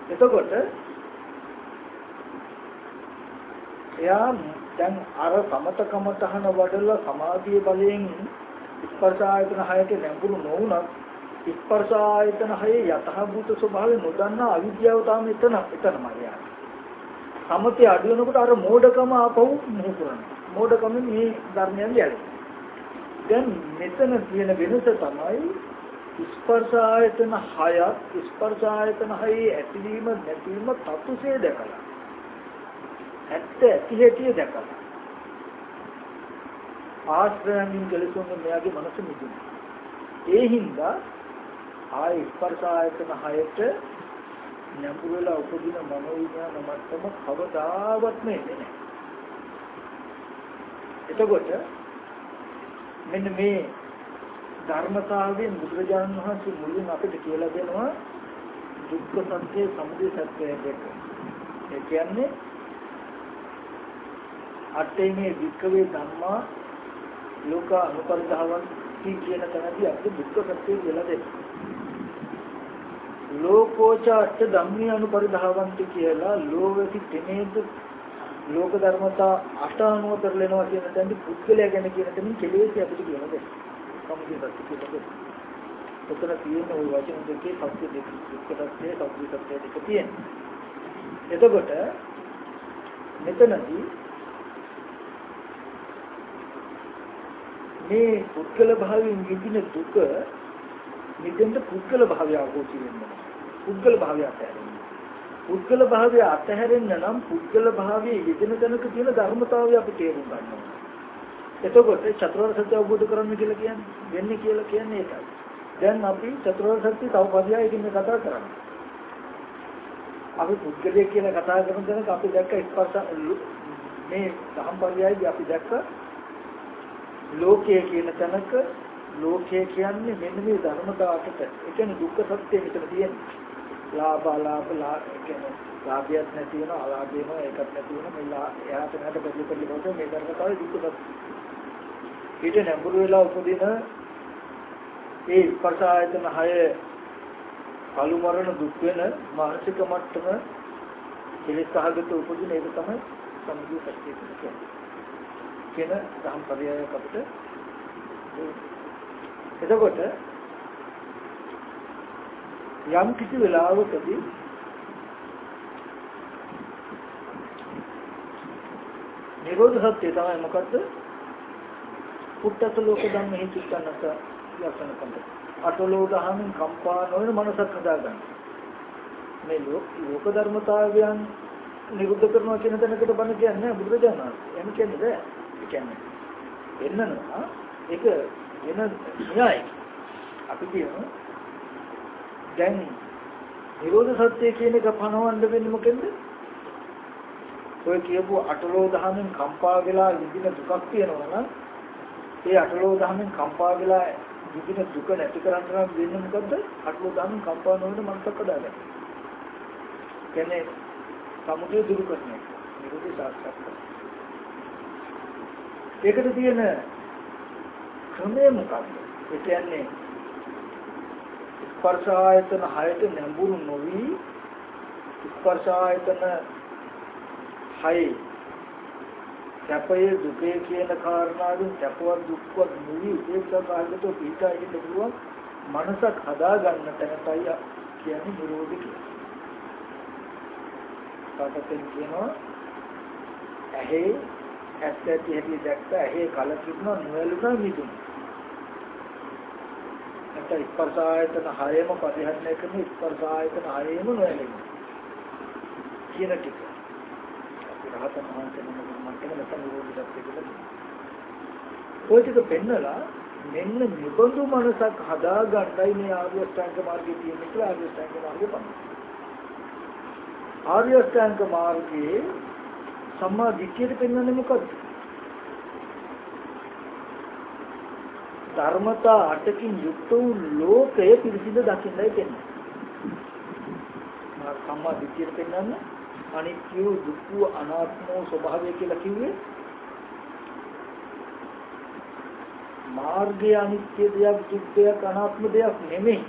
එතකොට එයා දැන් අර සමතකම තහන වඩලා සමාධිය බලයෙන් ස්පර්ශ ආයතන හයට නැඹුරු නොවුනත් ස්පර්ශ ආයතන හයේ යථාභූත ස්වභාවය නොදන්නා අවිද්‍යාව තාම එතන එතනමයි යන්නේ. සමතේ අඩු වෙනකොට අර මෝඩකම ආපහු මොහු කරනවා. මෝඩකම මේ ධර්මයන් ගැලේ. දැන් මෙතන තියෙන වෙනස තමයි ස්පර්ශ ආයතන හයත් ස්පර්ශ ආයතන හයේ ඇතිවීම නැතිවීම තතුසේ දැකලා. ඇත්ත ඇති හැටි දැකලා. ආශ්‍රයමින් ගලසොන්න මෙයාගේ මනස මිදුණා. ඒ හින්දා ආය ස්පර්ශ ආයතන හයට නැඹුරු වෙලා උපදින මනෝවිඥාන මට්ටම කවදාවත් එන්නේ නැහැ. එතකොට මෙන්න මේ ධර්මතාවයෙන් බුදුරජාණන් වහන්සේ මුලින් අපිට කියලා දෙනවා දුක්ඛ සත්‍ය සමුදය සත්‍ය දෙක. ඒ කියන්නේ අට්ඨේමේ වික්කවේ ධම්මා ලෝක අනුපරිධාවන් කියන තැනදී අපිට දුක්ඛ සත්‍ය කියලා දෙනවා. ලෝකෝචාච්ච ධම්මී අනුපරිධාවන්ති කියලා ලෝකෙති තෙමේද ලෝක ධර්මතා අට අනුව කරලෙනවා කියන තැනදි පුද්ගලයා ගැන කියන තැනින් කෙලෙස් අපිට කියනද සම්පූර්ණ සත්‍ය කියනද උතන තියෙන ওই වචන දෙකේ සත්‍ය දෙක දුක්ඛත්වයේ සත්‍ය සත්‍ය දෙක තියෙන එතකොට මෙතනදී මේ පුද්ගල භාවයෙන් විඳින දුක මෙතෙන්ට පුද්ගල භාවය අවබෝධ වෙනවා. පුද්ගල භාවය අත්හැරෙන්න. පුද්ගල භාවය අත්හැරෙන්න නම් පුද්ගල භාවයේ යෙදෙන තැනක තියෙන ධර්මතාවය අපි තේරුම් ගන්නවා. එතකොට චතුරාර්ය සත්‍ය අවබෝධ කරගන්න කියලා කියන්නේ වෙන්නේ කියලා කියන්නේ ඒකයි. දැන් අපි චතුරාර්ය සත්‍ය තව පදයකින් කතා කරන්නේ. අපි පුද්ගලය කියලා කතා කරන තැනක අපි දැක්ක ස්පර්ශ මේ දහම් පදයයි අපි දැක්ක ලෝකය කියන තැනක ලෝකය කියන්නේ මෙන්න මේ ධර්මතාවට ඒ කියන්නේ දුක්ඛ සත්‍ය මෙතන තියෙන්නේ. ලාභ අලාභ ලා කියන්නේ ලාභයක් නැති වෙන අලාභ වෙනවා ඒකත් නැති වෙන මේ එයාට නැට බෙදලි කරලි කොට මේ ධර්මතාවය දුක්ඛ සත්‍ය. ඊට නැඹුරු වෙලා උපදින ඒ ස්පර්ශ ආයතන 6 කලු මරණ දුක් වෙන මානසික මට්ටම කෙලෙස් සහගත උපදින ඒක තමයි සමුදය සත්‍ය කියන්නේ. කියන ධම් පරයයක් අපිට එතකොට යම් කිසි වෙලාවකදී නිරෝධ සත්‍ය තමයි මොකද්ද? පුත්තස ලෝක ධම්මෙහි චිත්තනස යසන කන්ද. අටලෝ දහමින් කම්පා නොවන මනසක් හදාගන්න. මේ ලෝක ධර්මතාවයන් නිරුද්ධ කරනවා කියන තැනකට බණ කියන්නේ බුදුරජාණන් වහන්සේ. එහෙම කියන්නේ බෑ. ඒ කියන්නේ එන්නනවා ඒක වෙන න්‍යායයි. අපි කියමු දැන් නිරෝධ සත්‍ය කියන එක පනවන්න වෙන්නේ මොකෙන්ද? ඔය කියපු අටලෝ දහමෙන් කම්පා වෙලා විඳින දුකක් තියෙනවා නම් ඒ අටලෝ දහමෙන් කම්පා වෙලා විඳින දුක නැති කරන්න නම් වෙන්නේ මොකද්ද? අටලෝ දහමෙන් කම්පා නොවන මනසක් හදාගන්න. කියන්නේ සමුදය දුරු කරන එක. නිරෝධය සාක්ෂාත් කරගන්න. ඒකට තියෙන ක්‍රමය මොකක්ද? ඒ කියන්නේ ස්පර්ශ ආයතන හයට නැඹුරු නොවි ස්පර්ශ ආයතන හය සැපයේ දුකේ කියන කාරණාවෙන් සැපවත් දුක්වත් නොවි උපේක්ෂා කාර්යයට පිටා ඉන්න පුළුවන් මනසක් හදා ගන්න තැනටයි කියන්නේ නිරෝධ කියලා. තාපතෙන් කියනවා ඇහි ඇත්ත ඇති හැටි දැක්ක ඇහි කලකිරුණා නොවැළුණා මිදුණා. නැත්නම් ස්පර්ශ ආයතන හයම පරිහරණය කරන ස්පර්ශ ආයතන හයම නොවැළෙනවා. කියන ටික. අපි රහතන් වහන්සේ නමකට මට්ටම නැත්නම් නිරෝධයක් කියලා. ඔය ටික පෙන්නලා මෙන්න නිබඳු මනසක් හදා ගන්නයි මේ ආර්ය අෂ්ටාංග මාර්ගයේ තියෙන කියලා ආර්ය අෂ්ටාංග මාර්ගය පමණයි. ආර්ය අෂ්ටාංග මාර්ගයේ සම්මා දිට්ඨියට පෙන්වන්නේ මොකද්ද? ධර්මතා අටකින් යුක්ත වූ ලෝකය පිරිසිදු දකින්නයි කියන්නේ. මා සම්මා දිට්ඨියට පෙන්වන්නේ අනිත්‍ය දුක්ඛ අනාත්ම ස්වභාවය කියලා කිව්වේ මාර්ගය අනිත්‍ය දෙයක් දුක් දෙයක් අනාත්ම දෙයක් නෙමෙයි.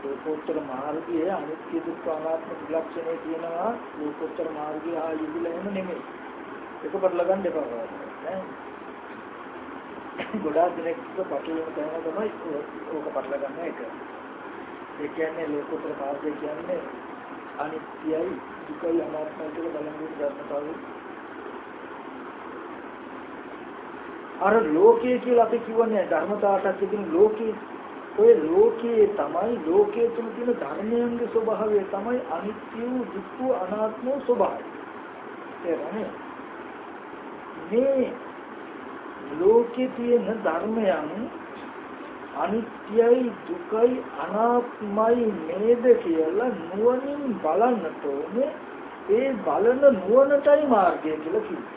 ලෝකෝත්තර මාර්ගයේ අනිත්‍ය දුක්ඛ අනාත්ම ලක්ෂණේ තියෙනවා ලෝකෝත්තර මාර්ගය ආ යෙදිලා එහෙම නෙමෙයි. එකපට ලගන්න එපා ඈ. ගොඩාක් දෙනෙක් පටලවන තැන තමයි ඕක පටල ගන්න එක. ඒ කියන්නේ ලෝකෝත්තර මාර්ගය කියන්නේ අනිත්‍යයි දුකයි අනාත්මයි කියලා බලන ධර්මතාවය. අර ලෝකයේ කියලා අපි කියන්නේ ධර්මතාවටත් කියන ලෝකයේ ඔය ලෝකයේ තමයි ලෝකයේ තුල තියෙන ධර්මයන්ගේ ස්වභාවය තමයි අනිත්‍ය වූ දුක්ඛ අනාත්ම වූ ස්වභාවය. ඒරනේ මේ ලෝකයේ තියෙන ධර්මයන් අනිත්‍යයි දුකයි අනාත්මයි නේද කියලා නුවණින් බලන්නට ඕනේ ඒ බලන නුවණටයි මාර්ගය කියලා කිව්වේ.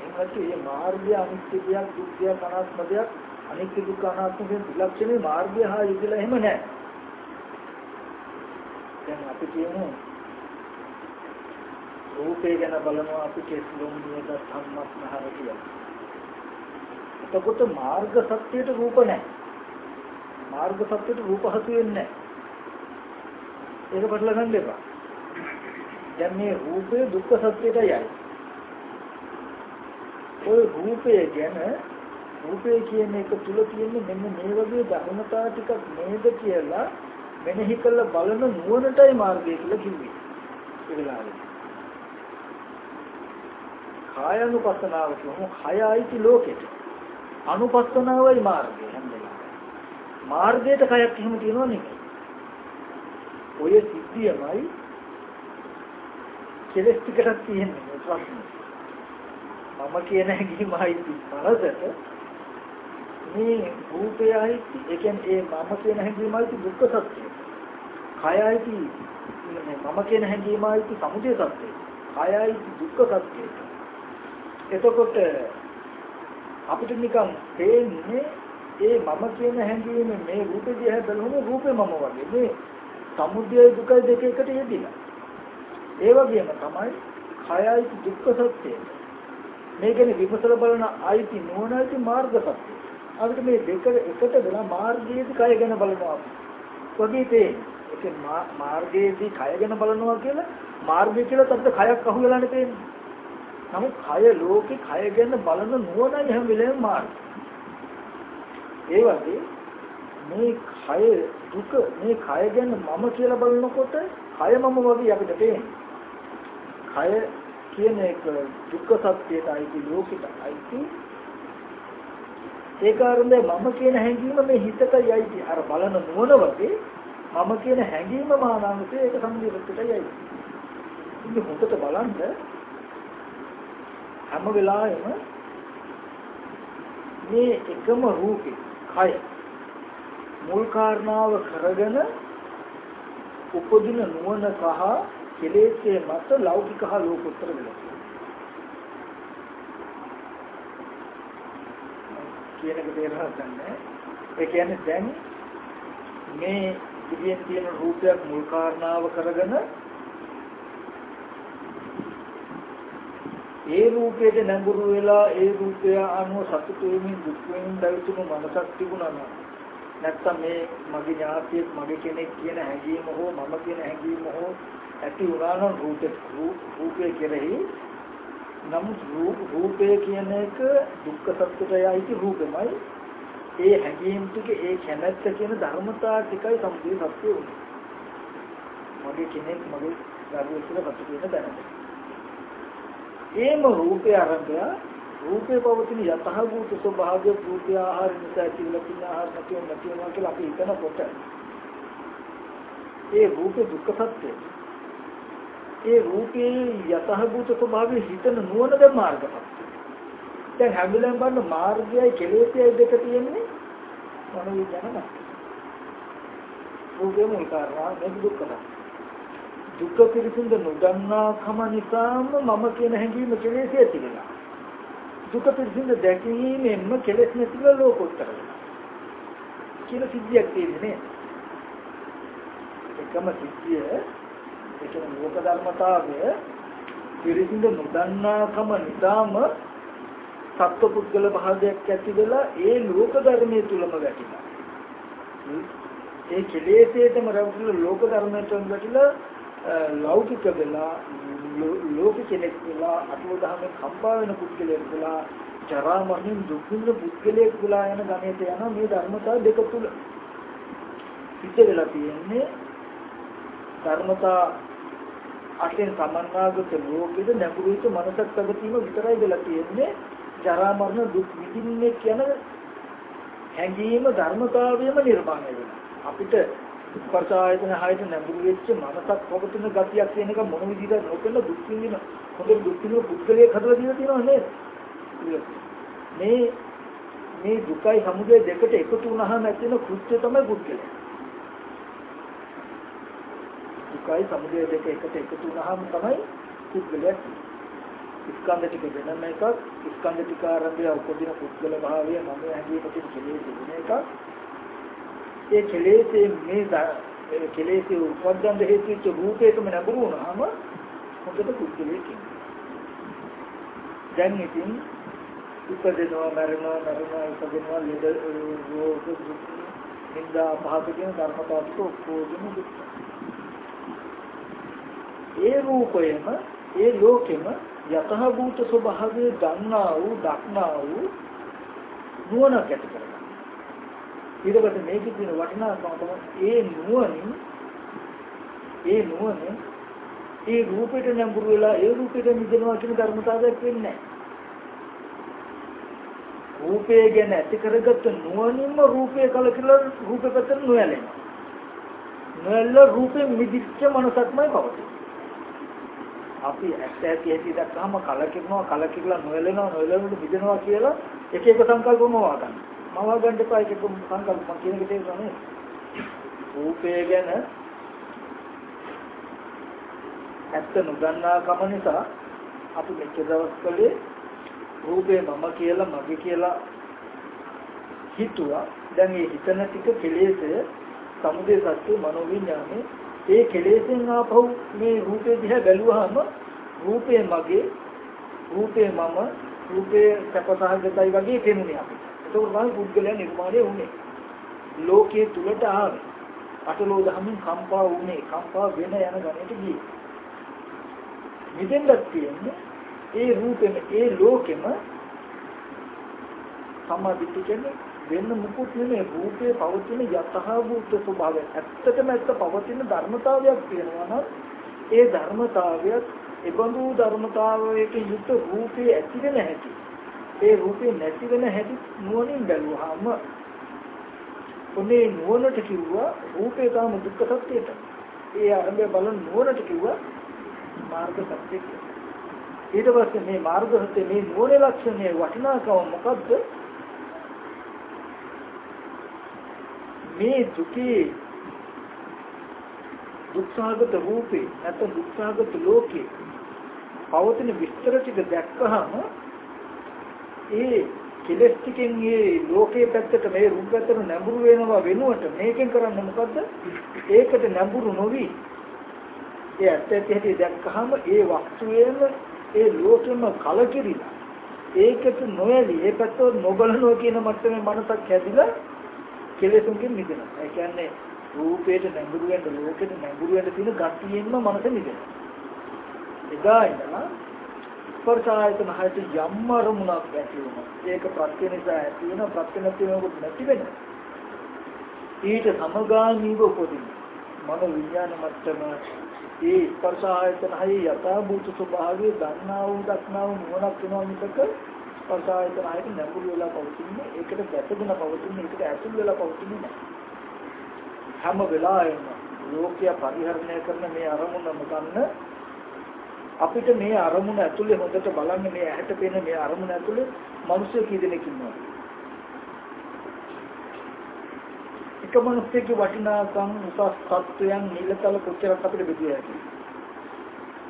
එහෙනම් මේ මාර්ගය අනිත්‍ය දෙයක් දුක් දෙයක් අනාත්ම දෙයක් අනිත්‍ය දුක්ඛ අනාත්ම කියන ත්‍රිලක්ෂණේ මාර්ගය හා යෙදලා එහෙම නැහැ. දැන් අපි කියමු රූපේ ගැන බලනවා අපි කෙස්ලොම් නියත සම්මස්නහර කියලා. එතකොට මාර්ග සත්‍යයට රූප නැහැ. මාර්ග සත්‍යයට රූප හසු වෙන්නේ නැහැ. ඒක බටලා ගන්න එපා. දැන් මේ රූපේ දුක්ඛ සත්‍යයටයි. ওই රූපය ගැන රූපය කියන එක තුල තියෙන මෙන්න මේ වගේ ධර්මතා ටිකක් නේද කියලා මෙනෙහි කළ බලන නුවණටයි මාර්ගය කියලා කිව්වේ. ඒ වෙලාවේ. කායනුපස්සනාව කියමු. කයයිති ලෝකෙට. අනුපස්සනාවයි මාර්ගය හැම වෙලාවෙම. මාර්ගයට කයක් එහෙම තියෙනව නෙමෙයි. ඔය සිද්ධියමයි කෙලස් ටිකක් තියෙන්නේ ප්‍රශ්නේ. මම කියන හැඟීමයි මනසට මේ රූපයයි ඒ කියන්නේ ඒ මම කියන හැඟීමයි දුක්ඛ සත්‍යය. කයයි මම කියන හැඟීමයි සමුදය සත්‍යය. කයයි දුක්ඛ සත්‍යය. එතකොට අපිට නිකන් තේන්නේ ඒ මම කියන හැඟීම මේ රූපේ දිහා බලනොත් රූපේ මම වගේ. මේ සමුදය දුකයි දෙක එකට යෙදිලා. ඒ වගේම තමයි කයයි දුක්ඛ සත්‍යය. මේකනේ විපස්සල බලන ආයිති නුවණයි මාර්ග සත්‍යය. අපිට මේ දෙක එකට වෙලා මාර්ගයේදී කය ගැන බලනවා වගේ තේන්නේ ඒක මාර්ගයේදී කය ගැන බලනවා කියලා මාර්ගය කියලා අපිට කයක් අහු වෙලා නෙතේන්නේ නමුත් කය ලෝකේ කය ගැන බලන නුවණයි හැම වෙලේම මාර්ගය ඒ වගේ මේ කය දුක මේ කය ගැන මම කියලා බලනකොට කය මම වගේ අපිට තේන්නේ කය කියන එක දුක්ඛ සත්‍යයට අයිති ලෝකෙට අයිති. ඒ කාරණේ මම කියන හැඟීම මේ හිතටයි යයි අර බලන නුවණ වගේ මම කියන හැඟීම මානංශය ඒක සම්පූර්ණයටයි යයි. ඉතින් හොඳට බලන්න හැම වෙලාවෙම මේ එකම රූපේ කය මුල් කාරණාව කරගෙන උපදින නුවණ සහ කෙලෙස්යේ මත ලෞකික හා ලෝකෝත්තර වෙනවා කියන එක තේරුම් ගන්න. ඒ කියන්නේ දැන් මේ ඉදිරියෙන් තියෙන රූපයක් මුල් කාරණාව කරගෙන ඒ රූපයට නැඹුරු වෙලා ඒ රූපය අනුව සතුටු වෙමින් දුක් වෙමින් දැවිතුණු මනසක් තිබුණා නම් නැත්තම් මේ මගේ ඥාතියෙක් මගේ කෙනෙක් කියන හැඟීම හෝ මම කියන හැඟීම හෝ ඇති වුණා නම් රූපේ රූපේ කෙරෙහි නමුත් රූපය කියන එක දුක්ඛ සත්‍යයයි රූපෙමයි? ඒ හැඟීම් ටික ඒ කැමැත්ත කියන ධර්මතා ටිකයි සම්පූර්ණ සත්‍ය උනේ මගේ කෙනෙක් මගේ දරුවෙක් කියලා සතුටු වෙන දැනගන්න ඒම රූපය ආරම්භය රූපේ පවතින යතහභූත ස්වභාවය රූපය ආහාර නිසා ඇතිවෙලා තියෙන ආහාර නැතිව නැතිවෙනවා කියලා අපි හිතනකොට ඒ රූපේ දුක්ඛ සත්‍යය ඒ රූපේ යතහභූත ස්වභාවය හිතන නුවණ ද මාර්ගපත් දැන් හැමලෙන් බලන මාර්ගයයි කෙලෙසයි දෙක තියෙන්නේ මනෝ විඥාන රූපේ මුල් කාරණා මේ දුක්ඛ සත්‍ය දුක පිළිසින්ද නොදන්නා කම නිසාම මම කියන හැඟීම කෙලෙස් ඇති වෙනවා. දුක පිළිසින්ද දැකීමෙන්ම කෙලෙස් නැතිව ලෝකෝත්තර වෙනවා. කියන සිද්ධියක් තියෙන්නේ එකම සිද්ධිය ඒකම ලෝක ධර්මතාවය පිළිසින්ද නොදන්නා කම නිසාම සත්පුද්ගල භාවයක් ඇති වෙලා ඒ ලෝක ධර්මයේ තුලම වැටිලා. ඒ කෙලෙසේටම රැවටිලා ලෝක ධර්මයටම වැටිලා ලෞකික වෙලා ලෝක කෙනෙක් වෙලා අටුව දහමෙන් කම්පා වෙන පුද්ගලයෙක් වෙලා ජරා මරණින් දුක් විඳ පුද්ගලයෙක් වෙලා යන ගණයට යන මේ ධර්මතා දෙක තුල. සිද්ධ වෙලා තියෙන්නේ ධර්මතා අටෙන් සමන්නාගත ලෝකෙද නැඹුරු විට මනසක් පැවතීම විතරයි වෙලා තියෙන්නේ ජරා මරණ දුක් විඳින්නේ කියන හැඟීම ධර්මතාවයම නිර්මාණය වෙනවා. අපිට ස්පර්ශ ආයතන හයට නැඹුරු වෙච්ච මනසක් පවතින ගතියක් කියන එක මොන විදිහට නොකල දුක් විඳින හොඳ දුක් විඳින පුද්ගලයෙක් හදලා දීලා තියෙනව නේද? මේ මේ දුකයි සමුදය දෙකට එකතු වුණාම ඇතිවෙන කෘත්‍ය තමයි පුද්ගලයා. දුකයි සමුදය දෙක එකට එකතු වුණාම තමයි පුද්ගලයා ස්කන්ධ ටික වෙනම එකක් ස්කන්ධ ටික ආරම්භය උපදින පුද්ගල භාවය මම හැදීමකින් කෙලෙස් තිබුණ එකක්. ඒ කෙලෙසේ මේ කෙලෙසේ උපද්දන්න හේතු වෙච්ච රූපේකම නැඹුරු වුණාම මොකද පුද්ගලයෙක් දැන් ඉතින් උපදිනවා මරනවා මරනවා උපදිනවා ලෙඩ රෝග දුක් නිന്ദා පහත කියන ධර්මතාවක ඔක්කොම දුක්. ඒ රූපයම ඒ ලෝකෙම යතහභූත ස්වභාවය ගන්නා වූ දක්නා වූ නුවණක් ඇති කරගන්න ඊට පස්සේ මේකේ තියෙන වටිනාකම තමයි ඒ නුවණින් ඒ නුවණ ඒ රූපෙට නඹුරු වෙලා ඒ රූපෙට මිදෙනවා කියන ධර්මතාවයක් වෙන්නේ රූපය ගැන ඇති කරගත්ත නුවණින්ම රූපය කලකිරලා රූපේ පැත්තට නොයැලෙනවා. නොයැල්ල රූපෙ මිදිච්ච මනසක්මයි පවතින්නේ. අපි ඇත්ත ඇති ඇති දැක්කම කලකිරනවා කලකිරලා නොයැලෙනවා නොයැලෙනකොට මිදෙනවා කියලා එක එක සංකල්පම වගන්න. මවා ගන්න එපා ඒක සංකල්ප මම කියන එක තේරුණා රූපය ගැන ඇත්ත නොදන්නා කම නිසා අපි මෙච්චර දවස් කලේ රූපේ මම කියලා මගේ කියලා හිතුවා. දැන් මේ හිතන ටික කෙලෙසය සමුදේ සත්‍ය මනෝවිඥානේ ඒ කෙලෙසෙන් ආපහු මේ රූපේ දිහා බැලුවාම රූපේ මගේ රූපේ මම රූපේ සැපසහගතයි වගේ පෙනුනේ අපිට. ඒක තමයි පුද්ගලයා නිර්මාණය වුනේ. ලෝකයේ තුලට ආවේ. අටලෝ දහමින් කම්පා වුනේ. කම්පා වෙන යන ගණයට ගියේ. මෙතෙන්ද තියෙන්නේ ඒ රූපෙම ඒ ලෝකෙම සම්මාදිට්ඨිය කියන්නේ වෙන මුකුත් නෙමෙයි රූපේ පවතින යතහභූත ස්වභාවය. ඇත්තටම ඇත්ත පවතින ධර්මතාවයක් තියෙනවා නම් ඒ ධර්මතාවයත් ඒබඳු ධර්මතාවයක යුක්ත රූපේ ඇති වෙන හැටි ඒ රූපේ නැති වෙන හැටි නුවණින් බැලුවාම උනේ නුවණට කිව්වා රූපේ තම දුක්ඛ සත්‍යයට. ඒ ආරම්භය බලන නුවණට කිව්වා මාර්ග සත්‍ය කියලා. ඊට පස්සේ මේ මාර්ග සත්‍ය මේ නුවණේ ලක්ෂණයේ වටිනාකම මොකද්ද? මේ දුකේ දුක්ඛාගත රූපේ නැත්නම් දුක්ඛාගත ලෝකේ පවතින විස්තර ටික දැක්කහම ඒ කෙලස් ටිකෙන් මේ ලෝකයේ පැත්තට මේ රූප පැත්තට නැඹුරු වෙනවා වෙනුවට මේකෙන් කරන්නේ මොකද්ද? ඒකට නැඹුරු නොවි ඒ ඇත්ත ඇති හැටි දැක්කහම ඒ වස්තුවේම ඒ ලෝකෙම කලකිරිලා ඒකට නොයලි ඒ පැත්තව නොබලනවා කියන මට්ටමේ මනසක් හැදිලා කෙලෙසුන්ගෙන් මිදෙනවා. ඒ කියන්නේ රූපයට නැඹුරු වෙන්න ලෝකෙට නැඹුරු වෙන්න තියෙන ගතියෙන්ම මනස මිදෙනවා. එදා ඉඳලා ස්පර්ශ ආයතන හයට යම් අරමුණක් ඇති වෙනවා. ඒක ප්‍රත්‍ය නිසා ඇති වෙන ප්‍රත්‍ය නැති වෙනකොට නැති වෙනවා. ඊට සමගාමීව උපදින. මන විඥාන මට්ටම ඒ ස්පර්ශ ආයතන හයේ යථාභූත ස්වභාවය දන්නා වූ දක්නා වූ නුවණක් වෙනවා මිසක ස්පර්ශ ආයතන හයට නැඹුරු වෙලා පවතින්නේ ඒකට ගැටගෙන පවතින්නේ ඒකට ඇතුල් වෙලා පවතින්නේ නැහැ. හැම වෙලාවෙම ලෝකය පරිහරණය කරන මේ අරමුණම ගන්න අපිට මේ අරමුණ ඇතුලේ හොඳට බලන්න මේ ඇහැට පේන මේ අරමුණ ඇතුලේ මිනිස්සු කී දෙනෙක් ඉන්නවා එක මිනිස්සෙක්ගේ වටිනාකම් උසස් තත්වයන් නිලතල කොච්චරක් අපිට බෙදිය හැකියි.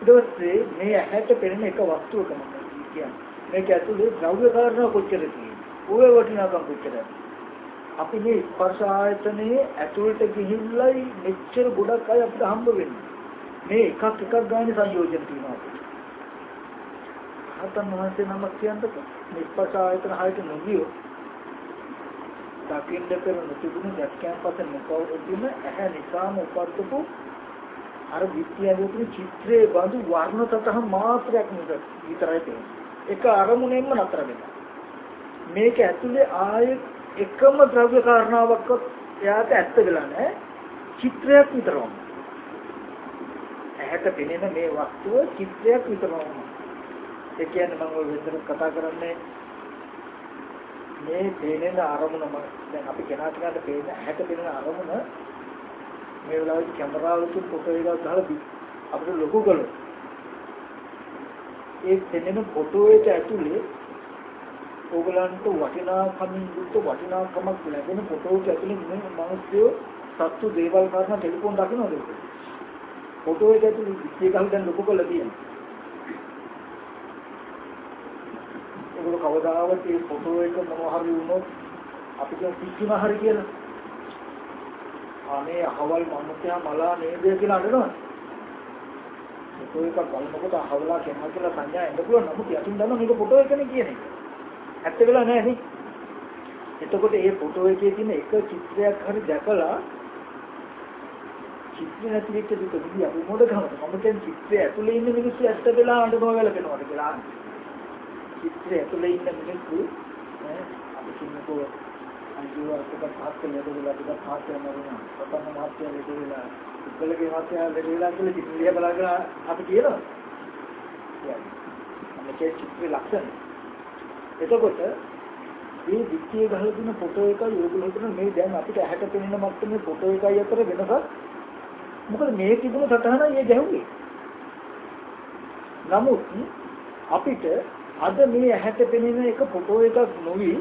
ඊට පස්සේ මේ ඇහැට පෙනෙන එක වස්තුවක කියන්නේ මේක ඇතුලේ ද්‍රව්‍ය කාරණා කොච්චර තියෙන්නේ. ඔය වටිනාකම් කොච්චරද? අපි මේ ස්පර්ශ ආයතනයේ ඇතුළට ගිහිල්ලයි මෙච්චර ගොඩක් අය අපිට හම්බ වෙන්නේ. මේ එකක් එකක් ගානේ සංයෝජන තියෙනවා අපිට. හතන් වහන්සේ නමක් කියන්නකෝ මේ ස්පර්ශ ආයතන හයට නොගියොත් දකින්න පෙර නොතිබුණු දැක්කයන් පස්සේ නොපවතින ඇහැ නිසාම උපද්දපු අර විද්‍යාවේ චිත්‍රයේ බඳු වර්ණ සතහ මාත්‍රයක් විතරයි තියෙන්නේ. එක අරමුණෙන්ම නතර වෙනවා. මේක ඇතුලේ ආයේ එකම ද්‍රව්‍ය කාරණාවක්වත් එයාට ඇත්ත වෙලා නැහැ. චිත්‍රයක් විතරම. ඇහැට පෙනෙන මේ වස්තුව චිත්‍රයක් විතරම. ඒ කියන්නේ මම ඔය විතර කතා කරන්නේ මේ පේන අරමුණම දැන් අපි කෙනා කෙනාට පේන ඇහැට පේන අරමුණ මේ වෙලාවේ කැමරාවකින් ෆොටෝ එකක් ගහලා අපිට ලොකු කළොත්. ඒ පෙනෙන ෆොටෝ එක ඇතුලේ ඕගලන්ට වටිනාකමින් යුක්ත වටිනාකමක් ලැබෙන ෆොටෝ එක ඇතුලේ මේ මිනිස්සු සත්තු දේවල් කරන ටෙලිෆෝන් දකින්නද ෆොටෝ එක ඇතුලේ විශ්ේ ගහලා දැන් ලොකු කරලා තියෙනවා ඒගොල්ලෝ කවදාවත් මේ ෆොටෝ එක මොනවා හරි වුණොත් අපිට පිච්චුන හරි කියලා. අනේ අහවල් මනුස්සයා මලා නේද කියලා අඬනවා. ෆොටෝ එක බලනකොට අහවලා කෙනා කියලා සංඥා එන්න පුළුවන් නමුත් යටින් දන්නා මේක ෆොටෝ එකනේ කියන්නේ. ඇත්ත වෙලා නැහැ නේ. එතකොට මේ ෆොටෝ එකේ තියෙන එක චිත්‍රයක් හරි දැකලා චිත්‍රය නැති වෙච්ච දුක දිහා අපි මොඩ ගමද මම දැන් චිත්‍රය ඇතුලේ ඉන්න මිනිස්සු ඇත්ත වෙලා අඬනවා වැලකෙනවාද කියලා. චිත්‍රය ඇතුලේ ඉන්න මිනිස්සු අපි කින්නකෝ අන්තිමට පහත් ලැබෙලා ටිකක් පහත් වෙනවා. පතන මාත්‍ය ලැබෙලා උගලගේ මාත්‍ය ලැබෙලා කියලා චිත්‍රය බලාගෙන අපි කියනවා. මේකේ චිත්‍රයේ ලක්ෂණ. එතකොට මේ විත්තිය ගහලා තියෙන ෆොටෝ එකයි ඕගොල්ලෝ හිතන මේ දැන් අපිට ඇහැට පෙනෙන මට්ටමේ ෆොටෝ එකයි අතර වෙනසක් මොකද මේ තිබුණ සටහනයි ඒ ගැහුවේ නමුත් අපිට අද මේ ඇහැට පෙනෙන එක ෆොටෝ එකක් නොවි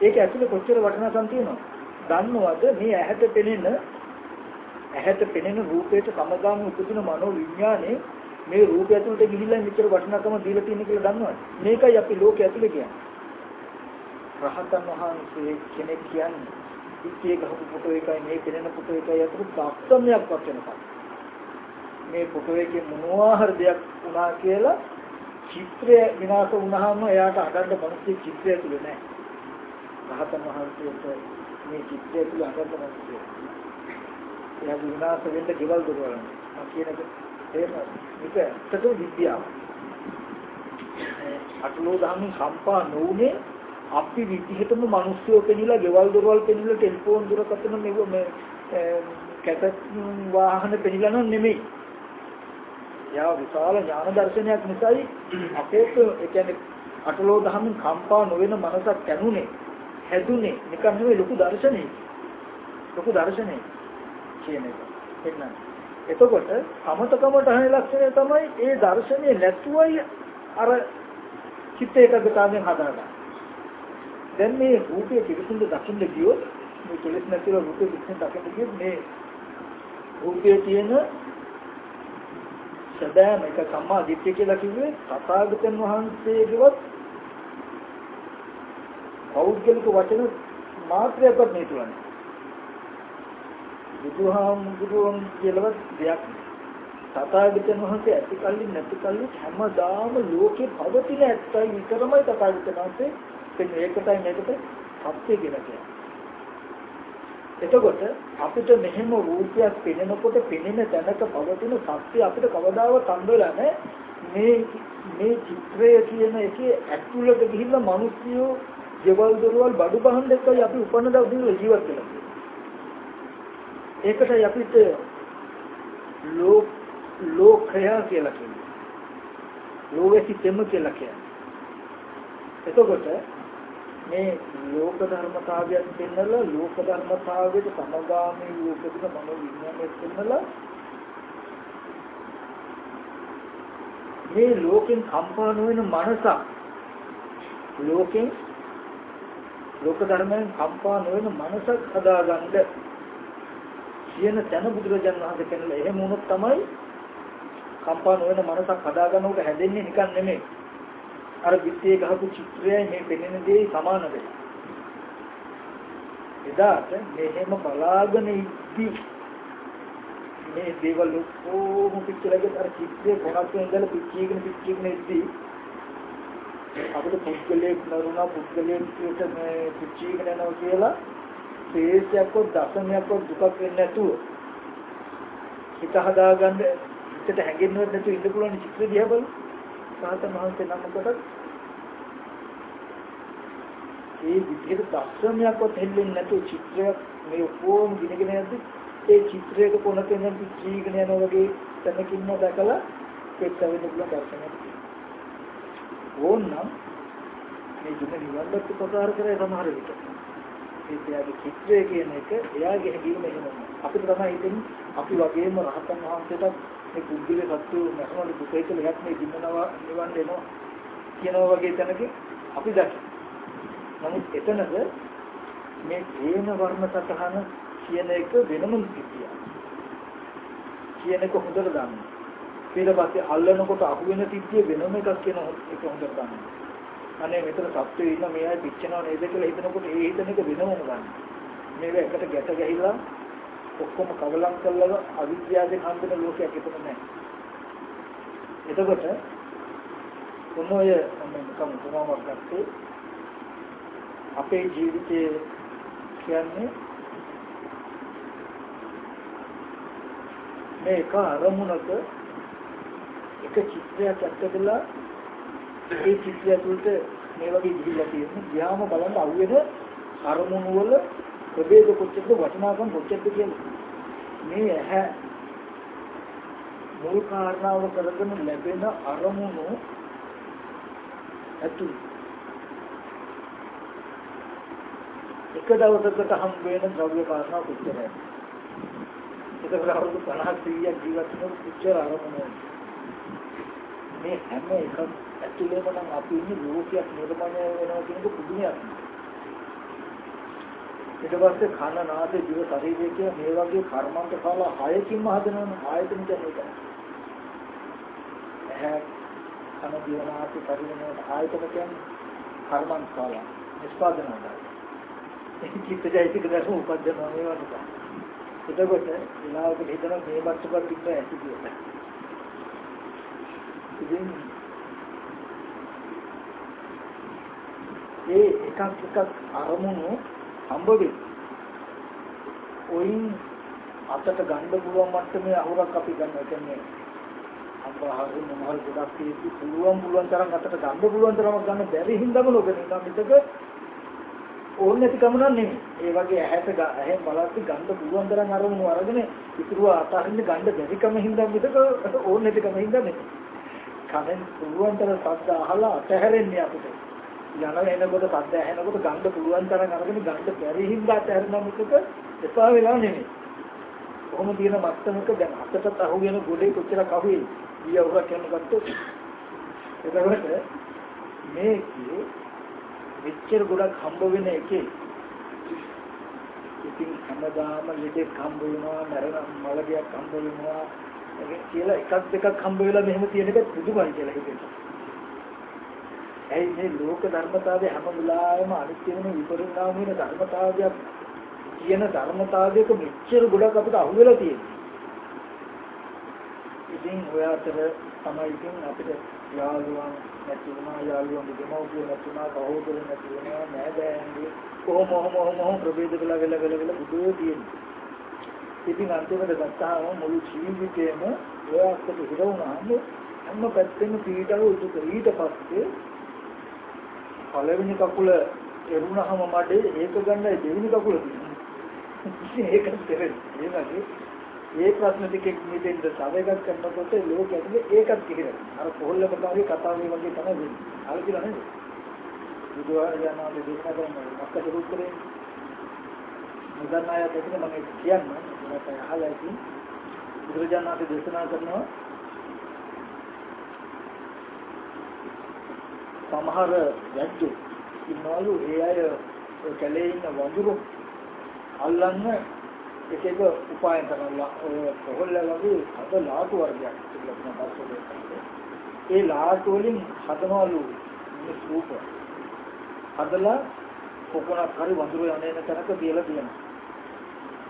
ඒක ඇතුලේ කොච්චර වටිනාකම් තියෙනවද? දන්නවද මේ ඇහැට පෙනෙන ඇහැට පෙනෙන රූපයට සමගාමී උපදින මනෝ විඥානේ මේ රූපය ඇතුළට ගිහිල්ලා මෙච්චර වටිනාකම දීලා තියෙන කියලා දන්නවද? මේකයි අපි ලෝකය ඇතුලේ කියන්නේ. රහතන් වහන්සේ කෙනෙක් කියන්නේ ඉතියේ ගහපු ෆොටෝ එකයි මේ පෙනෙන ෆොටෝ එකයි අතර ප්‍රාප්තමයක් වචනකම්. මේ ෆොටෝ එකේ මොනවා හරි දෙයක් වුණා කියලා චිත්‍රය විනාශ වුණාම එයාට අඬන්න මොනසේ චිත්‍රය තුල නැහැ. රහතන් වහන්සේට මේ චිත්‍රය තුල අඬන්න මොනසේ. එයා විනාශ වෙන්න ගෙවල් දොරවල. මම කියන එක තේරෙනවද? මේක ඇත්තටම විද්‍යාව. අටලෝ දහමින් කම්පා නොවුනේ අපි විදිහටම මිනිස්සුෝ පෙනිලා ගෙවල් දොරවල් පෙනිලා ටෙලිෆෝන් දුරකථන මේ කැසට් වාහන පෙනිලා නම් නෙමෙයි. යා විශාල ඥාන දර්ශනයක් නිසායි අපේට ඒ කියන්නේ අටලෝ දහමින් කම්පා නොවන මනසක් කැණුනේ හැදුනේ. නිකන් නෙවෙයි ලොකු දර්ශනයක් ලොකු දර්ශනයක් කියන එක. එන්න. එතකොට සමතකමට අහන ලක්ෂණය තමයි ඒ දර්ශනේ නැතුවයි අර චිත්ත ඒකගතාවෙන් හදාගන්න. දැන් මේ රූපයේ පිරිසිදු දකින්න ගියොත් මේ කෙලෙස් නැතිව රූපේ පිටින් දකින්න කිව්වොත් මේ රූපයේ තියෙන සැබෑම එක සම්මා දිට්ඨිය කියලා කිව්වේ තථාගතයන් වහන්සේගේවත් පෞද්ගලික වචන මාත්‍රයක්වත් මේ තුලන්නේ. බුදුහාමුදුරුවන් කියලාවත් දෙයක් තථාගතයන් වහන්සේ ඇති කල්ලි නැති කල්ලි හැමදාම ලෝකේ පවතින ඇත්තයි විතරමයි තථාගතයන් වහන්සේ කියන්නේ ඒකටයි මේකට සත්‍ය කියලා කියන්නේ. එතකොට අපිට මෙහෙම රූපයක් පෙනෙනකොට පෙනෙන තැනක පවතින සත්‍ය අපිට කවදාවත් හම්බෙලා නැහැ. මේ මේ චිත්‍රය කියන එකේ ඇතුළට ගිහිල්ලා මිනිස්සුયો ජීවල් දොරවල් බඩු බහන් දෙකයි අපි උපන්න දවසේ ජීවත් වෙනවා. ඒකටයි අපිට ලෝක ලෝකය කියලා කියන්නේ. ලෝකෙ සිටෙම කියලා කියන්නේ. එතකොට මේ ලෝක ධර්මතාවයන් දෙන්නලා ලෝක ධර්මතාවයට සමගාමී ලෝකෙක මනෝ විඥානය දෙන්නලා. මේ ලෝකෙන් කම්පා නොවන මනසක් ලෝකෙන් ලෝක ධර්මයෙන් කම්පා නොවන මනසක් හදාගන්න කියන තැන බුදුරජාණන් වහන්සේ කියනවා එහෙම වුණොත් තමයි කම්පා නොවන මනසක් හදාගන්න උට හැදෙන්නේ නිකන් නෙමෙයි. අර පිටියේ ගහපු චිත්‍රයයි මේ පෙනෙන දේ සමාන වෙයි. එදාට මෙහෙම බලාගෙන ඉද්දි මේ දේවල් ඔක්කොම පිටලගෙන අර චිත්‍රයේ කොනක් ඉඳලා පිටියකින් පිටියකින් ඉද්දි අපිට පුද්ගලයෙක් නරුණා පුද්ගලයෙක් කියත මේ පිටියකින් යනවා කියලා ශේෂයක්වත් දශමයක්වත් දුකක් වෙන්නේ නැතුව හිත හදාගන්න හිතට හැඟෙන්නවත් නැතුව ඉන්න පුළුවන් චිත්‍ර දිහා බලන්න සාතන් වහන්සේ නමකට ඒ විදිහට දර්ශනයක්වත් හෙල්ලෙන්නේ නැතුව චිත්‍රයක් මේ ඔක්කොම ගිනගෙන යද්දි ඒ චිත්‍රයක කොනක ඉඳන් පිච්චීගෙන යනවා වගේ තැනකින්ම දැකලා ඒක වෙන්න පුළුවන් දර්ශනයක්. ඕනනම් මේ දුක නිවන්නත් උපකාර කරේ සමහර විට. ඒ තියාගේ චිත්‍රය කියන එක එයාගේ හැඟීම එහෙමයි. අපිට තමයි හිතෙන්නේ අපි වගේම රහතන් වහන්සේට මේ කුද්ධිලේ සත්‍ය නැසනවල දුකයි කියලා එකක් මේ දිනනවා නිවන් දෙනවා කියනවා වගේ තැනක අපි දැක්ක. නමුත් එතනද මේ හේන වර්ණ සතහන කියන එක වෙනම සිද්ධියක්. කියන එක හොඳට ගන්න. ඊට පස්සේ අල්ලනකොට අහු වෙන සිද්ධිය වෙනම එකක් කියන එක හොඳට ගන්න. අනේ මෙතන සත්‍යය ඉන්න මේ අය පිච්චෙනව නේද කියලා හිතනකොට ඒ හිතන එක වෙනම ගන්න. මේක එකට ගැට ගැහිලා ඔක්කොම කවලම් කරලා අවිද්‍යාවෙන් හම්බෙන ලෝකයක් එතන නැහැ. එතකොට මොනෝය මම කම ගත්තේ අපේ ජීවිතයේ කියන්නේ මේ එක අරමුණක එක චිත්‍රයක් ඇත්තදලා ඒ චිත්‍රය තුළට මේ වගේ ගිහිල්ලා තියෙනවා. ගියාම බලන්න අහුවෙන අරමුණු වල ප්‍රභේද කොච්චරද වටිනාකම් කොච්චරද කියන්නේ. මේ ඇහැ මුල් කාරණාව කරගෙන ලැබෙන අරමුණු ඇතුළේ එක දවසකට හම් වෙන ද්‍රව්‍ය කාරණා කොච්චරයි? ඒක අවුරුදු 50 100ක් ජීවත් වෙන කොච්චර අරමුණු මේ හැම එකක් ඇතුළේම නම් අපි ඉන්නේ ලෝකයක් නිර්මාණය වෙනවා කියන එක පුදුමයක්. ඊට පස්සේ කන නාසය දිව ශරීරය කියන මේ වගේ කර්මන්ත කාලා හයකින්ම හදනවනේ ආයතන කියන්නේ ඒක. ඇහැ කන දිව නාසය ශරීරය ආයතන කියන්නේ කර්මන්ත කාලා නිෂ්පාදනය කරනවා. චිත්තජයතික ධර්ම උපදිනවා මේවා ටික. එතකොට ඊළාවකට හිතන මේ වස්තුපත් පිට ඇති කියලා. ඉතින් ඒ එකක් එකක් අරමුණු හම්බ වෙයි. ඔයින් අතට ගන්න පුළුවන් මට්ටමේ අහුරක් අපි ගන්න. ඒ කියන්නේ අම්බහරු මොනවල් ගොඩක් තියෙද්දි පුළුවන් පුළුවන් තරම් අතට ගන්න පුළුවන් තරමක් ගන්න බැරි හින්දාම නොගෙන ඉන්න මිසක ඕන නැති කම නෙමෙයි. ඒ වගේ ඇහැට ඇහෙන් බලද්දි ගන්න පුළුවන් තරම් අරමුණු අරගෙන ඉතුරුව අතහරින්න ගන්න බැරි කම හින්දා මිසක ඕන නැති කම හින්දා නෙමෙයි. කනෙන් පුළුවන් තරම් ශබ්ද අහලා අතහැරෙන්නේ අපිට. යන එනකොට ශබ්ද ඇහෙනකොට ගන්න පුළුවන් තරම් අරගෙන ගන්න බැරි හින්දා අතහැරෙනා මිසක එපා වෙලා නෙමෙයි. කොහොම තියෙන මත්තමක දැන් අතට අහු වෙන ගොඩේ කොච්චරක් අහුවේ. ඊයවුරක් යන ගත්තොත් එතකොට මේ මෙච්චර ගොඩක් හම්බ වෙන එකේ ඉතින් හැමදාම ලෙඩෙක් හම්බ වෙනවා මරණ මලගයක් හම්බ වෙනවා කියලා එකක් දෙකක් හම්බ වෙලා මෙහෙම තියෙන එක පුදුමයි කියලා හිතෙනවා. ඇයි මේ ලෝක ධර්මතාවය හැම වෙලාවෙම අනිත්‍ය වෙන විපරිණාම වෙන ධර්මතාවයක් කියන ධර්මතාවයක මෙච්චර ගොඩක් අපිට අහුවෙලා තියෙන්නේ. ඉතින් ඔය අතර තමයි ඉතින් අපිට යාළුවන් නැති වුණා යාළුවන් දෙමව්පියෝ නැති වුණා සහෝදරයෝ නැති වුණා නෑදෑයන්ගේ කොහොම කොහොම කොහොම ප්‍රභේද කළා වෙලා වෙලා වෙලා බුදෝ තියෙන්නේ ඉතින් අන්තිමට ගත්තාම මුළු ජීවිතේම ඔය අස්සට හිර වුණාම හැම පැත්තෙම පීඩාව උදුක ඊට පස්සේ පළවෙනි කකුල එරුණාම මඩේ ඒක ගන්නයි දෙවෙනි කකුල තියෙන්නේ ඒකත් තේරෙන්නේ ඒ වගේ ඒ ප්‍රශ්න ටිකෙක් මෙතෙන්ද තව එකක් කරනකොට ලෝකෙ ඇතුලේ ඒකත් කිහිරෙනවා. අර කොහොල්ල කතාවේ කතාවේ වගේ තමයි වෙන්නේ. අර කියලා නේද? බුදුආජානාවේ දේශනා කරන මක්කද උත්තරේ මුදන්නාය දෙකම මම කියන්න මට අහලා ඉතින් බුදුරජාණන්ගේ දේශනා කරනවා සමහර යද්දු ඉන්නවලු ඒ අය කැලේ ඉන්න වඳුරු අල්ලන්න එක එක උපායන් කරනවා. ඔය කොහොල්ල වගේ අද ලාටු වර්ගයක් තිබුණා පස්සෙ ඒ ලාටු වලින් හදනවලු මේ රූප. හදලා කොකනක් හරි වඳුර යන්නේ තැනක තියලා තියෙනවා.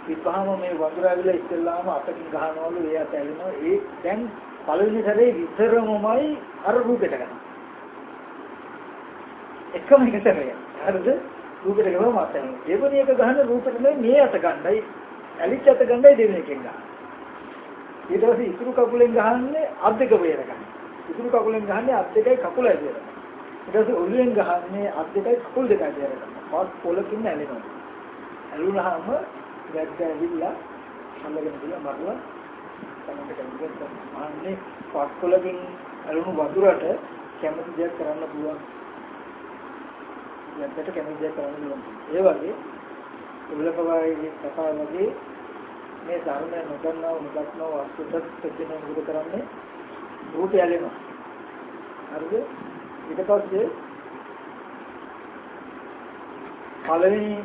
ඉතහම මේ වඳුර ඇවිල්ලා ඉස්සෙල්ලාම අතකින් ගහනවලු ඒ අත ඇලෙනවා ඒ දැන් පළවෙනි සැරේ විතරමමයි අර රූපෙට ගන්න එකම එක සැරේ හරිද රූපෙට ගම මාතන දෙවෙනි එක ගහන රූපෙට මේ අත ගන්නයි ඇලිච්ච අත ගන්නයි දෙවෙනි එකෙන් ගන්න. ඊට පස්සේ ඉතුරු කකුලෙන් ගහන්නේ අත් දෙක වේර ගන්න. ඉතුරු කකුලෙන් ගහන්නේ අත් දෙකයි කකුලයි වේර ගන්න. ඊට පස්සේ ඔළුවෙන් ගහන්නේ අත් දෙකයි කකුල් දෙකයි වේර ගන්න. පස් පොලකින් ඇලෙනවා. ඇලුනහම වැද්ද ඇවිල්ලා අල්ලගෙන ගියා මරලා තමයි කැමති අහන්නේ පස් පොලකින් ඇලුණු වතුරට කැමති දෙයක් කරන්න පුළුවන්. වැද්දට කැමති දෙයක් කරන්න පුළුවන්. ඒ වගේ උල්ලපවායේ කතාව වගේ මේ ධර්මය නොදන්නව නොදක්නව අසුතත් ප්‍රතින මොකද කරන්නේ රූපය ඇලෙනවා හරිද? ඊට පස්සේ පළවෙනි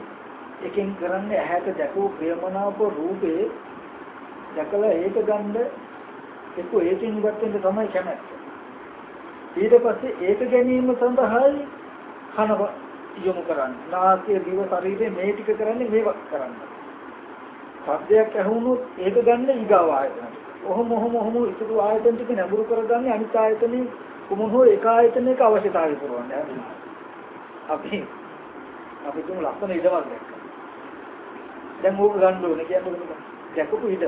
එකෙන් කරන්නේ ඇහැට දැකූ ප්‍රියමනාප රූපේ දැකලා ඒක ගන්න එක්ක ඒකෙන් ඉවත් වෙන්න තමයි කැමැත්ත. ඊට පස්සේ ඒක ගැනීම සඳහායි කන යොමු කරන්නේ. නාසය දිව ශරීරය මේ ටික කරන්නේ මේක කරන්නේ. සද්දයක් ඇහුනොත් ඒක ගන්න ඊගාව ආයතන. ඔහොම ඔහොම ඔහොම ඉතුරු ආයතන ටික නැඹුරු කරගන්නේ අනිත් ආයතනේ කොමුණ හෝ එක ආයතනයක අවශ්‍යතාවය පුරවන්නේ. අපි අපි තුමු ලස්සන ඉඩමක් දැක්කා. දැන් ඕක ගන්න ඕනේ කියන්නේ මොකද? දැකපු ඉඩ.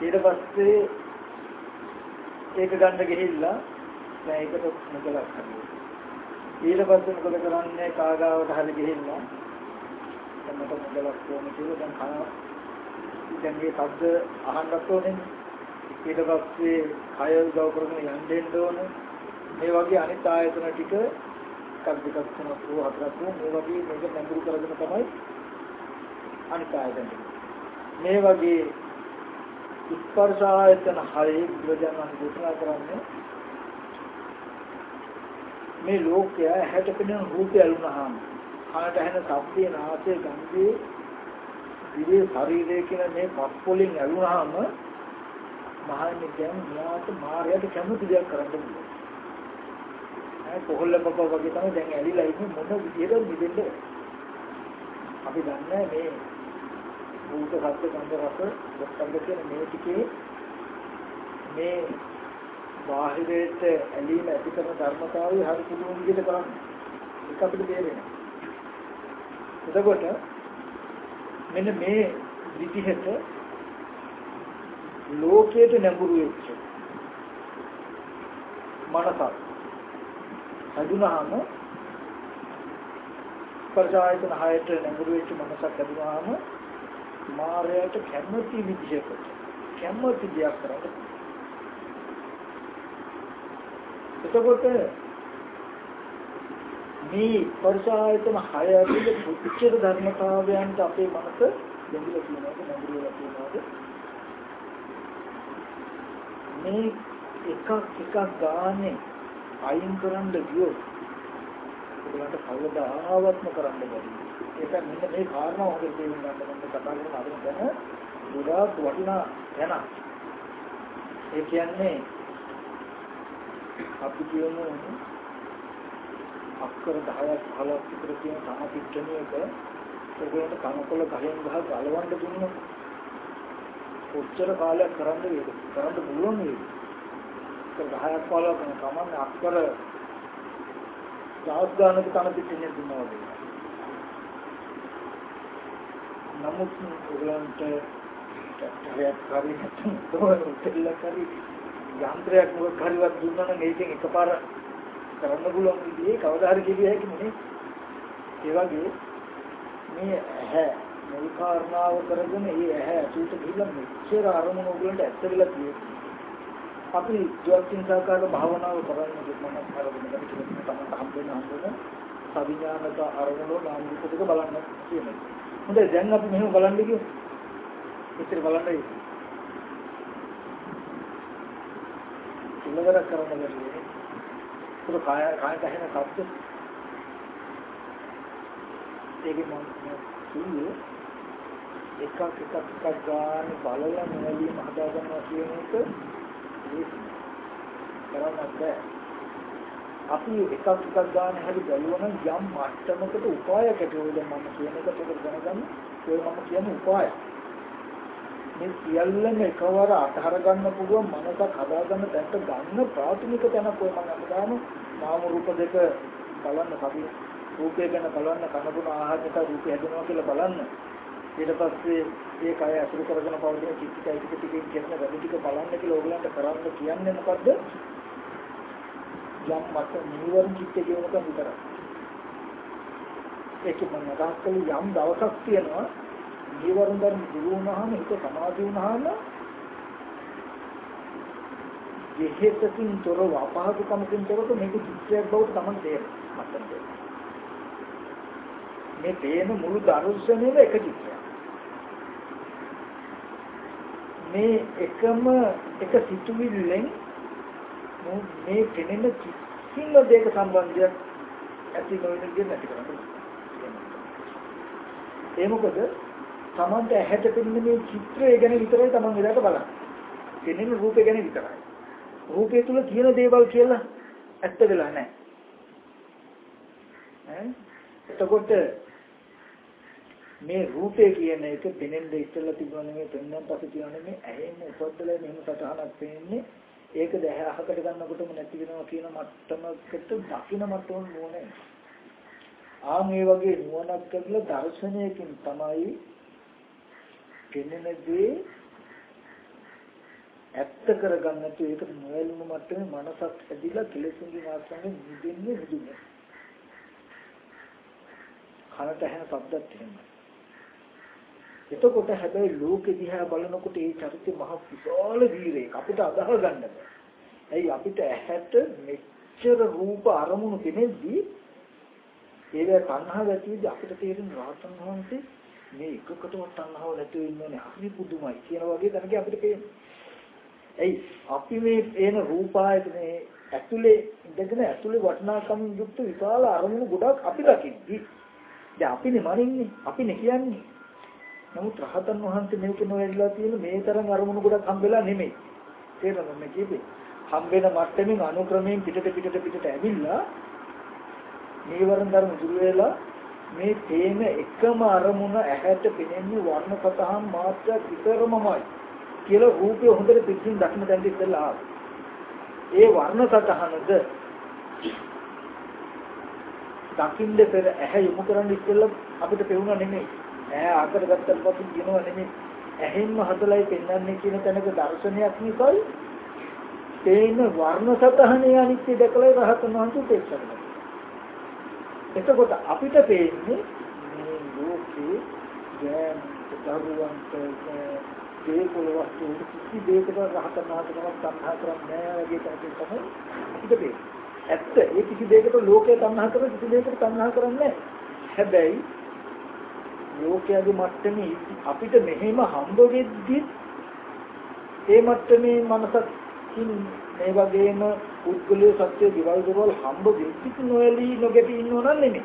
ඊට පස්සේ ඒක ගන්න ගිහිල්ලා දැන් ඒකට මොකලක් කරන්නේ? ඊට පස්සේ මොකද කරන්නේ කාගාවට හරි ගිහිල්ලා. දැන් මට මොකලක් ඕනේ කියලා දැන් කන දැන් මේ ශබ්ද අහන්නත් ඕනේ ඊට පස්සේ කය උදව් කරගෙන යන්න දෙන්න ඕනේ. මේ වගේ අනිත් ආයතන ටික එකක් දෙකක් තුනක් හෝ හතරක් හෝ මේ වගේ මේක නැඹුරු කරගෙන තමයි අනිත් ආයතන මේ වගේ ස්පර්ශ ආයතන හයේ බුදුරජාණන් දේශනා කරන්නේ මේ ලෝකය ඇහැට පෙනෙන රූපය අලුනහම කනට ඇහෙන ශබ්දේ නාසයේ ගන්ධයේ දිවේ ශරීරයේ කියන මේ පස් වලින් ඇලුනහම මහන්නේ දැන් න්යාත මායයට කැමති දෙයක් කරන්න පුළුවන්. ඒ කොහොල්ල බබා වගේ තමයි දැන් ඇලිලා ඉන්නේ මොන විදියකට මිදෙන්න අපි දන්නේ මේ භූත සත්‍ය ගන්ධ රස දොස්තරද කියන මේ ටිකේ මේ බාහිරයට ඇලීම ඇති කරන ධර්මතාවය හරි පුදුම විදිහට කරන්නේ. ඒක අපිට තේරෙනවා. එතකොට මෙන්න මේ විදිහට ලෝකයට නැඹුරු වෙච්ච මනසක් හඳුනහම ස්පර්ශායතන හයට නැඹුරු වෙච්ච මනසක් හඳුනහම මායයට කැමති විදිහකට කැමති දෙයක් කරන්න එතකොට මේ ස්පර්ශ ආයතන 6 ඇතුළේ පුච්චර ධර්මතාවයන්ට අපේ මනස දෙවිලා කියනවාද නැඹුරුලා කියනවාද මේ එකක් එකක් ගානේ අයින් කරන්න ගියොත් ඔයගලන්ට කවදාවත්ම කරන්න බැරි. ඒක මෙන්න මේ කාරණා හොඳට තේරුම් ගන්න මම කතා කරන අද දැන ගොඩාක් වටිනා යන. ඒ කියන්නේ අපි කියමු අක්කර 10ක් 15ක් විතර තියෙන සමපිට්ඨනියක ඔයගොල්ලන්ට කනකොල ගහෙන් ගහ ගලවන්න දුන්නොත් කොච්චර කාලයක් කරන්න වේද? කරන්න පුළුවන් වේද? ඒක 10ක් 15ක් කමන්නේ අක්කර දවස් ගානක තන පිටින්නේ දුන්නා වගේ. නමුත් ඔයගලන්ට ටැක්ටරයක් හරි නැත්නම් තෙල්ලක් හරි යන්ත්‍රයක් මොකක් හරිවත් දුන්නා නම් ඒකෙන් එකපාර කරන්න පුළුවන් විදිහේ කවදා හරි කිවිය හැකි නෙමෙයි. ඒ වගේ මේ ඇහැ මුල් කාරණාව කරගෙන මේ ඇහැ ඇතුළට ගිහිල්ලා මෙච්චර අරමුණු වලට ඇත්තටලා තියෙන්නේ. අපි ජීවිතින්සාකාර භාවනාව කරන්නේ මම කරගෙන ගිහින් තමයි හම්බෙන්න හම්බෙන්න සවිඥානික අරමුණු නාම රූප දෙක බලන්න කියන්නේ. හොඳයි දැන් අපි මෙහෙම බලන්න ගියොත් මෙච්චර බලන්නයි. ඉන්නවර කරන්න බැහැ. ඒක කාය කායට ඇහෙන ශබ්ද ඒකේ මම කියන්නේ එකක් එකක් එකක් ගන්න බලලා නැවීම හදා ගන්නවා කියන එක කරන්නත් බෑ. අපි එකක් එකක් ගන්න හැටි බැලුවම යම් මට්ටමකට උපායකට ඔය දැන් මම කියන එකට ඒක දැනගන්න ඔය මම කියන උපාය. මේ සියල්ලම එකවර අතහර ගන්න පුළුවන් මනසක් හදා ගන්න තැනට ගන්න ප්‍රාථමික තැනක් ඔය මම අපදාම නාම රූප දෙක බලන්න කපි රූපය ගැන බලන්න කනබුන ආහාර එක රූපය හැදෙනවා කියලා බලන්න ඊට පස්සේ ඒ කය අසුරු කරගෙන පවතින චිත්තයි ටික ටිකෙන් කියන වැඩි ටික බලන්න කියලා ඕගලන්ට කරන්න කියන්නේ මොකද්ද? යම් මත නිවර්ණ චිත්ත කියනක විතරයි. ඒක මම අදහස් කළේ යම් දවසක් තියෙනවා නිවර්ණ ධර්ම දුරු වුණාම හිත සමාධි වුණාම විහෙතකින් තොරව අපහසුකමකින් තොරව මේක චිත්‍රයක් බවට තමයි තේරෙන්නේ මට මේ තේන මුළු දර්ශනයම එක චිත්‍රයක් මේ එකම එක සිතුවිල්ලෙන් මේ පෙනෙන කිසිම දෙයක සම්බන්ධයක් ඇති නොවන විදිහ නැති කරන්නේ. ඒ මොකද Tamante ඇහැට පෙනෙන මේ චිත්‍රය ගැන විතරයි Taman එදාට බලන්නේ. පෙනෙන රූපය ගැන විතරයි. රූපය තුල තියෙන දේවල් කියලා ඇත්ත වෙලා නැහැ. ඈ එතකොට මේ රූපය කියන එක පෙනෙන්න ඉස්සෙල්ලා තිබුණා නෙමෙයි පෙනෙන්න පස්සේ තියෙනවා නෙමෙයි ඇහෙන්න උපද්දලා මෙහෙම සටහනක් පේන්නේ ඒක දැහ අහකට ගන්නකොටම නැති වෙනවා කියන මට්ටමකට දකින්න මට්ටම නෝනේ ආ මේ වගේ නුවණක් කරලා දර්ශනයකින් තමයි පෙනෙන දේ ඇත්ත කරගන්නට ඒක නොයල්ම මට්ටමේ මනසක් ඇදිලා කෙලෙසුන්ගේ මාර්ගයෙන් නිදෙන්නේ නිදුනේ කනට ඇහෙන ශබ්දත් එහෙමයි. එතකොට හැබැයි ලෝකෙ දිහා බලනකොට ඒ චරිතය මහ විශාල වීරයෙක්. අපිට අදාහ ගන්න බෑ. ඇයි අපිට ඇහැට මෙච්චර රූප අරමුණු කෙනෙක්දී ඒක තණ්හාව ඇතිවෙද්දී අපිට තේරෙන රහතන් වහන්සේ මේ එකකටවත් තණ්හාව නැතුව ඉන්නනේ හරි පුදුමයි කියන වගේ දැනග අපිට පේන්නේ. ඇයි අපි මේ එන රූපායතනේ ඇතුලේ ඉඳගෙන ඇතුලේ වටිනාකම් යුක්ත විශාල අරමුණු ගොඩක් අපි දකින්නේ. දැන් අපිනේ මනින්නේ අපිනේ කියන්නේ නමුත් රහතන් වහන්සේ මේක නොවැළලා තියෙන මේ තරම් අරමුණු ගොඩක් හම්බෙලා නෙමෙයි. තේරෙනවද මේ කිව්වේ? හම්බෙන මට්ටමින් අනුක්‍රමයෙන් පිටට පිටට පිටට ඇවිල්ලා නීවරණ ධර්ම දුර වෙලා මේ තේන එකම අරමුණ ඇහැට පෙනෙන්නේ වර්ණ සතහන් මාත්‍රයක් විතරමමයි කියලා රූපය හොඳට පිටින් දක්න දැන් ඉස්සෙල්ලා ඒ වර්ණ සතහනද දකින්න පෙර ඇහැ යොමු කරන්න ඉස්සෙල්ලා අපිට පෙවුණා නෙමෙයි. ඈ අකට ගත්තට පස්සේ කියනවා නෙමෙයි. ඇහෙන්ම හදලයි පෙන්වන්නේ කියන තැනක දර්ශනයක් නිසායි තේන වර්ණ සතහනේ අනිත්‍ය දැකලා රහතන් වහන්සේ උපේක්ෂා කරනවා. එතකොට අපිට පේන්නේ මේ ලෝකේ ගෑන් දරුවන්ට දේපොළ වස්තු කිසි දෙයකට රහතන් වහන්සේනමක් තණ්හා කරන්නේ නැහැ වගේ තැනකින් තමයි අපිට පේන්නේ. ඇත්ත. ඒ කිසි දෙයකට ලෝකේ තණ්හා කරන කිසි දෙයකට තණ්හා කරන්නේ හැබැයි ලෝකයේ මට්ටමේ අපිට මෙහෙම හම්බ වෙද්දි ඒ මට්ටමේ මනසකින් මේ වගේම පුද්ගලයේ සත්‍ය දිවල් දරවල් හම්බ වෙච්ච නොයලී නොගැටි ඉන්නව නම් නෙමෙයි.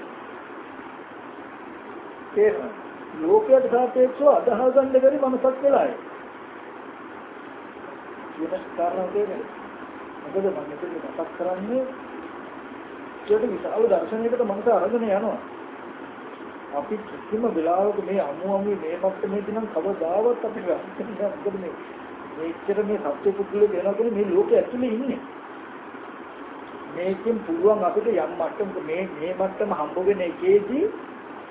තේරෙනවද? ලෝකයට සාපේක්ෂව අදහා ගන්න බැරි මනසක් වෙලායි. කියන කාරණා තේරෙන්නේ. මොකද මම මෙතන මතක් කරන්නේ ඒකට විශාල දර්ශනයකට මනස අරගෙන යනවා. අපි කිසිම වෙලාවක මේ අමු අමු මේ මට්ටමේදී නම් කවදාවත් අපි ගන්න මොකද මේ මේච්චර මේ සත්‍ය පුදුල වෙනකොට මේ ලෝකෙ ඇතුලේ ඉන්නේ. මේකෙන් පුළුවන් අපිට යම් මට්ටමක මේ මේ මට්ටම හම්බ වෙන එකේදී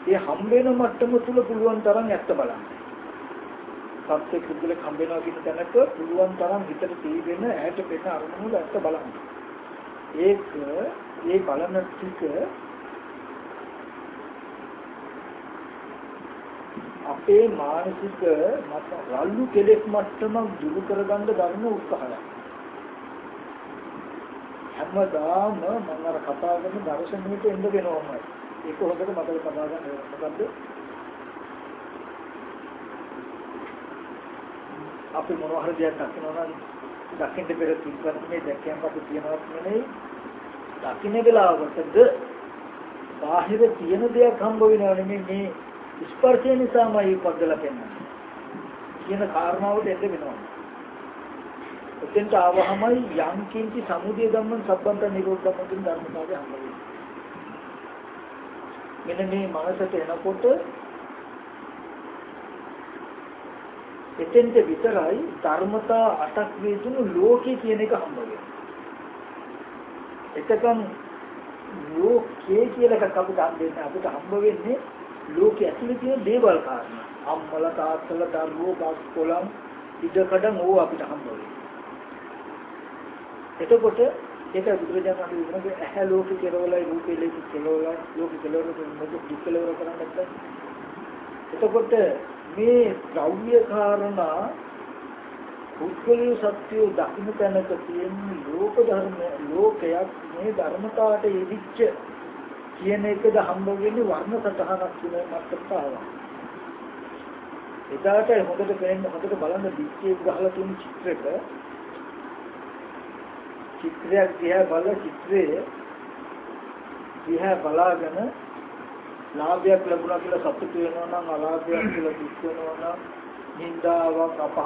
ඒ හම්බ වෙන මට්ටම තුල පුළුවන් තරම් ඇත්ත බලන්න. සත්‍ය පුදුලක හම්බ වෙනවා කියන තැනක පුළුවන් තරම් හිතට තීවෙන ඇහැට පෙනෙන අරමුණු වල ඇත්ත බලන්න. ඒක ඒ බලන ටික අපේ මානසික මත රල්ලු කෙලෙස් මට්ටමක් දුරු කරගන්න ගන්න උත්සාහයක්. හැමදාම මම අර කතා කරන දර්ශනීයට එන්න වෙනවමයි. ඒක හොඳට මතක තබා ගන්න මොකද්ද? අපි මොනවා හරි දෙයක් දකිනවා නම් දකින්න පෙර තිබ්බත් මේ දැක්කම අපි කියනවත් නෙමෙයි. දකින්න වෙලාවකටද බාහිර තියෙන දෙයක් හම්බ වෙනව නෙමෙයි මේ ස්පර්ශය නිසාමයි පද්දලා පෙන්වන්නේ කියන කාරණාවට එන්න වෙනවා. එතෙන්ට ආවහමයි යම් කිංචි සමුදය ධම්මං සබ්බන්ත නිරෝධ ධම්මකින් ධර්මතාවය හම්බ වෙන්නේ. මෙන්න මේ මනසට එනකොට එතෙන්ට විතරයි ධර්මතා අටක් වේතුණු ලෝකේ කියන එක හම්බ වෙන්නේ. එතකන් ලෝකේ කියලා එකක් අපිට හම්බෙන්නේ අපිට හම්බ වෙන්නේ ලෝකයේ ඇතුලේ තියෙන දේවල් කාරණා. අම්මල තාත්තල දරුවෝ බස් කොළන් ඉඩකඩම් ඕව අපිට හම්බ වෙනවා. එතකොට ඒක බුදුරජාණන් වහන්සේ ඇහැ ලෝකේ කෙරවලයි රූපේ ලෝකේ කෙරවලයි ලෝකේ කෙරවල මොකද දුක් කෙරවල කරන්නේ නැත්නම් එතකොට මේ ද්‍රව්‍ය කාරණා පුද්ගලිය සත්‍යය දකින්න තැනක තියෙන ලෝක ධර්ම ලෝකයක් මේ ධර්මතාවට යෙදිච්ච කියන එකද හම්බ වෙන්නේ වර්ණ සටහනක් කියන මට්ටමට ආවා. එදාට හොඳට පේන්න හොඳට බලන්න දික්කේ ගහලා තියෙන චිත්‍රෙක චිත්‍රයක් දිහා බල චිත්‍රයේ දිහා බලාගෙන ලාභයක් ලැබුණා කියලා සතුටු වෙනවා නම් අලාභයක් කියලා දුක් වෙනවා නම් නින්දාවක් අපහ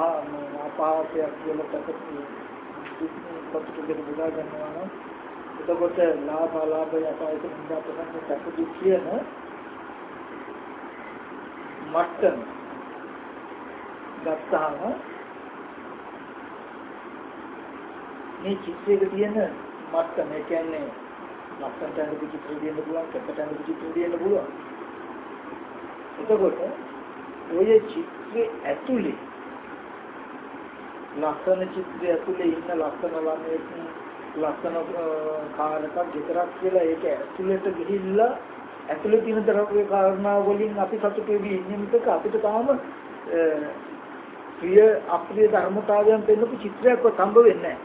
අපහාසයක් කියලා සතුටු දුක් සතුටු දෙක බුදා ගන්නවා නම් එතකොට ලාභ ලාභ යටායක නින්දා ප්‍රසන්න සතුටු කියන මට්ටම ගත්තාම මේ චිත්‍රයක තියෙන මට්ටම ඒ කියන්නේ ලස්සනට අඳපු චිත්‍ර දෙන්න පුළුවන් කැපට අඳපු චිත්‍ර දෙන්න පුළුවන්. එතකොට ඔය චිත්‍රයේ ඇතුලේ ලස්සන චිත්‍රය ඇතුලේ ඉන්න ලස්සන ළමයෙක් ලස්සන කාරකක් විතරක් කියලා ඒක ඇතුලට ගිහිල්ලා ඇතුලේ තියෙන තරගේ කාරණා වලින් අපි සතුටු වෙවි ඉන්නේ මිසක අපිට තාම ප්‍රිය අප්‍රිය ධර්මතාවයන් පෙන්නපු චිත්‍රයක්වත් හම්බ වෙන්නේ නැහැ.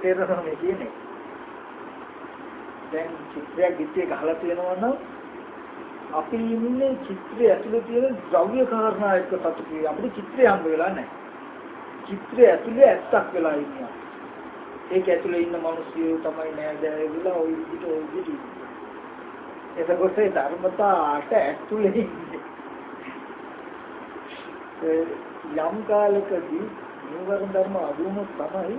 තේරෙනවද මේ කියන්නේ? දැන් චිත්‍රයක් පිටියේ ගහලා තියෙනවා නම් අපි ඉන්නේ චිත්‍රය ඇතුලේ තියෙන ද්‍රව්‍ය කාරණා එක්ක සතුටුයි. අපිට චිත්‍රය හම්බ වෙලා නැහැ. චිත්‍රය ඇතුලේ ඇත්තක් වෙලා ඉන්නවා. ඒක ඇතුලේ ඉන්න මිනිස්සු තමයි නෑදෑයවිලා ওই විදිහට ওই විදිහට. එතකොට ඒ ධර්මතාවට ඇතුලේ ඉන්නේ. යම් කාලකදී නිවර්ණ ධර්ම අදුම තමයි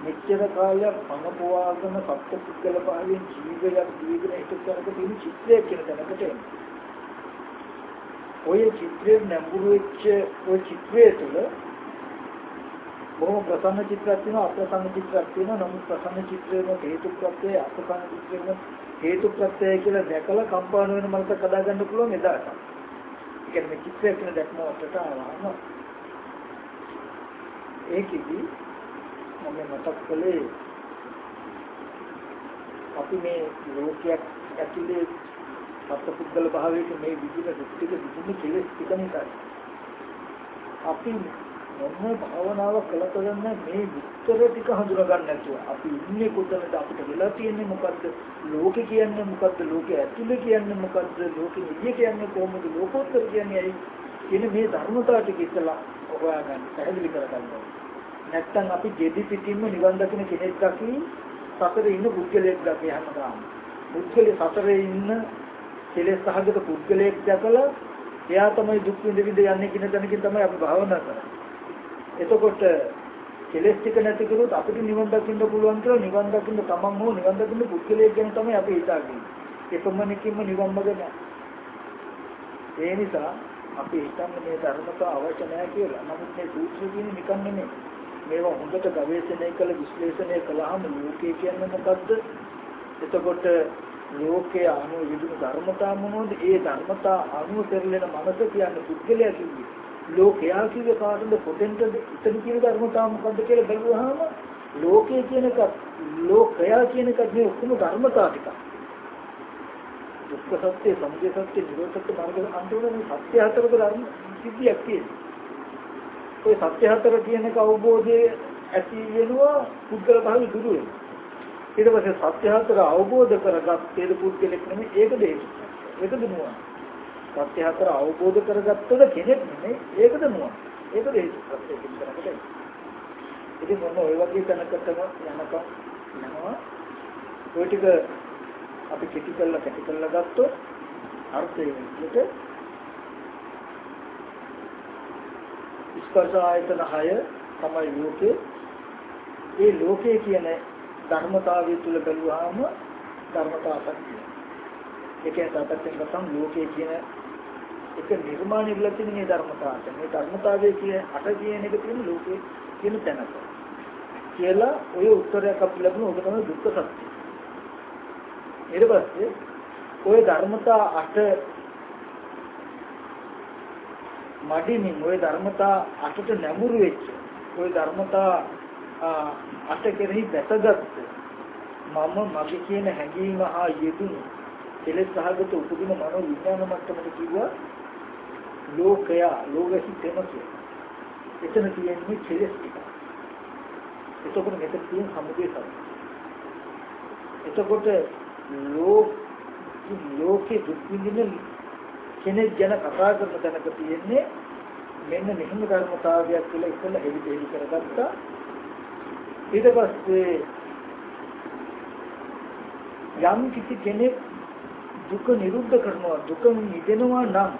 මෙච්චර කාලයක් පණ පොවාගෙන සත්‍ය පුද්ගල භාවයෙන් ජීවිතයක් ජීවිතේ හිත කරක තියෙන චිත්‍රයක් කියන තැනකට එනවා. ඔය චිත්‍රයේ නැඹුරු වෙච්ච ඔය චිත්‍රය තුළ බොහොම ප්‍රසන්න චිත්‍රයක් තියෙනවා අප්‍රසන්න චිත්‍රයක් තියෙනවා නමුත් ප්‍රසන්න චිත්‍රයේම හේතු ප්‍රත්‍යය අප්‍රසන්න චිත්‍රයේම හේතු ප්‍රත්‍යය කියලා දැකලා කම්පාණ වෙන මනසක් හදාගන්න පුළුවන් එදාට. ඒ කියන්නේ චිත්‍රය කියන දැක්ම වලට ආවම ඒකෙදි මම මතක් කළේ අපි මේ ලෝකයක් ඇතුලේ සත්පුද්ගල භාවයක මේ විදිහට දුක්ඛිත විදිහට කෙලෙස් ටික නිසායි. අපි මොන භාවනාවක් කළත් ගන්න මේ විතර ටික හඳුනා ගන්න නැතුව අපි ඉන්නේ කොතනද අපිට වෙලා තියෙන්නේ මොකද්ද? ලෝකේ කියන්නේ මොකද්ද? ලෝකේ ඇතුලේ කියන්නේ මොකද්ද? ලෝකෙ ඉන්නේ කියන්නේ කොහොමද? ලෝකෝත්තර කියන්නේ ඇයි? කියන මේ ධර්මතාව ටික ඉස්සලා හොයාගන්න පැහැදිලි කරගන්න. නැත්තම් අපි gedhi පිටින්ම නිවන් දකින්න කෙනෙක් දකි සසරේ ඉන්න පුද්ගලයෙක් දකි හැමදාම. පුද්ගලෙ සසරේ ඉන්න කෙලෙස් සහගත පුද්ගලයෙක් දැකලා එයා තමයි දුක් විඳ විඳ යන්නේ කියන තැනකින් තමයි අපි භාවනා කරන්නේ. එතකොට කෙලෙස් ටික නැති කරුවොත් අපිට නිවන් දකින්න පුළුවන් කියලා නිවන් දකින්න තමන් හෝ නිවන් දකින්න පුද්ගලයෙක් ගැන තමයි අපි හිතාගන්නේ. එපමණකින්ම නිවන් මඟ නැහැ. ඒ නිසා අපි හිතන්නේ මේ ධර්මතාව අවශ්‍ය නැහැ කියලා. නමුත් මේ සූත්‍ර කියන්නේ නිකන් නෙමෙයි. මේවා හොඳට ගවේෂණය කළ විශ්ලේෂණය කළාම ලෝකය කියන්නේ මොකද්ද? එතකොට ලෝකයේ අනුව විදුණු ධර්මතා මොනවද? ඒ ධර්මතා අනුව පෙරලෙන මනස කියන්නේ පුද්ගලයා කියන්නේ. ලෝකයා කිව්ව කාටද පොතෙන්ද ඉතින් කියන ධර්මතා මොකද්ද කියලා බැලුවාම ලෝකය කියන එක ලෝකයා කියන එක මේ ඔක්කොම ධර්මතා ටික. දුක්ඛ සත්‍ය, සමුදය සත්‍ය, නිරෝධ සත්‍ය මාර්ග අන්තිමට මේ සත්‍ය හතරක ධර්ම සිද්ධියක් තියෙනවා. ওই සත්‍ය හතර කියන එක අවබෝධයේ ඇති වෙනවා පුද්ගල භාවය දුරු වෙනවා. ඊට පස්සේ සත්‍ය හතර අවබෝධ කරගත්තේද පුද්ගලෙක් නෙමෙයි ඒකද ඒකද නුවණ. සත්‍ය හතර අවබෝධ කරගත්තද කෙනෙක් නෙමෙයි ඒකද නුවණ. ඒකද ඒ සත්‍ය කිව්වකට. ඉතින් මොන ඔය වගේ තැනකටම යනකම් යනවා. ඔය ටික අපි කෙටි කරලා කෙටි කරලා ගත්තොත් අර්ථය විදිහට ස්පර්ශ ආයතන 6 තමයි ලෝකේ. ඒ ලෝකේ කියන ධර්මතාවය තුල බැලුවාම ධර්මතාවක් තියෙනවා. ඒකේ සාපේක්ෂව ගත්තම ලෝකේ කියන එක නිර්මාණය වෙලා තියෙන මේ ධර්මතාවට. මේ ධර්මතාවයේ කියන අට කියන එක තියෙන ලෝකේ කියන තැනක. කියලා ඔය උත්තරයක් අපි ලැබුණ ඔබ තමයි දුක්ඛ සත්‍ය. ඊට පස්සේ ওই ධර්මතා අට මඩිමින් ওই ධර්මතා අටට නැමුරු වෙච්ච ওই ධර්මතා අට කෙරෙහි දැසගත් මම මගේ කියන හැඟීම හා යෙදුණු කෙලෙස් සහගත උපදින මනෝ විඥාන මට්ටමට කිව්වා ලෝකය ලෝකසිතම කියලා. එතන තියෙන්නේ කෙලෙස් ටික. එතකොට මෙතන තියෙන සමුදේ සත්‍ය. එතකොට ලෝක ලෝකේ දුක් විඳින කෙනෙක් ගැන කතා කරන තැනක තියෙන්නේ මෙන්න මෙහෙම ධර්මතාවයක් කියලා ඉස්සෙල්ලා හෙලි දෙලි කරගත්තා ඊට පස්සේ යම් කිසි කෙනෙක් දුක නිරුද්ධ කරනවා දුක නිදෙනවා නම්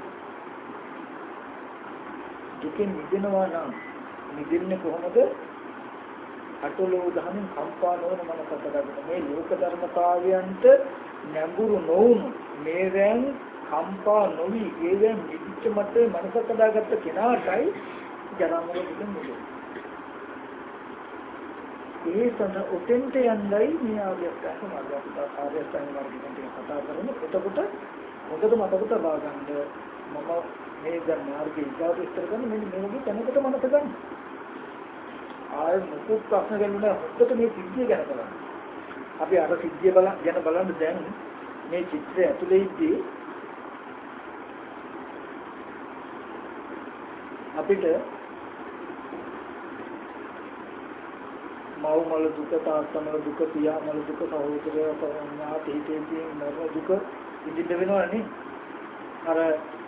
දුකෙන් මිදෙනවා නම් මිදෙන්නේ කොහොමද? අටලෝ දහමින් කම්පා නොවන මනසකට ගන්න මේ ලෝක ධර්මතාවයන්ට නැඹුරු නොවුණු මේවෙන් කම්පා නොවි ඒවෙන් මිදිච්ච මත මනසට දාගත්ත කෙනාටයි ජරා මරණ දුක මුදෙන්නේ. ඒ සඳ උතෙන්ට යන්නයි මේ ආර්යසත්‍ය මාර්ගය ආර්යසත්‍ය මාර්ගය ගැන කතා කරන්නේ. එතකොට මොකද මතක තබා ගන්න මම මේ දැන් මාර්ගය ඉස්සරහට ඉස්සර ගන්න මෙන්න මේ වගේ තැනකට මනස ගන්න. ආයෙ මුකුත් ප්‍රශ්න ගන්නුනේ හොද්දට මේ සිද්ධිය ගැන බලන්න. අපි අර සිද්ධිය බලන්න ගැන බලන්න දැන් මේ චිත්‍රය ඇතුලේ ඉද්දී අපිට මව මල දුක තාත්තමල දුක පියා මල දුක සහෝදරය ඥාති හිතේ මරණ දුක ඉඳින්න වෙනවනේ අර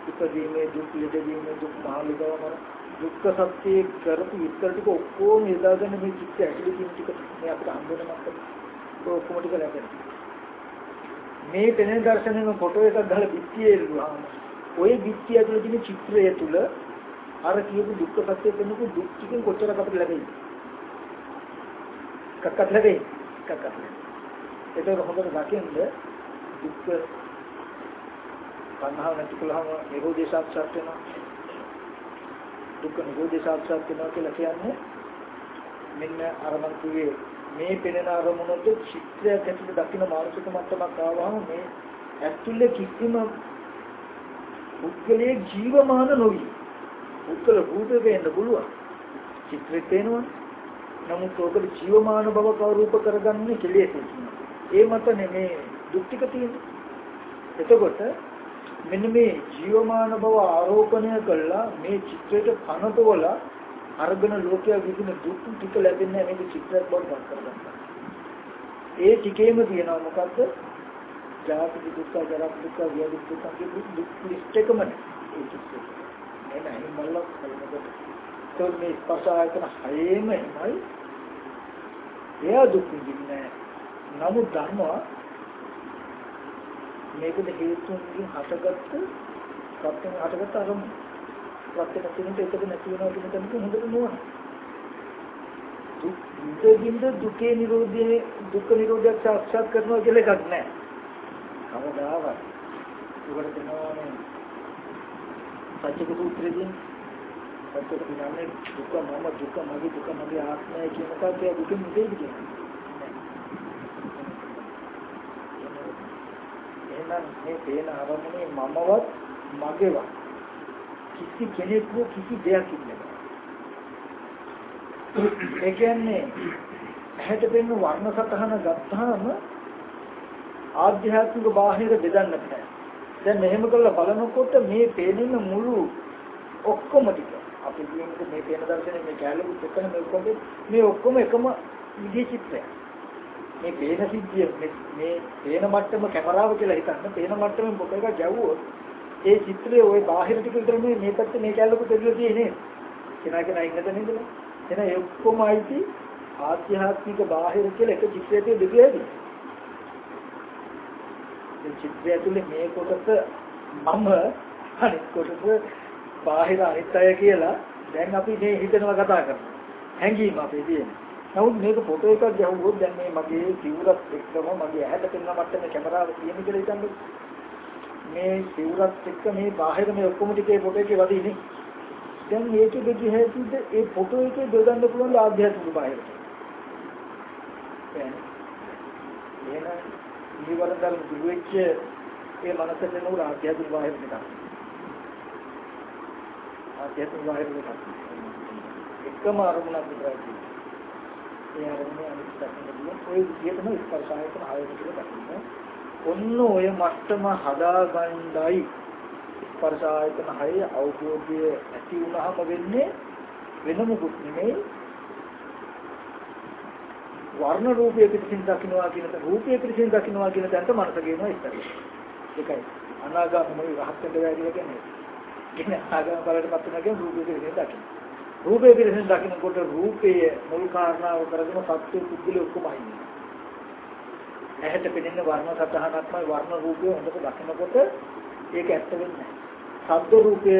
ඉපදීමේ දුක් ලෙඩවීමේ දුක් මහලුකව මර දුක්ඛ සත්‍ය කරපු විස්තර ටික ඔක්කොම හදාගෙන මේ චිත්ත ඇතුලේ තියෙන ටික මේ අපිට හම්බ වෙන මට්ටම ඔක්කොම ටික ලැබෙනවා මේ පෙනෙන දර්ශනෙම ෆොටෝ එකක් ගහලා පිටියේ ඉල්ලුවාම ওই පිටිය ඇතුලේ තියෙන චිත්‍රය තුල අර කියපු දුක්ඛ සත්‍ය පෙන්නපු දුක් ටිකෙන් කොච්චරක් අපිට ලැබෙන්නේ එකක්වත් ලැබෙයි එකක්වත් ඒක හොඳට දකින්න දුක්ඛ සංහාව නැති කළාම නිරෝධය සාක්ෂාත් වෙනවා දුක්ඛ නිරෝධය සාක්ෂාත් වෙනවා කියලා කියන්නේ මෙන්න අර මං කිව්වේ මේ පෙනෙන අරමුණට චිත්‍රයක් ඇතුළේ දකින්න මානසික මට්ටමක් ආවම මේ ඇතුළේ කිසිම පුද්ගලයේ ජීවමාන නොවි පුද්ගල රූපේ වෙන්න පුළුවන් චිත්‍රේ පේනවනේ නමුත් ඔකට ජීවමාන බව කවරූප කරගන්නේ කෙලෙසකින්. ඒ මත නෙමේ දුක් ටික තියෙන්නේ. එතකොට මෙන්න මේ ජීවමාන බව ආරෝපණය කළා මේ චිත්‍රයට පනතවල අර්ගන ලෝකයේ විදින දුක් ටික ලැබෙන්නේ මේක චිත්‍රයක් බවට පත් කරගන්නවා. ඒ ටිකේම තියෙනවා මොකද්ද? ජාති දුක්ඛ, ජරා දුක්ඛ, ව්‍යාධි දුක්ඛ කියන දුක් ලිස්ට් එකම නේ. ඒ චිත්‍රය. එනයි මල්ලක් කලකට ඒක මේ ස්පර්ශ ආයතන හයේම එමයි. එයා දුක් විඳින්නේ නමුත් ධර්මවා මේකද හේතුන්ගෙන් හටගත්ත ප්‍රත්‍යයෙන් හටගත්ත අරමුණ. ප්‍රත්‍යයෙන් තියෙන එකද නැති වෙනවා කියන තැනක හොඳට නුවණ. දුකින්ද දුකේ නිරෝධයේ දුක්ඛ නිරෝධයක් සාක්ෂාත් කරනවා කියලා එකක් නැහැ. කවදාවත්. ඒකට දෙනවානේ සත්‍ය සූත්‍රයේදී සත්‍ය කියන්නේ දුක මම දුක මගේ දුක මගේ ආත්මය කියන කාර්යය දුකින් මිදෙයි කියන්නේ. එහෙනම් මේ පේන අරමුණේ මමවත් මගේවත් කිසි කෙනෙකු කිසි දෙයක් ඉන්නේ ඒ කියන්නේ ඇහැට පෙනෙන වර්ණ සතහන ගත්තාම ආධ්‍යාත්මික බාහිර බෙදන්න බෑ. දැන් මෙහෙම කරලා බලනකොට මේ පේනින මුළු ඔක්කොම ටික අපි කියන්නේ මේ පේන දර්ශනේ මේ කැලෙකුත් එක්කම මේ ඔක්කොම මේ ඔක්කොම එකම විදිහේ චිත්‍රයක්. මේ පේන සිද්ධිය මේ පේන මට්ටම කැමරාව කියලා හිතන්න පේන මට්ටමෙන් පොත එක ගැව්වොත් ඒ චිත්‍රයේ ওই බාහිර ටික විතර මේ මේ පැත්තේ මේ කැලෙකුත් එල්ලලා තියෙන්නේ. කෙනා කෙනා ඉන්නද නේද? එහෙනම් ඒ ඔක්කොම අයිති ආධ්‍යාත්මික බාහිර කියලා එක චිත්‍රයක දෙවියදී. මේ චිත්‍රය ඇතුලේ මේ කොටස මම අනිත් කොටස බාහිර අනිත් අය කියලා දැන් අපි මේ හිතනවා කතා කරනවා. හැංගීම අපේ තියෙන. නමුත් මේක ෆොටෝ එකක් ගැහුවොත් දැන් මේ මගේ සිවුරත් එක්කම මගේ ඇහැට පෙනෙන මට්ටමේ කැමරාව තියෙන කියලා හිතන්නේ. මේ සිවුරත් එක්ක මේ බාහිර මේ ඔක්කොම ටිකේ ෆොටෝ එකේ වදිනේ. දැන් මේකේ දෙකි හැටිද ඒ ෆොටෝ එකේ දොඩන්න පුළුවන් ආධ්‍යාත්මික බාහිරට. එහෙනම් නිවරදල් දුවෙච්ච ඒ මනසට නෝර ආධ්‍යාත්මික බාහිරට ගන්න. ආධ්‍යාත්මික බාහිරට ගන්න. එකම අරමුණක් විතරයි තියෙන්නේ. ඒ අරමුණ අනිත් පැත්තට ඔය විදිහටම ස්පර්ශ ආයතන ආයතන කියලා දකින්න. ඔන්න ඔය මට්ටම හදාගන්නයි ස්පර්ශ ආයතන හය අවබෝධය ඇති වුණාම වෙන්නේ වෙන මොකුත් නෙමෙයි වර්ණ රූපය පිටින් දකින්නවා කියන තැන රූපය පිටින් දකින්නවා කියන තැනට මනස ගේනවා ඉස්සර. ඒකයි අනාගාමී රහත් වෙන්න බෑ කියලා කියන්නේ. කියන්නේ ආගම බලයටපත් වෙනවා කියන්නේ රූපය පිටින් දකින්න. රූපය පිටින් දකින්නකොට රූපයේ මුල් කාරණාව කරගෙන සත්‍ය පුද්ගල ඔක්කොම අයින්නේ. ඇහැට පෙනෙන වර්ණ සතහනක්මයි වර්ණ රූපය හොඳට දකිනකොට ඒක ඇත්ත වෙන්නේ නැහැ. ශබ්ද රූපය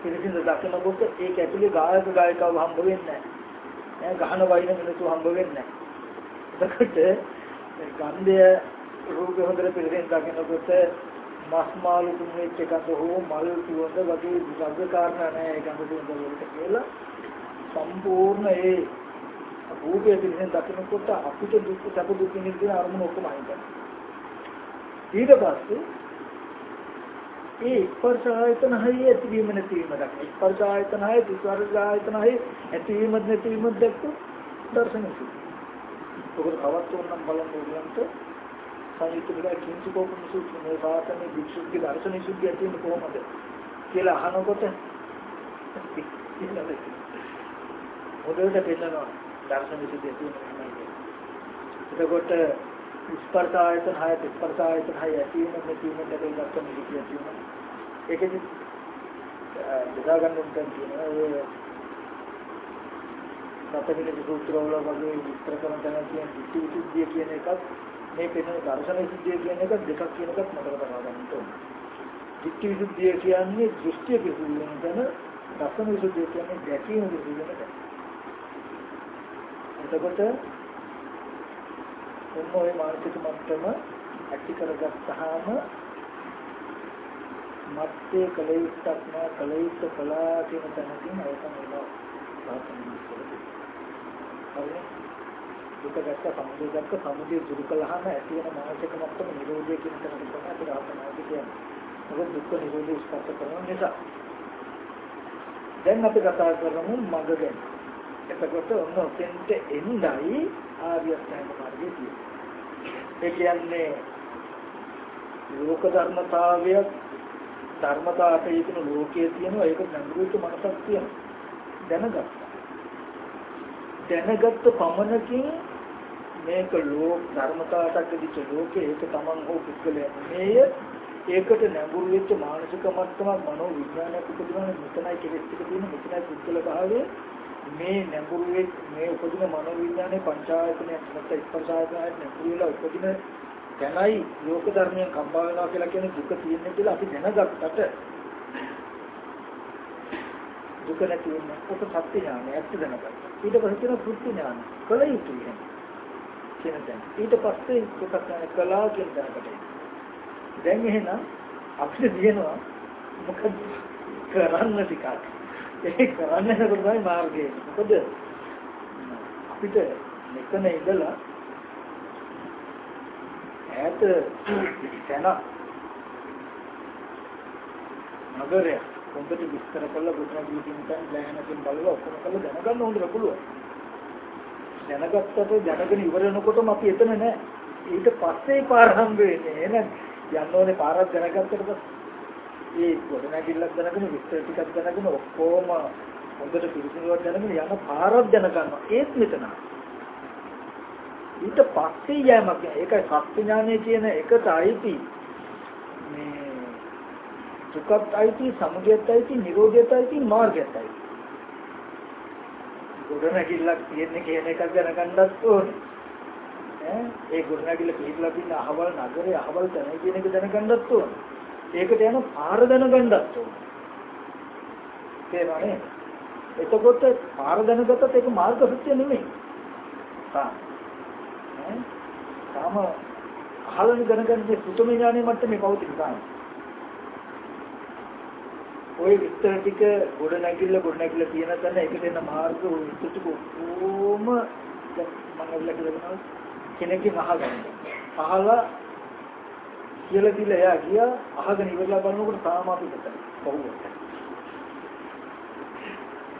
පිළිසිඳ දකිනකොට ඒක ඇතුලේ ගායක ගායිකාව හම්බ වෙන්නේ නැහැ. ගහන වයින් මිනිස්සු හම්බ වෙන්නේ නැහැ. එතකොට ගන්ධය රූපය හොඳට පිළිසිඳ දකිනකොට මස් මාළු තුනෙච්ච එකද හෝ මල් සුවඳ වගේ විවිධ කාරණා නැහැ ඒ ගඳ සුවඳ වලට කියලා සම්පූර්ණ ඒ රූපය පිළිසිඳ දකිනකොට අපිට දුක් සැප දුක් නිදින අරමුණ ඔක්කොම අයින් කරනවා. ඊට පස්සේ ඒ ස්පර්ශ ආයතන හයි ඇතිවීම නැතිවීම දක්වන ස්පර්ශ ආයතන හයි ස්පර්ශ ආයතන හයි ඇතිවීම නැතිවීම දක්ව දර්ශනසු ඔකට තවත් ඕනම් බලන්න ඕනන්ට සංයුක්ත විලා කිංචු කෝපන සූත්‍ර මේ සාතනේ වික්ෂුක්ගේ දර්ශන විසුද්ධිය තියෙන්නේ කොහොමද කියලා අහනකොට මොදෙට පෙන්නනවා දර්ශන විසුද්ධිය තියෙන්නේ එතකොට ස්පර්ශ ආයතන හය ස්පර්ශ ආයතන හය ඇතිවීම නැතිවීම දෙකේ දක්වන විදිය තියෙනවා. ඒකෙදි බෙදා ගන්න උන්ට කියනවා ඔය නතමිල සූත්‍රවල වගේ විස්තර කරන තැන කියන ditthi visuddhiya කියන එකත් මේ පෙනෙන දර්ශන විසුද්ධිය කියන එක දෙකක් කියන එකත් මතක තබා ගන්න ඕනේ. ditthi visuddhiya කියන්නේ දෘෂ්ටි පිසුල්ලෙන් තන දර්ශන විසුද්ධිය කියන්නේ දැකීම විසුද්ධිය නෙවෙයි. එතකොට ඔන්න ඔය මානසික මට්ටම ඇති කරගත්තාම මත්තේ කලයුත්තක් නෑ කලයුත්ත කලා කියන තැනකින් අවසන් වෙනවා හරිනේ දුක දැක්ක සමුදය දැක්ක සමුදය දුරු කළාම ඇති වෙන මානසික මට්ටම නිරෝධය කියන තැනට තමයි අපි රහතනාදී කියන්නේ මොකද දුක්ඛ නිරෝධය ස්පර්ශ කරන නිසා දැන් අපි කතා කරමු මඟ ගැන එතකොට ඔන්න ඔතෙන්ට එන්නයි ආර්ය අෂ්ටාංග මාර්ගයේ තියෙන්නේ. ඒ කියන්නේ ලෝක ධර්මතාවය ධර්මතාවට යෙදෙන ලෝකයේ තියෙනවා ඒක නැඹුරුච්ච මනසක් තියෙනවා. දැනගත්තා. දැනගත්ත පමණකින් මේක ලෝක ධර්මතාවට යෙදිච්ච ලෝකේ ඒක තමන් හෝ පුද්ගලයා නෙමෙයි ඒකට නැඹුරු වෙච්ච මානසික මට්ටමක් මනෝ විඥානයක් උපදිනවනේ මෙතනයි කෙලෙස් ටික තියෙන මෙතනයි පුද්ගල භාවය මේ නැඹුරු වෙච්ච මේ උපදින මනෝ විඥානේ පංචායතනය නැත්නම් ස්පර්ශායතනය නැඹුරු වෙලා උපදින තැනයි ලෝක ධර්මයන් කම්පා වෙනවා කියලා කියන දුක තියෙන්නේ කියලා අපි දැනගත්තට දුක නැති වෙන කොට සත්‍ය ඥානය ඇත්ත දැනගත්තා. ඊට පස්සේ කියන කෘත්‍ය ඥාන කල යුතුයි. කියන දැන් ඊට පස්සේ කොටස් යන කලා කියන දැනකට. දැන් එහෙනම් අපිට දිනනවා මොකද කරන්න ටිකක්. ඒ කරන්න යනකොට තමයි මාර්ගය. මොකද අපිට මෙතන ඉඳලා ඈත තැන නගරයක් හොඳට විස්තර කරලා ගොඩනගලා තියෙන තැන් ලෑනකින් බලලා ඔක්කොම කරලා දැනගන්න හොඳට පුළුවන්. දැනගත්තට දැනගෙන ඉවර වෙනකොටම අපි එතන නෑ. ඊට පස්සේ පාර හම්බ වෙන්නේ. එහෙනම් යන්න ඕනේ පාරක් දැනගත්තට පස්සේ ඒ ගොඩනැගිල්ලක් දැනගෙන විස්තර ටිකක් දැනගෙන ඔක්කොම හොඳට පිළිසිනුවක් දැනගෙන යන පාරක් දැනගන්නවා. ඒත් මෙතන. ඊට පස්සේ යෑමක් ඒකයි සත්‍ය ඥානය කියන එකට අයිති මේ දුකත් අයිති සමුදයත් අයිති නිරෝධයත් අයිති මාර්ගයත් අයිති ගොඩනැගිල්ලක් තියෙන්නේ කියන එකක් දැනගන්නත් ඕනේ. ඈ? ඒ ගොඩනැගිල්ල පිළිබලා තියෙන අහවල් නගරේ අහවල් තැන කියන එක දැනගන්නත් ඕනේ. ඒකට යන පාර දැනගන්නත් ඕනේ. තේරෙනවනේ එතකොට පාර දැනගත්තත් ඒක මාර්ග සත්‍ය නෙමෙයි. තාම ඈ? තාම අහලන දැනගන්නේ සුතම ඥානෙ මට්ටමේ පවතින තාම. ওই විස්තර ටික ගොඩ නැගිල්ල ගොඩ නැගිල්ල තියෙන තැන එකට එන මාර්ග ওই විස්තර ටික ඔක්කොම මම අවිලා කියනවා කෙනෙක්ගෙන් අහගන්න. අහලා කියලා දීලා එයා ගියා අහගෙන ඉවරලා බලනකොට තාම අපි දෙතන කොහොමද?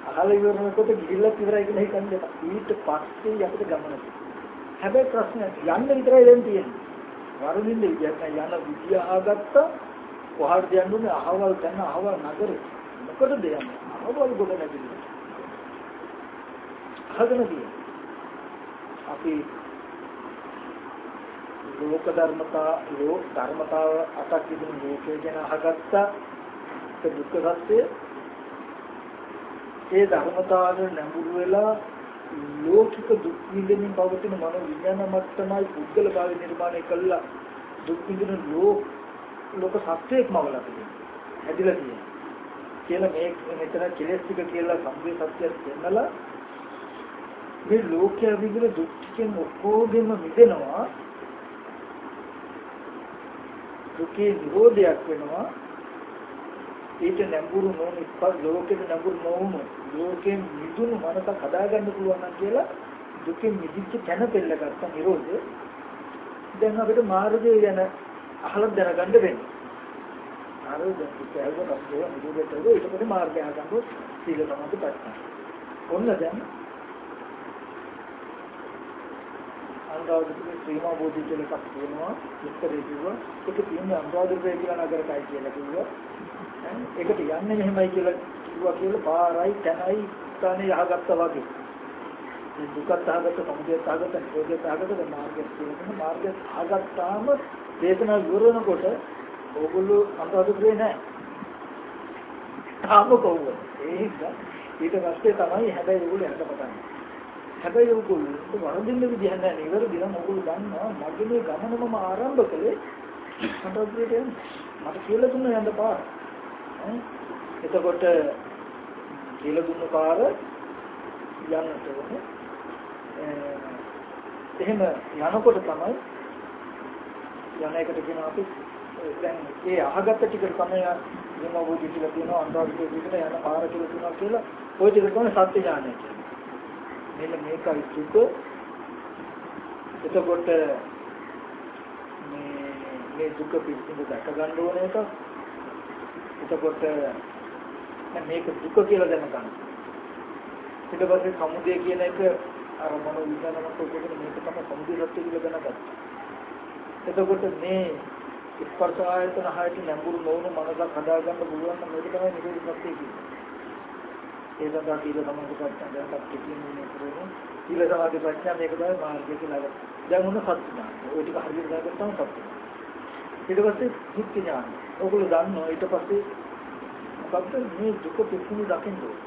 අහලා ඉවරනකොට ගිහිල්ලා ඉවරයි කියලා හිතන්නේ. ඊට පස්සේ අපිට ගමන හැබැයි ප්‍රශ්නයක් යන්න විතරයි දැන් තියෙන්නේ. වරදින්න විදියක් යන විදිය අහගත්තා කොහාටද යන්න ඕනේ? අහවල් තැන අහවල් නගරේ. මොකටද යන්නේ අහවල් ගොඩ නැගින්න අහගෙන තියෙන්නේ අපි ලෝක ධර්මතා ලෝක ධර්මතාව අටක් ඉදින් ලෝකේ ගැන අහගත්තා. ඒ දුක්ඛ සත්‍ය ඒ ධර්මතාවන නැඹුරු වෙලා ලෝකික දුක් විඳින්න පවතින මනෝ විඥාන මට්ටමයි පුද්ගල භාවය නිර්මාණය කළා. දුක් විඳින ලෝක ලෝක සත්‍යයක් මවලා තියෙනවා. හැදිලා තියෙනවා. කියලා මේ මෙතන කෙලෙස් ටික කියලා සම්පේ සත්‍යයක් දෙන්නලා මේ ලෝකයේ විදිහට දුක් ටිකෙන් ඔක්කොගෙම මිදෙනවා. දුකේ නිරෝධයක් වෙනවා. ඊට නැඹුරු නොවන ඉස්පස් ලෝකෙට නැඹුරු නොවුණු ලෝකෙන් මිදුණු මනසක් හදාගන්න පුළුවන් නම් කියලා දුකෙන් මිදිච්ච තැන පෙළගත්ත නිරෝධය දැන් අපිට මාර්ගය ගැන අහලා දැනගන්න වෙන්නේ. අර දැන් ඒක රස්සේ නිරෝධයට ඊට පස්සේ මාර්ගය අහගන්නොත් සීල සමාධි ප්‍රඥා. ඔන්න දැන් අනුරාධපුරේ ශ්‍රීමා බෝධි කියලා එකක් තියෙනවා. විස්තරේ කිව්වා. ඒක තියෙන්නේ අනුරාධපුරේ කියලා නගරකයි කියලා කිව්වා. ඒකට යන්නේ මෙහෙමයි කියලා කිව්වා කියලා පාරයි තැනයි ස්ථානේ යහගත්තා වගේ. දුකත් අහගත්ත සමුදයත් අහගත්ත නිරෝධයත් අහගත්ත මාර්ගයත් කියන මාර්ගයත් අහගත්තාම දේශනා විවරණකොට ඕගොල්ලෝ අන්තහතුරේ නැහැ. තාම කොහොමද? ඒක ඊට පස්සේ තමයි හැබැයි ඕගොල්ලෝ යන්න පටන් හැබැයි ඕගොල්ලෝ වරදින්න විදිහ නැහැ නිවැරදි නම් ඕගොල්ලෝ දන්නවා මගේ මේ ගමන මම ආරම්භ කළේ අන්තහතුරේට යන්න. මට කියලා දුන්න යන්න පාර. එතකොට කියලා දුන්න පාර යන්නට ඕනේ. එහෙම යනකොට තමයි යන එකට කියනවා අපි දැන් ඒ අහගත්ත ටික තමයි යම වූ කියලා කියනවා අන්තර්ගත විදිහට යන පාර කියලා කියනවා කියලා ওই ටික තමයි සත්‍ය ඥානය කියන්නේ. මෙන්න මේකයි සුඛ එතකොට මේ මේ දුක පිළිබඳව දැක ගන්න ඕන එක එතකොට මේක දුක කියලා දැනගන්න. ඊට පස්සේ සමුදය කියන එක අර මොන විඥානමත් ඔකගෙන මේක තමයි සමුදය සත්‍ය කියලා දැනගත්තා. එතකොට මේ ස්පර්ශ ආයතන හයට නැඹුරු නොවුණු මනසක් හදාගන්න පුළුවන් නම් මේක තමයි නිරෝධ සත්‍ය කියන්නේ. ඒ සඳහා සීල සමාධි ප්‍රඥා දැන් කියන්නේ කරන්නේ. සීල සමාධි ප්‍රඥා මේක තමයි මාර්ගය කියලා. දැන් මොන සත්‍ය ඥාන. ඔය ටික හරියට දාගත්තාම සත්‍ය. ඊට පස්සේ දුක්ඛ ඥාන. ඔයගොල්ලෝ දන්නවා ඊට පස්සේ මොකද්ද මේ දුක පිස්සුනි දකින්න ඕනේ.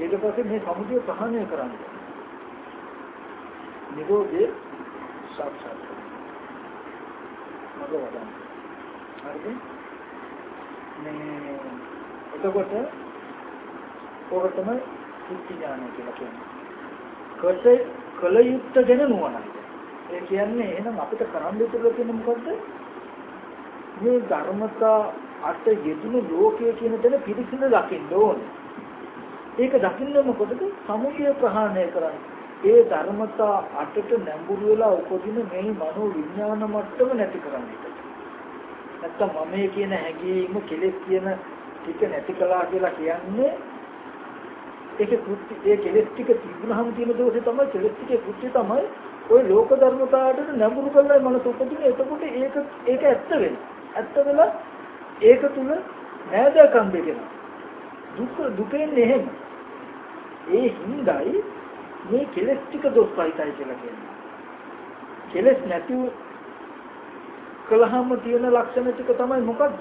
ඊට පස්සේ මේ සමුදය ප්‍රහාණය කරන්න. නිරෝධය සාක්ෂාත් කරගන්න. මග වඩන්න. හරිද? මේ එතකොට ඕක තමයි සුත්ති ඥානය කියලා කියන්නේ. කොට කල යුක්ත ගැන නුවණයි. ඒ කියන්නේ එහෙනම් අපිට කරන්න දෙතුල තියෙන මොකද්ද? මේ ධර්මතා අට යෙදුණු ලෝකය කියන තැන පිළිසිඳ දකින්න ඕනේ. ඒක දකින්න මොකටද? සමුදය ප්‍රහාණය කරන්න. ඒ ධර්මතා අටට නැඹුරු වෙලා උපදින මේ මනෝ විඥාන මට්ටම නැති කරන්න එක. නැත්තම් මමයේ කියන හැඟීම කෙලෙස් කියන ටික නැති කළා කියලා කියන්නේ ඒක කෘත්‍ය ඒ කෙලෙස් ටික තිබුණාම තියෙන දෝෂේ තමයි කෙලෙස් ටිකේ කෘත්‍ය තමයි ওই ලෝක ධර්මතාවකට නැඹුරු කරලා මනස උපදින. එතකොට ඒක ඒක ඇත්ත වෙනවා. ඇත්ත වෙලා ඒක තුල නෑදකම් දෙකන දුක දුකෙන් එහෙම. ඒ හිඳයි මේ කෙලෙස් ටික දොස්සයිතයි කියලා කියන්නේ. කෙලෙස් නැති කළාම තියෙන ලක්ෂණ ටික තමයි මොකක්ද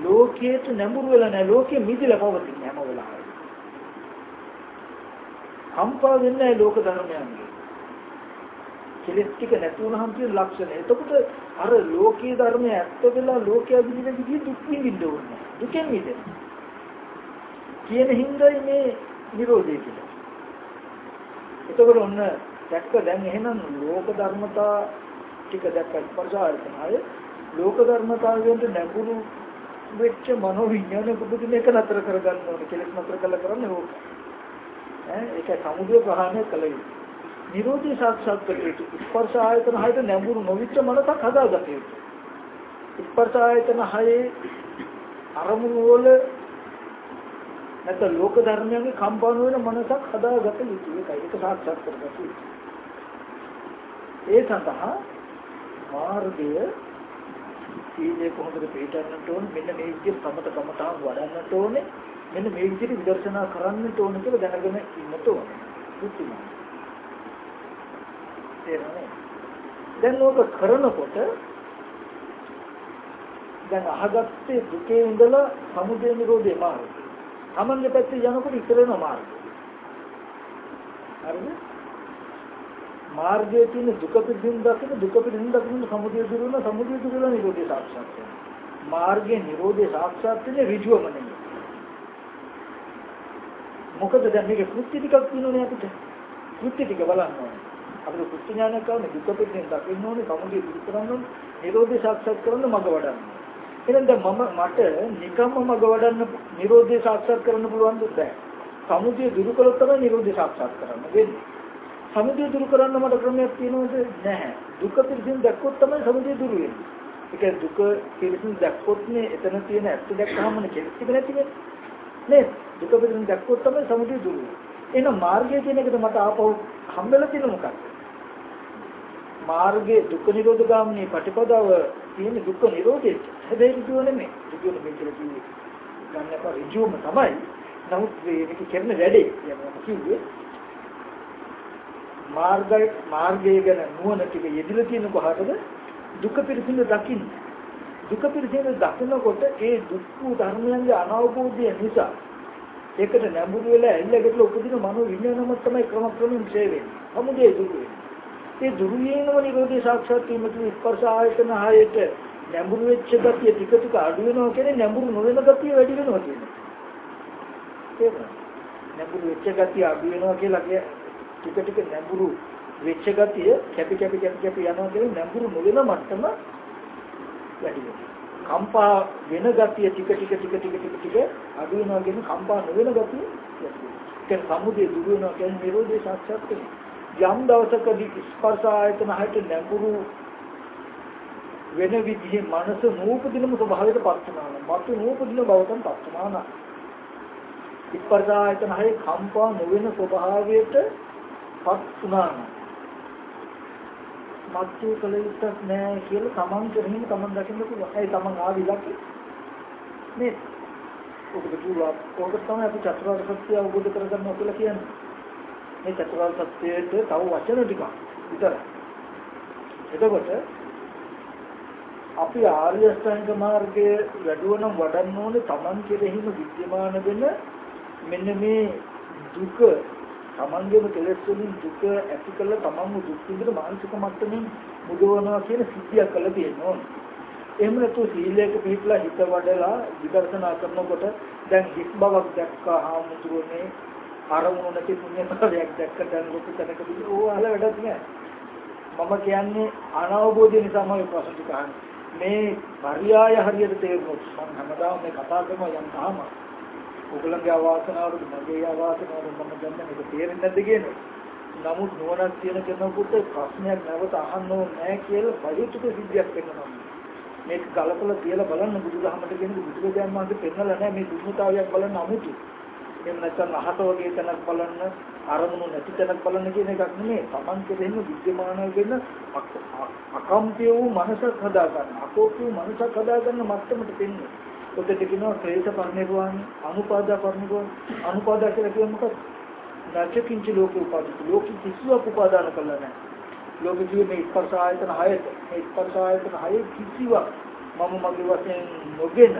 ලෝකයට නැඹුරු වෙලා නැහැ. ලෝකෙ මිදිලා පවතින හැම වෙලාවෙම. කම්පා වෙන්නේ නැහැ ලෝක ධර්මයන්ගේ. කෙලෙස් ටික නැති වුනහම තියෙන ලක්ෂණ. එතකොට අර ලෝකීය ධර්මය ඇත්ත වෙලා ලෝකයේ විදිහට විදිහ දුක් විඳින්න ඕනේ. දුකෙන් මිදෙන්න. කියන හින්දායි මේ නිරෝධය කියලා. එතකොට ඔන්න දැක්ක දැන් එහෙනම් ලෝක ධර්මතා ටික දැක්ක ස්පර්ශායතනය ලෝක ධර්මතාවයන්ට නැඹුරු වෙච්ච මනෝ විඥාන පුදුම එක නතර කරගන්න ඕනේ කෙලෙස් නතර කළා කරන්නේ ඕක. ඈ ඒක සමුදය ප්‍රහාණය කළ යුතුයි. නිරෝධී සාක්ෂාත් කර යුතුයි. ස්පර්ශ ආයතන හයට නැඹුරු නොවිච්ච මනසක් හදාගත යුතුයි. ස්පර්ශ ආයතන හයේ අරමුණු වල නැත්නම් ලෝක ධර්මයන්ගේ කම්පන වෙන මනසක් හදාගත යුතුයි. ඒකයි ඒක සාක්ෂාත් කරගත යුතුයි. ඒ සඳහා මාර්ගය සීලය කොහොමද පිළිටන්නට ඕනේ? මෙන්න මේ විදිහට සමත කමතාව වඩන්නට ඕනේ. මෙන්න මේ විදිහට විදර්ශනා කරන්නට ඕනේ කියලා දැනගෙන ඉන්නට ඕනේ බුද්ධිමත්. තේරෙන්නේ දැන් ඕක කරනකොට දැන් අහගත්තේ දුකේ ඉඳලා සමුදය නිරෝධේ මාර්ගය. තමන්ගේ පැත්තේ යනකොට ඉතර වෙන මාර්ගය. හරිද? මාර්ගයේ තියෙන දුක පිළිසින් දකින දුක පිළිසින් දකින සමුදය දුර වෙන සමුදය දුර වෙන නිරෝධය සාක්ෂාත් වෙනවා. මාර්ගයේ නිරෝධය සාක්ෂාත් වෙන්නේ ඍජුවම නෙමෙයි. මොකද දැන් මේක කෘත්‍ය ටිකක් තියෙනවනේ අපිට. කෘත්‍ය ටික බලන්න ඕනේ. අපිට කෘත්‍ය ඥානය කරන දුක පිළිසින් දකින්න ඕනේ සමුදය දුරු කරන්න ඕනේ නිරෝධය සාක්ෂාත් කරන්න මඟ වඩන්න. එහෙනම් දැන් මම මට නිකම්ම මඟ වඩන්න නිරෝධය සාක්ෂාත් කරන්න පුළුවන් දුක් බෑ. සමුදය දුරු කළොත් තමයි නිරෝධය සාක්ෂාත් කරන්න වෙන්නේ. සමුදය දුරු කරන්න මට ක්‍රමයක් තියෙනවද? නැහැ. දුක පිළිසින් දැක්කොත් තමයි සමුදය දුරු වෙන්නේ. ඒක දුක පිළිසින් දැක්කොත් නේ එතන තියෙන ඇත්ත දැක්කහම නේ කෙලෙස් ටික නැති වෙන්නේ. නේද දුක පිළිසින් දැක්කොත් තමයි සමුදය දුරු වෙන්නේ. එහෙනම් මාර්ගය කියන එකද මට ආපහු හම්බෙලා තියෙන මොකක්ද? මාර්ගයේ දුක්ඛ නිරෝධ ගාමිනී ප්‍රතිපදාව තියෙන දුක්ඛ නිරෝධයේ හැබැයි ඍජුව නෙමෙයි. ඍජුව නෙමෙයි කියලා කිව්වේ. ගන්න අප ඍජුවම තමයි. නමුත් මේක කරන වැඩේ යනවා කිව්වේ. මාර්ගය මාර්ගය ගැන නුවණ ටික යෙදিলা තියෙන කොහටද? දුක පිළිසිඳ දකින්න. දුක පිළිසිඳ දකිනකොට ඒ දුක්ඛ ධර්මයන්ගේ අනවබෝධය නිසා ඒකට නැඹුරු වෙලා ඇල්ලකට උපදින මනෝ විඥානම තමයි ක්‍රම ක්‍රමයෙන් ඡේ වෙන්නේ. සමුදේ දුරු වෙන්නේ. ඒ දුරු වීමම නිරෝධය සාක්ෂාත් වීමට ස්පර්ශ ආයතන හයට නැඹුරු වෙච්ච ගතිය ටික ටික අඩු වෙනවා කියන්නේ නැඹුරු නොවන ගතිය වැඩි වෙනවා කියන්නේ ඒක නැඹුරු වෙච්ච ගතිය අඩු වෙනවා කියලා ටික ටික නැඹුරු වෙච්ච ගතිය කැපි කැපි කැපි කැපි යනවා කියන්නේ නැඹුරු නොවන මට්ටම වැඩි වෙනවා. කම්පා වෙන ගතිය ටික ටික ටික ටික ටික ටික අඩු වෙනවා කියන්නේ කම්පා නොවන ගතිය ඒක සමුදේ දුර වෙනවා කියන්නේ නිරෝධය සාක්ෂාත් වෙනවා. යම් දවසකදී ස්පර්ශ ආයතන හයට නැඹුරු වෙන විදිහේ මනස නූපදිනම ස්වභාවයට පත් වෙනවා. මතු නූපදින බවටම පත් වෙනවා. ස්පර්ශ ආයතන හයේ කම්පා නොවන ස්වභාවයට පත් වුණා නම් මත්තු කළ යුත්තක් නෑ කියලා තමන් කරහින් තමන් දකින්න පුළුවන්. ඒ තමන් ආවි ඉලක්කේ නේ. ඔබට පුළුවන්. ඔබ තමයි අපි චතුරාර්ය සත්‍ය අවබෝධ කරගන්නවා කියලා කියන්නේ. මේ චතුරාර්ය සත්‍යයට තව වචන ටිකක් විතරයි. එතකොට අපි ආර්ය අෂ්ටාංග මාර්ගයේ වැඩුවනම් වඩන්න ඕනේ Taman කෙරෙහිම විද්‍යමාන වෙන මෙන්න මේ දුක Tamanගේම කෙලෙස් වලින් දුක ඇති කළ Tamanම දුක් විඳින මානසික මට්ටමින් මුදවනවා කියන සිද්ධියක් කළ තියෙනවා. එහෙම නැතු සීලයක පිළිපලා හිත වඩලා විදර්ශනා කරනකොට දැන් හිස් බවක් දැක්කා ආමුතුනේ අරමුණු නැති පුණ්‍යතාවයක් දැක්ක දැන් ලොකු තැනකදී ඕව අහල වැඩක් නෑ. මම කියන්නේ අනවබෝධය නිසාමයි ප්‍රශ්න ටික අහන්නේ. මේ පරියාය හරියට තේරුනොත් මම හැමදාම මේ කතා කරනවා යම් තාම ඔයගලගේ අවාසනාවට මගේ අවාසනාවට මම දන්නේ මේක තේරෙන්නේ නැද්ද කියන්නේ. නමුත් නුවණක් තියෙන කෙනෙකුට ප්‍රශ්නයක් නැවත අහන්න ඕනේ නැහැ කියලා බයිතුක සිද්ධියක් වෙනවා. මේක කලකල කියලා බලන්න බුදුදහමට කියන බුදුරජාණන් වහන්සේ පෙන්නලා නැහැ මේ දුන්නතාවයක් බලන්න අමුතු. එහෙම නැත්නම් අහස වගේ තැනක් බලන්න අරමුණු නැති තැනක් බලන්න කියන එකක් නෙමෙයි. Taman කෙරෙහිම විද්‍යමාන වෙන අකම්පිය වූ මනසක් හදාගන්න. අකෝපිය වූ මනසක් හදාගන්න මට්ටමට දෙන්නේ. ඔතෙට කියනවා ශ්‍රේෂ පරිනිර්වාණ අනුපාදා පරිනිර්වාණ අනුපාදා කියලා කියන්නේ මොකක්ද? නැචකින්ච ලෝක උපාදිත. ලෝක කිසිවක් උපාදාන කළා නැහැ. ලෝක ජීව මේ ස්පර්ශ ආයතන හයට මේ ස්පර්ශ ආයතන හය කිසිවක් මම මගේ වශයෙන් නොගෙන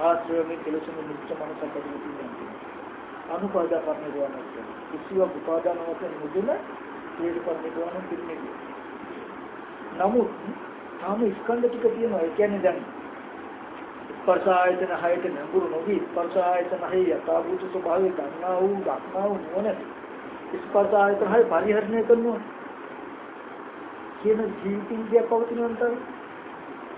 ආශ්‍රය මේ කෙලෙසම මුක්ත මනසක් ඇති වෙනවා. අනුපාදා පරිනිර්වාණය කියන්නේ කිසිවක් උපාදාන වශයෙන් මුදුන හේතු පරිනිර්වාණය පිළිමේ. නමුත් තාම ස්කන්ධ ටික තියෙනවා. ඒ කියන්නේ දැන් ස්පර්ශ ආයතන හයට නඟුරු නොවි ස්පර්ශ ආයතන හය යථාභූත ස්වභාවය ගන්නා වූ දක්නා වූ නොන ස්පර්ශ ආයතන හය පරිහරණය කරනවා කියන ජීවිතය පවතිනවන්ට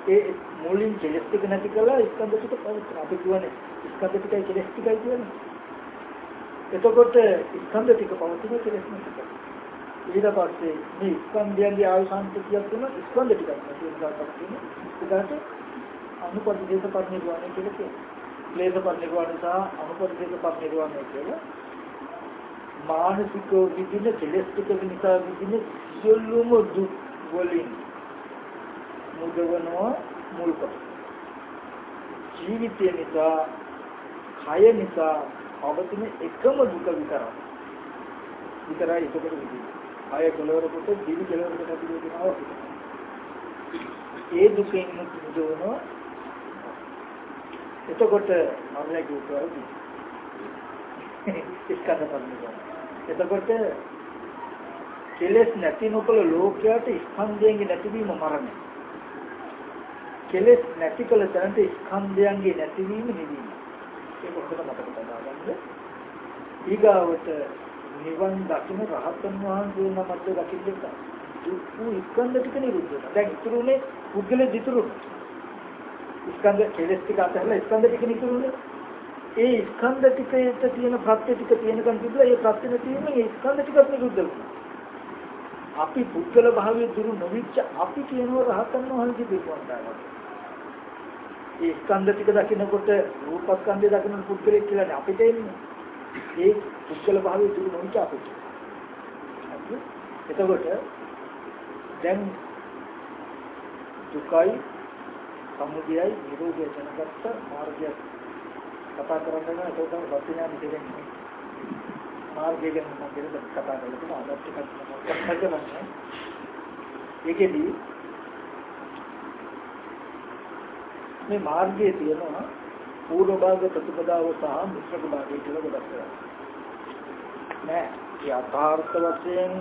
ඒ මුලින් කෙලස් ටික නැති කළා ස්කන්ධ ටික පවතින අපි කියන්නේ ස්කන්ධ ටිකයි කෙලස් ටිකයි කියන්නේ එතකොට ස්කන්ධ ටික පවතින කෙලෙස් ටික. ඊට පස්සේ මේ ස්කන්ධයන්ගේ ආයසන්තියක් තුන ස්කන්ධ ටිකක් නැති නිසා තමයි ඒකට අනුපදිදේශ පරිනිර්වාණය කියලා කියනවා. ක්ලේශ පරිනිර්වාණය සහ අනුපදිදේශ පරිනිර්වාණය කියලා මානසික විදින කෙලෙස් ටික නිසා විදින සියලුම දුක් වලින් මුදවනවා මුල් කොට. ජීවිතය නිසා, කය නිසා පවතින එකම දුක විතරයි. විතරයි ඒකට විදිහට. ආය කෙලවරකට දිවි කෙලවරකට ඇති වෙනවා. ඒ දුකෙන් මුක්ත වෙනවා. එතකොට මමලා කියුවා ඉස්කන්ධ පරිණිරවාණය. එතකොට කෙලස් නැති නොකල ලෝකයට ස්කන්ධයන්ගේ නැතිවීම මරණය. කෙලස් නැති කළ තැනට ස්කන්ධයන්ගේ නැතිවීම නිවීම. ඒක හොඳට මතක තබාගන්න. ඊගාවට නිවන් දකින්න රහතන් වහන්සේ නමත් දකින්න දුක් ස්කන්ධ ටික නිරුද්ධ වෙනවා. දැන් ඉතුරුනේ පුද්ගල දිතුරු. ස්කන්ධ කෙලස් ටික අතහැරලා ස්කන්ධ ටික නිතුරුනේ. ඒ ස්කන්ධ ටිකේට තියෙන ප්‍රත්‍ය ටික තියෙනකන් තිබුණා ඒ ප්‍රත්‍ය නැතිවම ඒ ස්කන්ධ ටිකත් නිරුද්ධ වුණා. අපි පුද්ගල භාවයේ දුරු නොවිච්ච අපි කියනවා රහතන් වහන්සේ දෙවියන්ට ඒ ස්කන්ධ ටික දකිනකොට රූපස්කන්ධය දකින පුද්ගලෙක් කියලානේ අපිට එන්නේ. ඒ පුද්ගල භාවය දුරු නොවිච අපිට. එතකොට දැන් දුකයි සමුදයයි නිරෝධය දැනගත්ත මාර්ගය කතා කරන්න නම් ඒක තමයි වචනය දෙන්නේ. මාර්ගය ගැන මම දෙන්න කතා කරලා අදත් ටිකක් කතා කරන්නේ. ඒකෙදී මේ මාර්ගයේ තියෙනවා පූර්ව භාග ප්‍රතිපදාව සහ මිශ්‍ර භාගය කියලා ගොඩක් කරා. නෑ යථාර්ථ වශයෙන්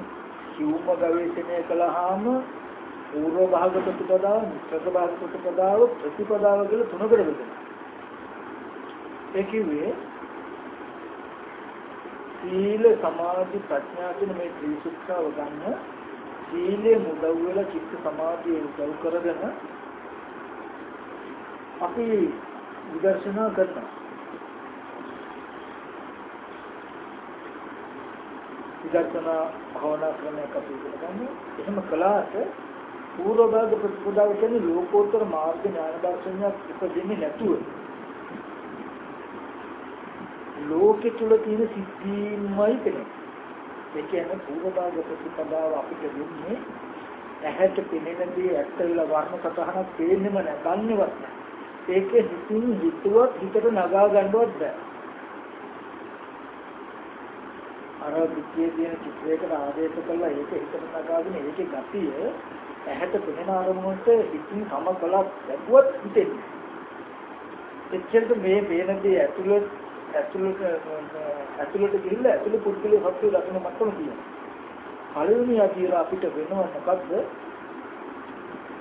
කිව්ම ගවේෂණය කළාම පූර්ව භාග ප්‍රතිපදාව මිශ්‍ර භාග ප්‍රතිපදාව ප්‍රතිපදාව කියලා තුනකට බෙදෙනවා. ඒ කිව්වේ සීල සමාධි ප්‍රඥා කියන මේ ත්‍රිසුත්‍රව ගන්න සීලේ මුදව් වෙලා චිත්ත සමාධිය උදව් කරගෙන අපි විදර්ශනා කරනවා. විදර්ශනා භවනා ක්‍රමයක් අපි කරගන්නේ. එහෙම කළාට පූර්ව භාග ප්‍රතිපදාව කියන්නේ ලෝකෝත්තර මාර්ග ඥාන දර්ශනයක් උපදින්නේ නැතුව ලෝකෙ තුල තියෙන සිද්ධීන්මයි පෙනෙන්නේ. ඒ කියන්නේ පූර්ව භාග ප්‍රතිපදාව අපිට දෙන්නේ ඇහැට පෙනෙන දේ ඇත්ත වෙලා වර්ණ සතහනක් පේන්නෙම නැහැ, දන්නේවත් නැහැ. ඒක හිතින් හිතුවත් හිතට නගා ගන්නවත් බෑ. අර පිටියේ තියෙන චිත්‍රයකට ආදේශ කළා ඒක හිතට නගාගෙන ඒකේ ගතිය ඇහැට පෙනෙන අරමුණට හිතින් සම කළා දැක්ුවත් හිතෙන්නේ. එච්චරට මේ පේන දේ ඇතුළත ඇතුළත ඇතුළට ගිහිල්ලා ඇතුළේ පුද්ගලයේ සත්‍ය දකින මට්ටම තියෙනවා. පළවෙනි අදියර අපිට වෙනව මොකද්ද?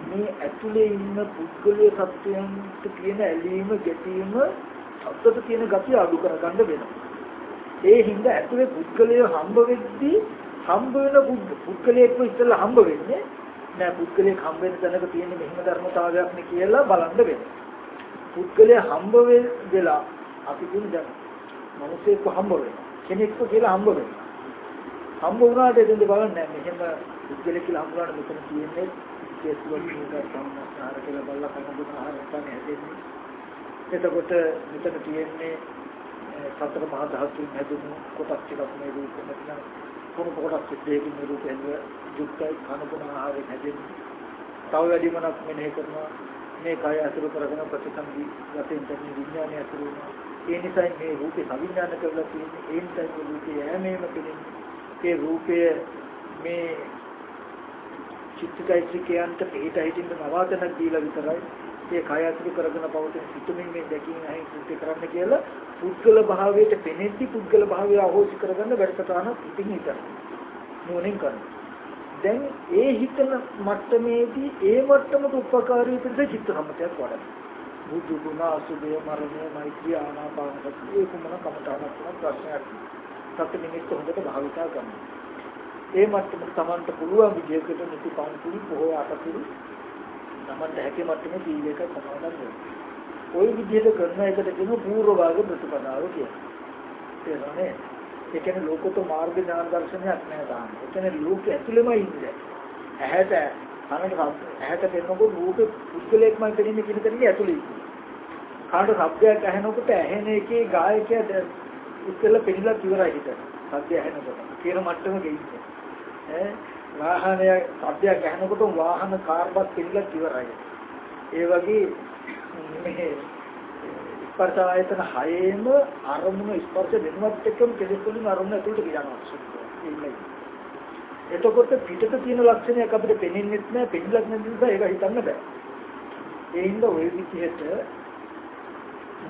මේ ඇතුලේ ඉන්න පුද්ගලයේ සත්‍යයන්ට තියෙන ඇලීම ගැටීම අත්තට තියෙන gati අඩු කරගන්න වෙනවා. ඒ හින්දා ඇතුලේ පුද්ගලය හම්බ වෙද්දී හම්බ වෙන පුද්ගලයෙක්ව ඉස්සෙල්ලා හම්බ වෙන්නේ නෑ පුද්ගලයෙක් හම්බ වෙන තැනක තියෙන මෙහෙම ධර්මතාවයක් නේ කියලා බලන්න වෙනවා. පුද්ගලය හම්බ වෙලා අපි කියන දැන් මිනිස්සෙක්ව හම්බ වෙනවා. කෙනෙක්ව කියලා හම්බ වෙනවා. හම්බ වුණාට එතෙන්ද බලන්නේ මෙහෙම පුද්ගලයෙක් කියලා හම්බ වුණාට මෙතන තියෙන්නේ කේස්වල නිකන් සම්මාසාර කියලා බලලා කනබුන ආහාර ගන්න හැදෙන්නේ. එතකොට මෙතන තියෙන්නේ සතර මහා ධාතුන් හැදුණු කොටස් ටිකක් මේ රූපෙ නැත්නම් කොන කොටස් දෙකකින් මේ රූපෙන් යුක්තයි කනබුන ආහාරයෙන් හැදෙන්නේ. තව වැඩිමනක් මෙනෙහි කරනවා මේ කය අසුර කරගෙන ප්‍රතිසන්දි වශයෙන් තමයි විඥානය අසුර වෙනවා. ඒ නිසා මේ රූපේ සවිඥාන කරලා තියෙන්නේ ඒ නිසා මේ රූපේ යෑමේම කියන්නේ ඒ රූපය මේ චිත්තචෛත්‍යිකයන්ට පිට හිටින්න නවාතනක් දීලා විතරයි ඒ කය අතුරු කරගෙන පවතින සිතුමින් මේ දැකීම ඇයි කෘත්‍ය කරන්න කියලා පුද්ගල භාවයට පෙනෙද්දි පුද්ගල භාවය අහෝසි කරගන්න වැඩසටහන ඉතින් හිතන නුවණින් කරන දැන් ඒ හිතන මට්ටමේදී ඒ මට්ටමට උපකාරී පිළිද චිත්ත සම්පතයක් වඩන බුදු ගුණ අසුභය මරණය මෛත්‍රී ආනාපාන සතිය ඒ කුමන කමඨානක් තුන ප්‍රශ්නයක් සත්‍ය නිමිත්ත හොඳට භාවිතා කරනවා. ඒ මට්ටමට Tamanට පුළුවන් විදිහකට නිති පන්තුරු බොහෝ අටතුරු Tamanට හැකි මට්ටමේ සීලයක සමාදන් වෙනවා. ওই විදිහට කරන එකට කියන පූර්ව භාග ප්‍රතිපදාව කියලා. තේරුණානේ? ඒ කියන්නේ ලෝකෝත්තර මාර්ග ඥාන දර්ශනයක් නෑ තාම. ඒ කියන්නේ ලෝකෙ ඇතුළෙම ඉන්නේ. ඇහැට කනට ඇහැට පෙනෙනකොට රූපේ පුද්ගලයෙක්මයි පෙනෙන්නේ කියන තැනදී ඇතුළේ ඉන්නේ. කනට ශබ්දයක් ඇහෙනකොට ඇහෙන එකේ ගායකයා ඉස්සෙල්ලා පෙනිලා ඉවරයි හිට. ශබ්දය ඇහෙනකොට. කියන මට්ටම ගෙයින්නේ. ඈ වාහනය සද්දයක් ඇහෙනකොට වාහන කාර්බත් පිළිලා ඉවරයි. ඒ වගේ මේ ස්පර්ශ ආයතන හයේම අරමුණ ස්පර්ශ වෙනවත් එක්කම කෙලෙස් වලින් අරමුණ ඇතුළට ගියනවා. එතකොට පිටත තියෙන ලක්ෂණයක් අපිට පෙනෙන්නේ නැහැ, පෙන්නලක් නැති නිසා ඒක හිතන්න බෑ. ඒ හින්දා ওই විදිහට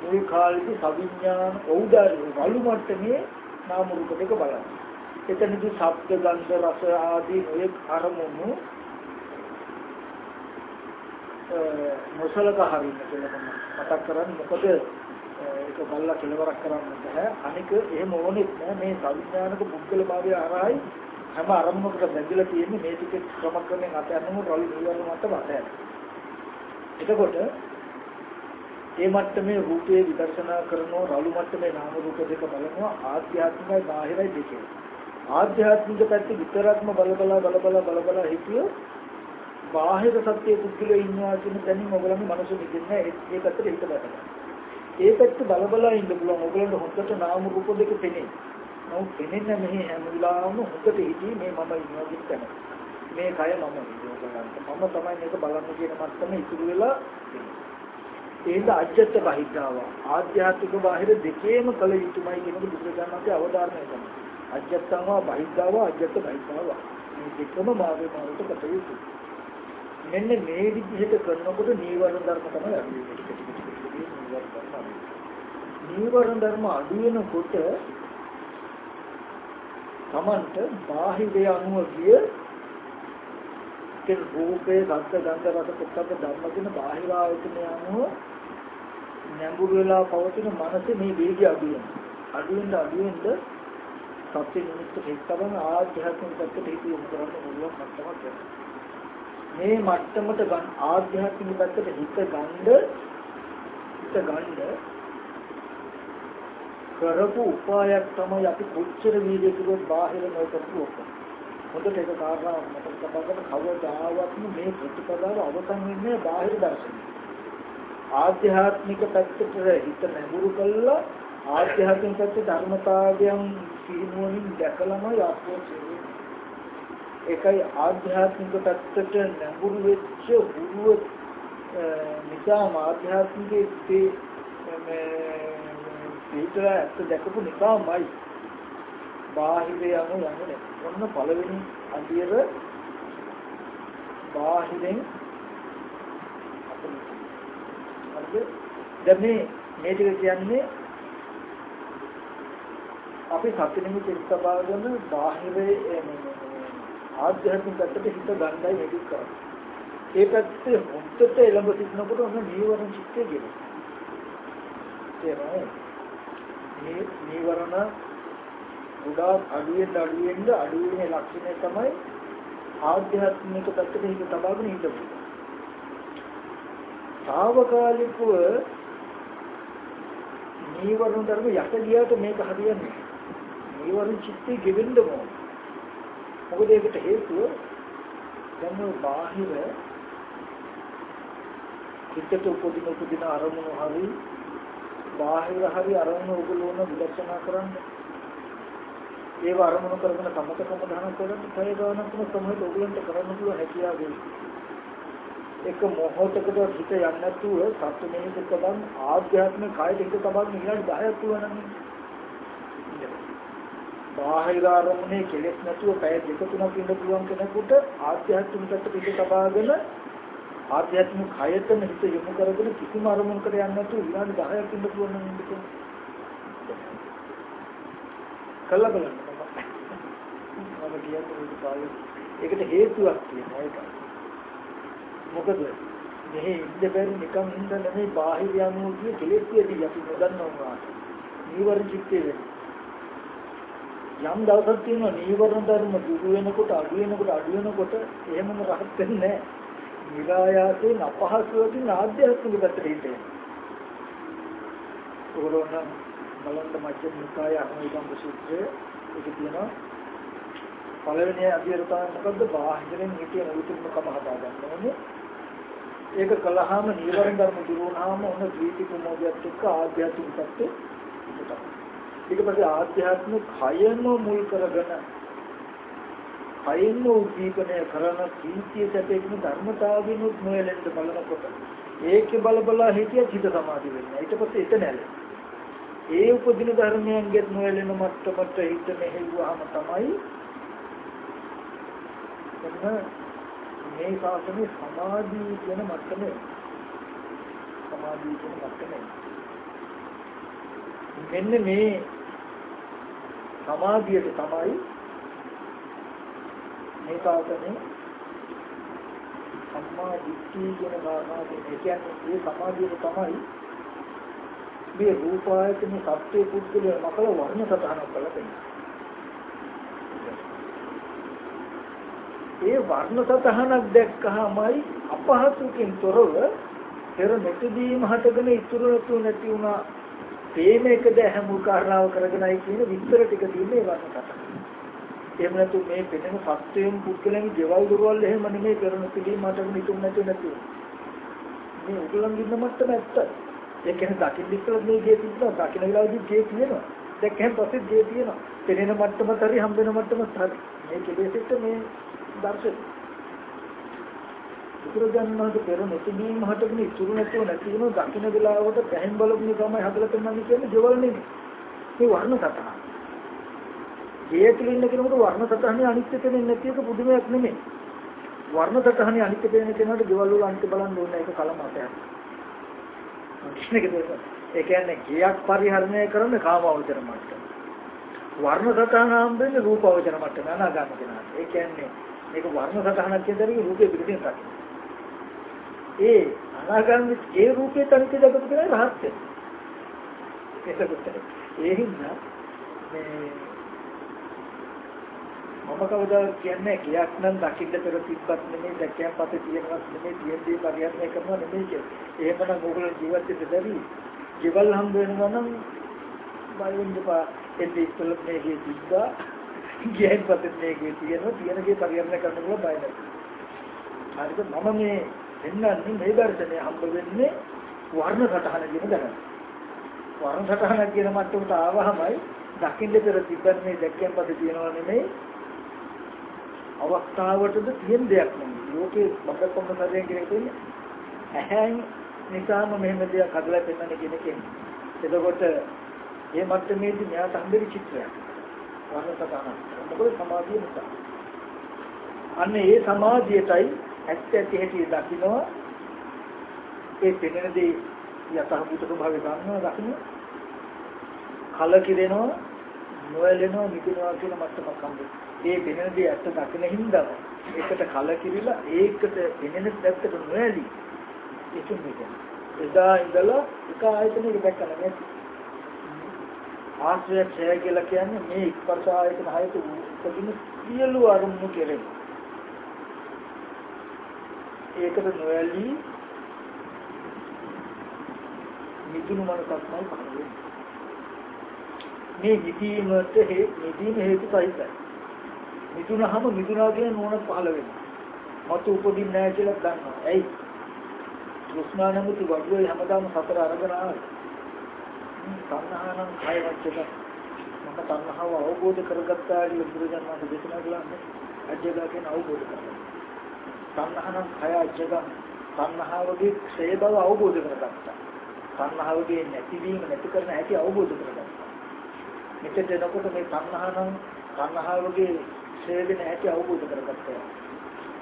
මුල් කාලේදී සවිඥාන ඖදාර්ය වලු මට්ටමේ නාම රූප දෙක බලන්න. එතනදී ශබ්ද ගන්ධ රස ආදී ඔය අරමුණු නොසලක හරින්න කියලා මම මතක් කරන්නේ. මොකද ඒක බලලා කෙලවරක් කරන්න බෑ. අනික එහෙම ඕනෙත් නෑ. මේ සංඥානක පුද්ගල භාවය ආරයි හැම අරමුණකට බැඳලා තියෙන්නේ. මේ ටික ක්‍රමක්‍රමයෙන් අතහැරෙනම රළු නිවන මත වට එතකොට ඒ මට්ටමේ රූපේ විදර්ශනා කරනවා රළු මට්ටමේ නාම රූප දෙක බලනවා ආධ්‍යාත්මිකයි බාහිරයි දෙකේ. ආධ්‍යාත්මික පැත්ත විතරක්ම බල බල බල බල බල බල හිතිය බාහිර සත්‍ය පුද්ගලයෝ ඉන්නවා කියන දැනීම ඔයගොල්ලන්ගේ මනස නිදින්නේ ඒ පැත්තට හිත බැලලා. ඒ පැත්ත බල බල ඉන්න පුළුවන් ඔයගොල්ලන්ට හොඳට නාම රූප දෙක පෙනේ. නමුත් පෙනෙන්නේ මෙහි හැම වෙලාවම හොඳට හිතී මේ මම ඉන්නවා කියන තැන. මේ කය මම ඔයගොල්ලන්ට මම තමයි මේක බලන්න කියන මත්තම ඉතුරු වෙලා ඒක අජ්ජත් බහිද්ධාව ආධ්‍යාත්මික බාහිර දෙකේම කල යුතුමයි කියන බුදුරජාණන් වහන්සේ අවධාරණය කරනවා. අජත්තංව බහිද්ධාව අජත්ත බහිද්ධාව මේ දෙකම මාගේ මාර්ගයට කටයුතු මෙන්න මේ විදිහට කරනකොට නීවරණ ධර්ම තමයි අඩු වෙන්නේ. නීවරණ ධර්ම අඩු වෙනකොට තමන්ට බාහිරය අනුව ගිය කෙන රූපේ සත්‍ය ගන්ධ රස පොට්ටබ්බ ධර්ම කියන බාහිර ආයතන අනුව නැඹුරු වෙලා පවතින මනසේ මේ වේගය අඩු වෙනවා. අඩු වෙන අඩු වෙන සත්‍ය නිමිත්ත හිතවන ආධ්‍යාත්මික පැත්තට හිත යොමු කරන්න පුළුවන් මට්ටමක් වෙනවා. මේ මට්ටමට ගන්න ආධ්‍යාත්මික පැත්තට හිත ගන්න හිත ගන්න කරපු උපායක් තමයි අපි කොච්චර වීර්ය කරුවත් බාහිර නොකරපු ඔක්කොම. හොඳට ඒක කාරණාවක් මතක තබාගන්න කවදාවත්ම මේ ප්‍රතිපදාව අවසන් වෙන්නේ බාහිර දර්ශනය. ආධ්‍යාත්මික පැත්තට හිත නැඹුරු කළා ආධ්‍යාත්මික පැත්තේ ධර්මතාවයන් සිහිනුවණින් දැකලමයි අපෝච ඒකයි ආධ්‍යාත්මික පැත්තට නැඹුරු වෙච්ච ගුරුව නිසාම ආධ්‍යාත්මිකයේ මේ ඇත්ත දැකපු නිසාමයි බාහිර යනු යන්නේ ඔන්න පළවෙනි අදියර බාහිරෙන් හරිද? දැන් මේ මේ ටික කියන්නේ අපි සත්‍ය නිමිති එක්තබාගෙන බාහිරේ ආධ්‍යාත්මික පැත්තට හිත ගන්නයි මේක කරන්නේ. ඒ පැත්තේ හොද්දට එළඹ සිටිනකොට ඔන්න නීවරණ චිත්තය ගෙවෙනවා. තේරෙනවද? මේ නීවරණ ගොඩාක් අඩුවෙන් අඩුවෙන් අඩුවෙන ලක්ෂණය තමයි ආධ්‍යාත්මික පැත්තට හිත තබාගෙන ඉන්න తాවකාලිකව නීවරණ ධර්ම යට ගියාට මේක හරියන්නේ නීවරණ චිත්තේ ගෙවෙන්න ඕන. මොකද ඒකට හේතුව දැන් ඔය බාහිර හිතට උපදින උපදින අරමුණු හරි බාහිර හරි අරමුණු උගලවන විදර්ශනා කරන්න. ඒව අරමුණු කරගෙන සමතකම දහන කරන්න කය ගානක් තුන සමහරට උගලන්ට කරන්න පුළුවන් හැකියාව එක මොහොතකට හිත යන්නේ නැතුව සත්‍ය මෙහෙක තබන් ආධ්‍යාත්මික කායයට හිත තබන් විනාඩි 10ක් පුළුවන් නම් බාහිර ආරමුණේ කෙලෙස් නැතුව පැය දෙක තුනක් ඉන්න පුළුවන් කෙනෙකුට ආධ්‍යාත්මික පැත්තට පිට තබාගෙන ආධ්‍යාත්මික කයතන හිත යොමු කරගෙන කිසිම අරමුණකට යන්නේ නැතුව විනාඩි 10ක් ඉන්න පුළුවන් නම් ඉන්න කළා බලන්න මම. කියන්නේ මේක පාළු ඒකට හේතුවක් තියෙනවා ඒක. මොකද මෙහි ඉන්න බැරි නිකන් ඉන්න නෙමෙයි බාහිර යනවා කිය කෙලෙස් තියෙදි අපි නොදන්නවා. නීවර චිත්තේ වෙන්නේ යම් දවසක් තියෙනවා නීවරණ ධර්ම දුරු වෙනකොට අඩු වෙනකොට අඩු වෙනකොට එහෙමම රහත් වෙන්නේ නැහැ. නිරායාසයෙන් අපහසුවකින් ආධ්‍යාත්මික පැත්තට හිතේ. ඕරෝණ බලන්න මධ්‍යම නිකාය අනුගම් සූත්‍රයේ ඒක තියෙනවා පළවෙනි අධ්‍යයනතාව මොකද්ද බාහිරින් හිතේ මුලින්ම කම හදා ගන්න ඕනේ. ඒක කළාම නීවරණ ධර්ම දුරු වුණාම ඔන්න ද්වීති කුමෝදයත් එක්ක ආධ්‍යාත්මික පැත්තේ හිතට ඊට පස්සේ ආධ්‍යාත්මික කයම මුල් කරගෙන කයින් උද්දීපනය කරන කීර්තිය සැපේකින් ධර්මතාවිනුත් නොයලෙන්න බලනකොට ඒකේ බල බල හිතිය චිත සමාධි වෙන්නේ ඊට පස්සේ එතන ඇල ඒ උපදින ධර්මයන්ගෙත් නොයලෙන මට්ටමට හිත මෙහෙව්වහම තමයි එන්න මේ ශාසනයේ සමාධි කියන මට්ටමේ සමාධි කියන මට්ටමේ. මෙන්න මේ සමාධියට තමයි මේ කාසනේ සම්මා දිට්ඨිය කියන කාරණාව ඒ කියන්නේ මේ සමාධියට තමයි මේ රූපායතන සත්‍ය පුද්ගල මකල වර්ණ සතහනක් කරලා තියෙනවා. ඒ වර්ණ සතහනක් දැක්කහමයි අපහසුකින් තොරව පෙර මෙතදීම හටගෙන ඉතුරු නැතු නැති වුණා ප්‍රේමයකද හැම කාරණාව කරගෙනයි කියන විස්තර ටික තියෙන්නේ වර්ණ කතා. එහෙම නැතු මේ පෙනෙන සත්‍යයෙන් පුද්ගලයන් ජීවල් දුරවල් එහෙම නෙමෙයි කරන පිළි මට නිතුම් නැතු නැති. මේ උගලන් දින්න මට්ටම ඇත්ත. ඒ කියන්නේ දකින්න ඉස්සෙල්ලා මේ ගේ තිබුණා දකින්න වෙලාවදී ගේ තියෙනවා. දැක්කම පස්සේ ගේ තියෙනවා. පෙනෙන මට්ටමත් හරි හම්බ වෙන මට්ටමත් හරි. මේ කෙලෙසිට මේ දර්ශන බුදුරජාණන් වහන්සේ පෙර නොතිබීම හටගෙන ඉතුරු නැතුව නැති වෙන දකින්න වෙලාවට පැහැන් බලපුණු තමයි හදලා පෙන්නන්නේ කියන්නේ ජීවල් නෙමෙයි. මේ වර්ණ සතහන. ඒ තුළ ඉන්න කෙනෙකුට වර්ණ සතහනේ අනිත්‍ය පේන්නේ නැති එක පුදුමයක් නෙමෙයි. වර්ණ සතහනේ අනිත්‍ය පේන කෙනාට ජීවල් වල අනිත්‍ය බලන්න ඕනේ ඒක කලමතයක්. ඒ කියන්නේ ගියක් පරිහරණය කරන කාමවචර මට්ටම. වර්ණ සතහන හම්බෙන්නේ රූපවචර මට්ටම අනාගාමී කෙනාට. ඒ කියන්නේ මේක වර්ණ සතහනක් කියන දේ රූපේ පිළිසින් රකින්න. ඒ අනාගාමී ඒ රූපේ තනිත දකපු කෙනා රහත් වෙනවා. ඒ හින්දා මේ මම කවදා කියන්නේ කියක් නම් දකින්න පෙර තිබ්බත් නෙමෙයි දැක්කයන් පස්සේ තියෙනවත් නෙමෙයි තියෙන්නේ පරිහරණය කරනවා නෙමෙයි කියන්නේ. එහෙමනම් ඕගොල්ලෝ ජීවත් වෙන්න බැරි. ජීවල් හම්බ වෙනවා නම් බයින් දෙපා එන්නේ ඉස්සෙල්ලා මේකේ තිබ්බා. ගියන් පස්සේ මේකේ තියෙනවා තියෙනගේ පරිහරණය කරන්න බය නැහැ. හරිද මම මේ එන්නන්නේ මේ දර්ශනය හම්බ වෙන්නේ වර්ණ සටහන කියන දැන. වර්ණ සටහන කියන මට්ටමට ආවහමයි දකින්න පෙර තිබ්බන්නේ දැක්කෙන් පස්සේ තියෙනව නෙමෙයි අවස්ථාවටද තියෙන දෙයක් නෙමෙයි. ලෝකේ බකකොම්ම සරයෙන් කියන කෙනෙක් ඇහැන් නිසාම මෙහෙම දෙයක් හදලා පෙන්වන්න කියන කෙනෙක්. එතකොට මේ මට්ටමේදී මෙයාට හම්බෙරි චිත්‍රයක්. වර්ණ සටහන. මොකද සමාධිය නිසා. අන්න ඒ සමාධියටයි ඇත්ත ඇති හැටි දකිනවා ඒ පෙනෙන දේ යථාභූත ස්වභාවය ගන්නවා දකින්න කලකිරෙනවා නොයලෙනවා මිදෙනවා කියන මට්ටමක් හම්බෙන්නේ. ඒ පෙනෙන දේ ඇත්ත දකින හින්දා ඒකට කලකිරිලා ඒකට පෙනෙන පැත්තට නොයලී ඉතින් මේක. එදා ඉඳලා එක ආයතනයක දැක්කම මේ ආශ්‍රය ක්ෂය කියලා කියන්නේ මේ ස්පර්ශ ආයතන හයට උපදින සියලු අරමුණු කෙරෙන. ඒකට නොයලී මිදුණු මනසක්මයි පහළ වෙන්නේ. මේ නිදීමට හේ නිදීම හේතු සහිතයි. මිදුණාම මිදුණා කියන නෝන පහළ වෙනවා. මතු උපදින්නේ නැහැ කියලා දන්නවා. ඇයි? කෘෂ්ණානමුති වඩුවේ හැමදාම සතර අරගෙන ආවේ. තණ්හානම් කය වච්චක මම තණ්හාව අවබෝධ කරගත්තා කියලා බුදුරජාණන් වහන්සේ දේශනා කළානේ. අජ්ජගා කියන අවබෝධ කරගත්තා. තණ්හානම් කය අජ්ජග තණ්හාවගේ ක්ෂය බව අවබෝධ කරගත්තා. තණ්හාවගේ නැතිවීම නැති කරන හැටි අවබෝධ කරගත්තා. මෙතෙන් එනකොට මේ තණ්හානම් තණ්හාවගේ ක්ෂය වෙන හැටි අවබෝධ කරගත්තා.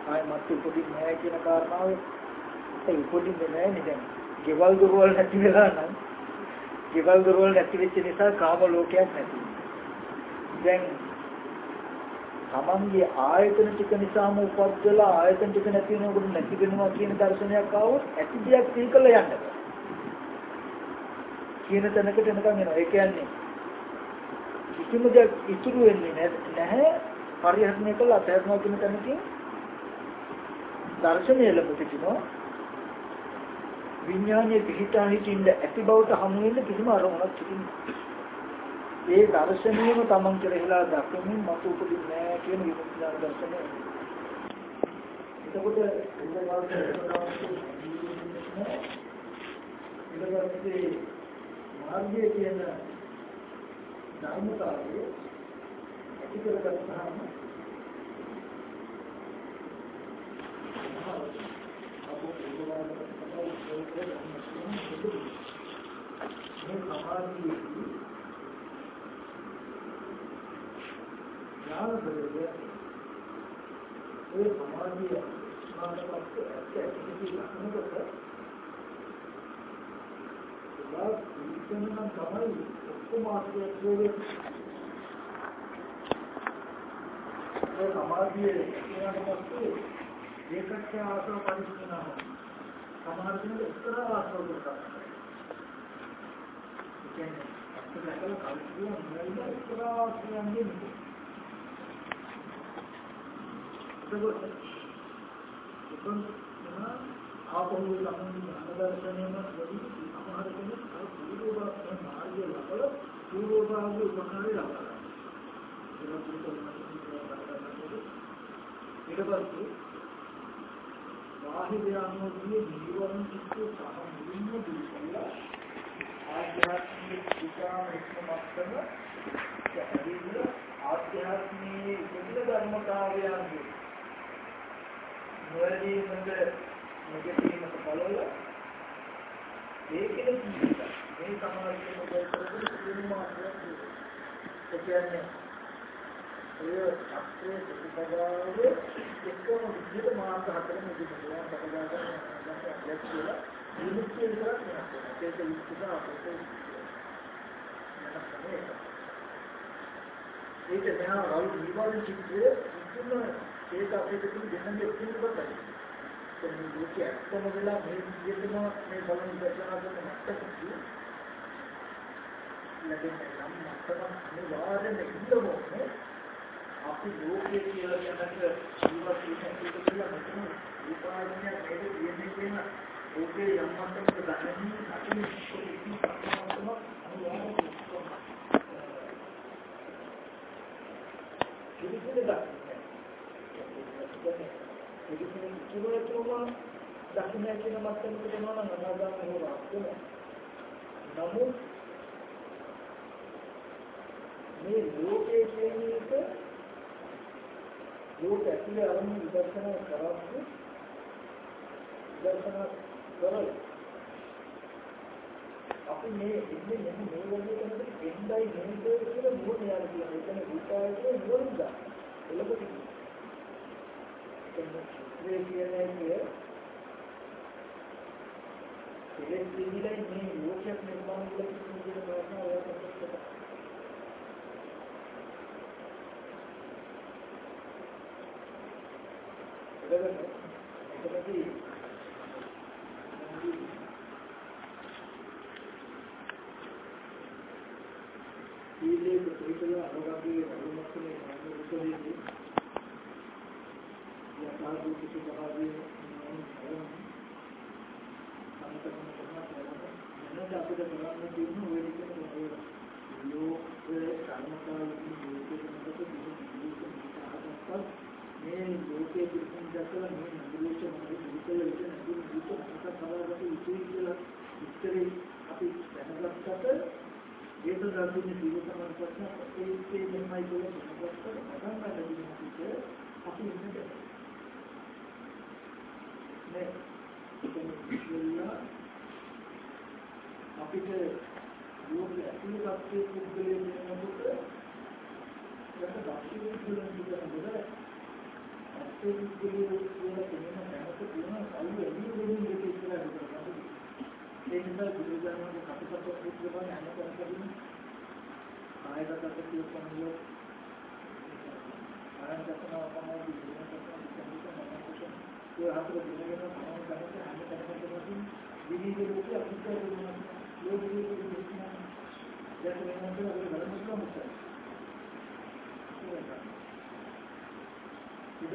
ආයි මත් උපදින්නේ නැහැ කියන කාරණාව ඒ උපදින්නේ නැහැ නේද? ගෙවල් දොරවල් නැති වෙලා නම් ගෙවල් දොරවල් නැති වෙච්ච නිසා කාම ලෝකයක් නැති. දැන් තමන්ගේ ආයතන ටික නිසාම උපද්දලා ආයතන ටික නැති වෙනකොට නැති වෙනවා කියන දර්ශනයක් ආවොත් ඇති දෙයක් තීකල යන්න. කියන තැනකට එනකන් එනවා. ඒ කියන්නේ කිසිම දෙයක් ඉතුරු වෙන්නේ නැහැ පරිහරණය කළ අතහැරනවා කියන තැනකින් දර්ශනය ලැබෙ සිටිනවා. විඥානයේ පිහිටා හිටින්න ඇති බවට හමු වෙන්න කිසිම අරමුණක් සිටින්නේ. ඒ දර්ශනීයම තමන් කෙරෙහිලා දක්වමින් මතු උපදින්නේ නැහැ කියන විමුක්තිඥාන දර්ශනය. එතකොට ඊළඟට මාර්ගය කියන ධර්මතාවය ඇති කරගත්තාම මේ සමාධියේ ඥානදරය ඒ සමාධිය මානසික ඇත්ත ඇති ලක්ෂණකට ලා ඉතින් නම් තමයි ඔක්කොම ආශ්‍රය ඒ සමාධියේ ඊළඟ පස්සේ ඒකත් ආශ්‍රව පරිසුණා සමහර කෙනෙක් එක්තරා ආශ්‍රව කරනවා කියන්නේ අපිට දැකලා කල්පියුම් නෑ එක්තරා ආශ්‍රයයන්ගේ ඒකත් ඒකත් ආපහු ලබන අනුදර්ශනයම වැඩි සමහර කෙනෙක් අර පූර්ව මාර්ගය ලබල පූර්ව භාගයේ උපකාරය ලබනවා ඊට පස්සේ බාහිර අනුභවයේ ජීවන චිත්ත සහ මුලින්ම දුකලා ආධ්‍යාත්මික විකාම එක්කමත්තම ඇදෙන්න ආධ්‍යාත්මී විවිධ ධර්මතාවයන්ගේ නොයදීමද නොගැටීමට බලල ඒකෙද ජීවිත මේ සමාජයේ මොකද සිදුමාත්‍රයක් ඒ කියන්නේ ඒ අක්ෂේ ප්‍රතිපදාවේ එක්කම විදිහට මාර්ග හතරම ඉදිරියට බබලා ගන්න කියලා විමුක්තිය විතරක් වෙනවා ඒක විස්තර අපිට ඒක දැන් රවි විවාද චිත්‍රයේ ඉතින් ඒක අපිට දෙන්නේ දෙන්නේ බතයි මේ දුක ඇත්තම වෙලා මේ විදිහටම මේ බලන දර්ශනා කරන මට්ටමදී ලැබෙන නම් මට්ටම අනිවාර්යෙන් ඉන්නවෝනේ අපි ලෝකයේ කියලා යනක ජීවත් වෙන එක කියලා මෙතන විපාකයක් නේද කියන්නේ කියන ඕකේ යම් මට්ටමක දැනෙන්නේ අපි ඉතින් මට්ටම අනිවාර්යෙන් කිසිදෙයක් පිළිසින කිවතුම දකින්න කියන මට්ටමකට එනවා නම් අනාගත වෙනවා නමුත් මේ ලෝකයේ කියන එක ලෝක ඇතුලේ අරමුණු විදර්ශනා කරන්නේ විදර්ශනා කරලා අපි මේ ඉන්නේ මෙන්න මේ වගේ කෙනෙක් එන්නයි නේද කියලා නුවණ යාර කියන එක නේ විපාකයේ නුවණ දා එළඹ මේ කියන්නේ කෙලෙස් විදිහට මේ ලෝකයක් නිර්මාණය කරන විදිහට බලනවා ඔය කොටසට. එතනදී සීලේ ප්‍රතිපල අනුගාමී වරුමස්සේ අනුරුපදීදී යථාභූත ස්වභාවයෙන් සම්පූර්ණ කරනවා එනද අපිට බලන්න තියෙන ඔය විදිහට ලෝක කර්මකාරී අපි ඉන්නේ නේ ඉතින් අපිට ලෝකයේ ඇතුළේ තත්ත්වයේ පුද්ගලයන් වෙනකොට ඒක දක්ෂිණ පුද්ගලයන් කියනකොට ඇත්තේ පුද්ගලයන් කියන කෙනෙක් නැවත කියන කල්ලි එළිය දෙන්නේ මේක ඉස්සරහට කරනවා. ඒ නිසා බුදුරජාණන් වහන්සේ කටපත් පුද්ගලයන් අන්න කරකදින ආයතක කතිය සම්මිය ආයතකන තමයි බුදුරජාණන් ඒ හතර දිනගෙන සමාන කරන්නේ අන්න කරකදින විවිධ ලෝකයේ අපිට ලෝකයේ විශ්වාස දැන් වෙනකොට අපි බලමු කොහොමද ඊට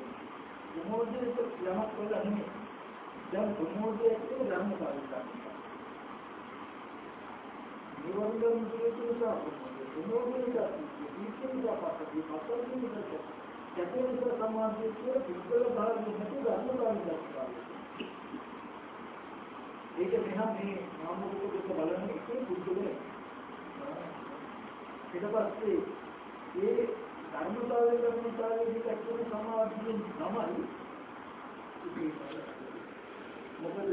ප්‍රමෝදයේ යමක් කළා නෙමෙයි දැන් ප්‍රමෝදයේ කියන ධර්ම පාවිච්චි නිවන ගන්න දුරුත් නිසා ප්‍රමෝදයේ ඉතින් පාපකී පාපකී චතුර්ථ සමාධිය කියන පුද්ගල භාවයේ නැති ධර්මතාවය දක්වනවා. ඒක මෙහා මේ නාම රූප දෙක බලන එකේ පුද්ගලනේ. ඊට පස්සේ මේ ධර්මතාවය ධර්මතාවය දෙක ඇතුළේ සමාධියෙන් තමයි මොකද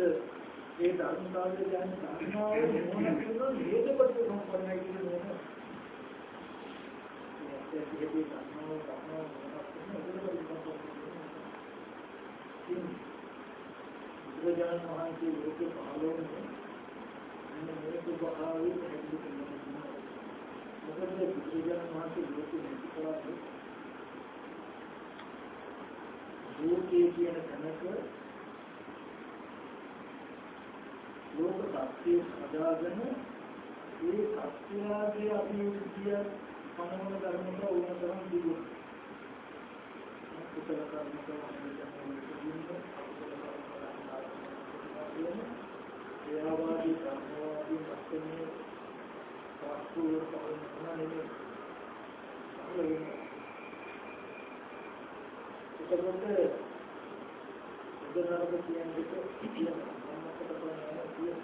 ඒ ධර්මතාවය කියන්නේ ධර්මාවේ මොනක් කරන හේතුපත් සම්පන්නයි කියන එක. ඒක හේතු ධර්මාව ධර්මාව බුදුරජාණන් වහන්සේ ලෝකේ පහළ වුණේ මෙන්න මේ ස්වභාවයෙන් හැදෙන්න පුළුවන්. මොකද බුදුරජාණන් වහන්සේ ලෝකේ නැති කරන්නේ ලෝකයේ කියන තැනක ලෝක සත්‍ය හදාගෙන ඒ සත්‍යයේ අභිවෘද්ධිය පනවන ධර්මවල ඕන තරම් තිබුණා. කුසල කර්ම ඒවාදී කර්මවාදී මත්තමේ වස්තු පරිණාමයේ එතකොට උදාහරණයක් කියන්නේ කියන සම්මතක බලනවා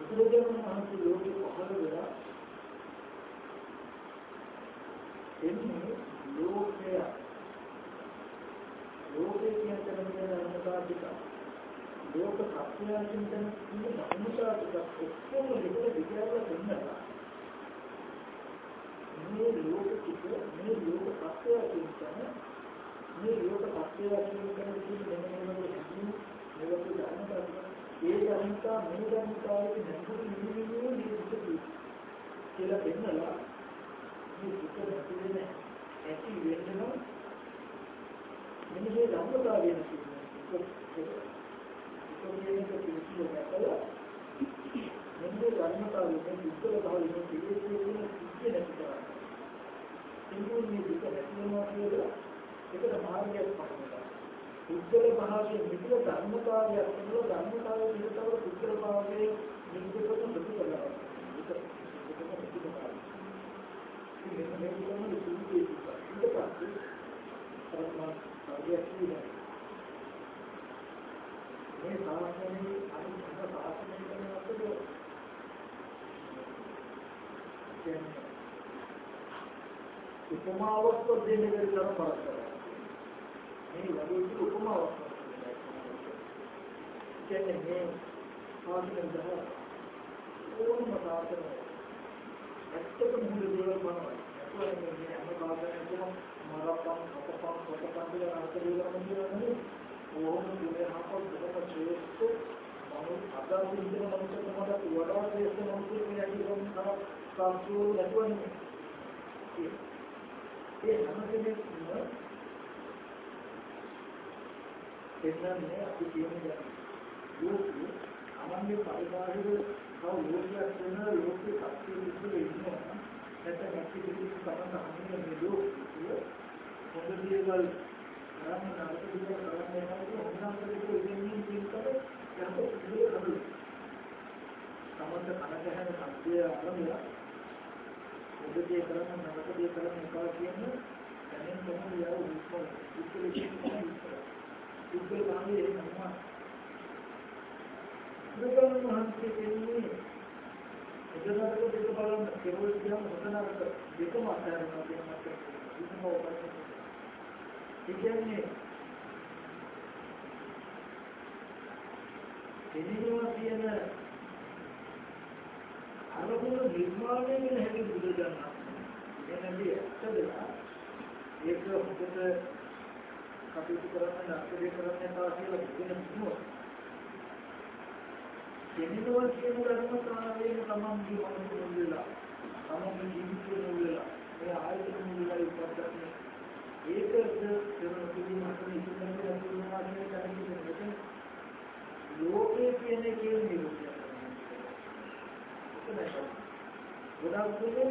බුදුරජාණන් වහන්සේ ලෝකෙ පහළ වෙලා එන්නේ ලෝකය ලෝකේ කියන තැනදී අනුපාතික ලෝක සත්‍යයන් කියන අනුපාතික ඔක්කොම විතර විද්‍යාව දෙන්නවා මේ ලෝක ටික මේ ලෝක සත්‍යය කියන මේ ලෝක සත්‍යය කියන කෙනෙකුට මෙන්න මේකට මේකට ගන්නවා ඒ ධර්මතා මේ ධර්මතාවයේ නැඹුරු නිවින්නේ නිවිච්ච කියලා දෙන්නවා මේ දුක නැති වෙන ඇති වෙන්නම මෙන්න මේ ධර්මතාවය නැති වෙනවා මෙන්න ධර්මතාවය මේ දුක්ඛ භාවය මේ පිළිවෙල කියන සිද්ධිය නැති කරන්නේ. එන්නේ මේ දුක නැති වෙනවා කියලා ඒකට මාර්ගයක් පටන් පුද්ගල භාවයේ මිත්‍ර ධර්මතාවය අනුව ධර්මතාවයේ විතරව පුද්ගල භාවයේ නිරුද්ධ දුක කරනවා. ඒක ඒක දුක කරනවා. ඉතින් මේක තමයි සුදුසු ඊට පස්සේ පරමාර්ථ කාර්යය කියන්නේ මේ සාසනයේ අනිත් සාසනය කරනකොට කියන්නේ උපමාවක් දෙන්න බැරි තරම් පරස්පරයි. මේ වගේ උපමාවක් කියන්නේ මේ සාසන දහ ඕනම සාසන ඇත්තටම මුල දේවල් මොනවද? ඒකෙන් මේ හැම සාසනයකම මරපම් අපපම් කොටපම් කියලා අර්ථ දෙකම කියනනේ ඕම දුරහපොත් දෙකම ශ්‍රේෂ්ඨ මම අදාළ ඉන්න මනුස්සකමකට වඩා ශ්‍රේෂ්ඨ මනුස්සයෙක් මේ අදිරම් තම සාස්ත්‍රෝ නැතුවන්නේ ඒ හැම කෙනෙක්ම එන්නන්නේ අපි කියන දේ ලෝකයේ අනන්‍ය පරිබාහිර තව ලෝකයක් වෙන ලෝකයේ සත්‍ය විශ්ව ඉන්නවා නැත්නම් ඇක්ටි කිසි කමක් අහන්නේ මේ ලෝකයේ හොඳ දේවල් කරන්න නරක දේවල් කරන්න යනවා හොඳම දේ ඉන්නේ කියනකොට යහපත් දේ හදු සමන්ත කනගහන සත්‍ය අරමුණ හොඳ දේ කරන්න නරක දේ කරන්න එපා කියන දැනෙන් තමයි යාව උත්සව උත්සව කියන්නේ උද්දේ ගාමී ඒක තමයි. බුදුන් වහන්සේ කියන්නේ එදනරක දෙක බලන්න කෙරුවොත් කියන්න හොතනරක දෙකම අත්හැරෙනවා කියන මත විසම උපන්නේ. ඒ කියන්නේ එදිනවා කියන අරමුණ නිර්මාණය වෙන හැටි බුදුදහම. එනදී ඇත්තදලා ඒක හොතට කටයුතු කරන්න නාටකය කරන්න එපා කියලා කියන කිව්වොත් දෙන්නවා කියන ධර්මතාවයෙන් තමන්ගේ මනස මුල් වෙලා තමන්ගේ ජීවිතේ මුල් වෙලා ඒ ආයතන මුල් වෙලා ඉපදන්නේ ඒකද කරන පිළිමකට ඉස්සරහට යනවා කියන කරුණ ලෝකයේ කියන එකේ නිරුද්ධ ගොඩාක් දුරේ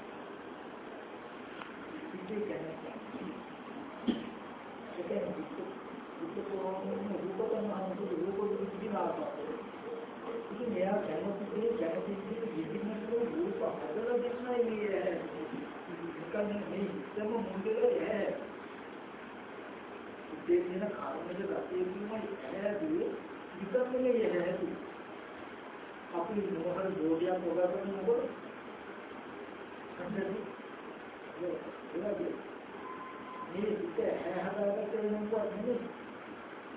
වෙන හැටි තමයි නරක කෙනෙක් වෙන්න කලින් ලෝකයේ කියන එක සමස්තී සමන සාධකයක් කියන වාක්‍යවල කියනවා ඒක විලාසනේ කියන්නේ අපිට මේ මේ ජීවිතය මොකද අපි කවුරු පිළිගන්නේ ඒ ආධ්‍යාත්මික වස්තුවක කවුරු සාක්ෂාත් නැතුව පිළිගන්නේ. චිත්ත චක්කු විඥානය කියන්නේ ආධ්‍යාත්මික සංස්කාරයක් කවුරු පිළිගන්නේ. නමුත් එහෙම පිළිගන්නේ අනිවාර්ය විදිහට වංගතෝ දුරු කරලා ඊට පස්සේ මේ අපිට පේන දෙයකට මුස්ලිම් කවුරුන් තරබුත් කරනවා හැම වෙලාවෙම මේ ඇදිලා කියන්නේ ඉතිරි කෙනෙක් ඒකෙන් විකෝණය රූපකම හඳු රූප විදිහට ඉතින් එයා කැමති දේ කැමති දේ විදිහට රූප හදලා දෙන්නයි මේ එකන්නේ මේ ඉස්සම මුන්දේ ඈ හිතේ තියෙන කර්මජ ගතිය කියමයි ඇහැදී විකම්මනේ ඇහැදී අපි මොහොත බෝධියක් හොගන්න මොකද මේ හිත ඇහැ හදාගත්ත වෙනකොට නෙමෙයි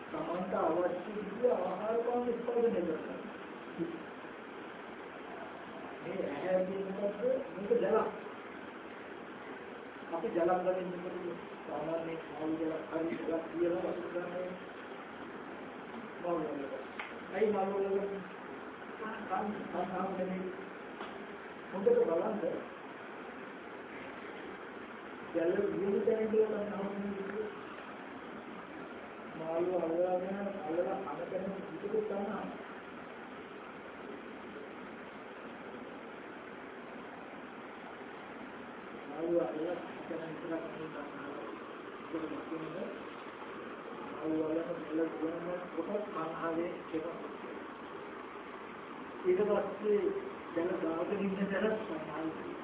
සමන්ත අවශ්‍ය විදිහ ආහාර පාන ස්පර්ශ කරනවා මේ ඇහැ කියනකොට මේක ජලක් අපි ජලක් ගන්න ඉන්නකොට සාමාන්‍ය මාළු ජලක් හරි ජලක් කියලා වස්තු ගන්න මාළු වල. අයි මාළු වල කන් කන් කන් හොඳට බලන්න ජල විවිධ තැන්වල තමයි මාළු අල්ලගෙන අල්ලලා අනකන පිටුත් තමයි මාළු අල්ලලා කරන විතරක් නෙවෙයි මාළු වලම කියලා දුවන කොට සංහාවේ කියලා. ඊට පස්සේ දැන් ගාගෙන ඉන්න තැන සංහාවේ.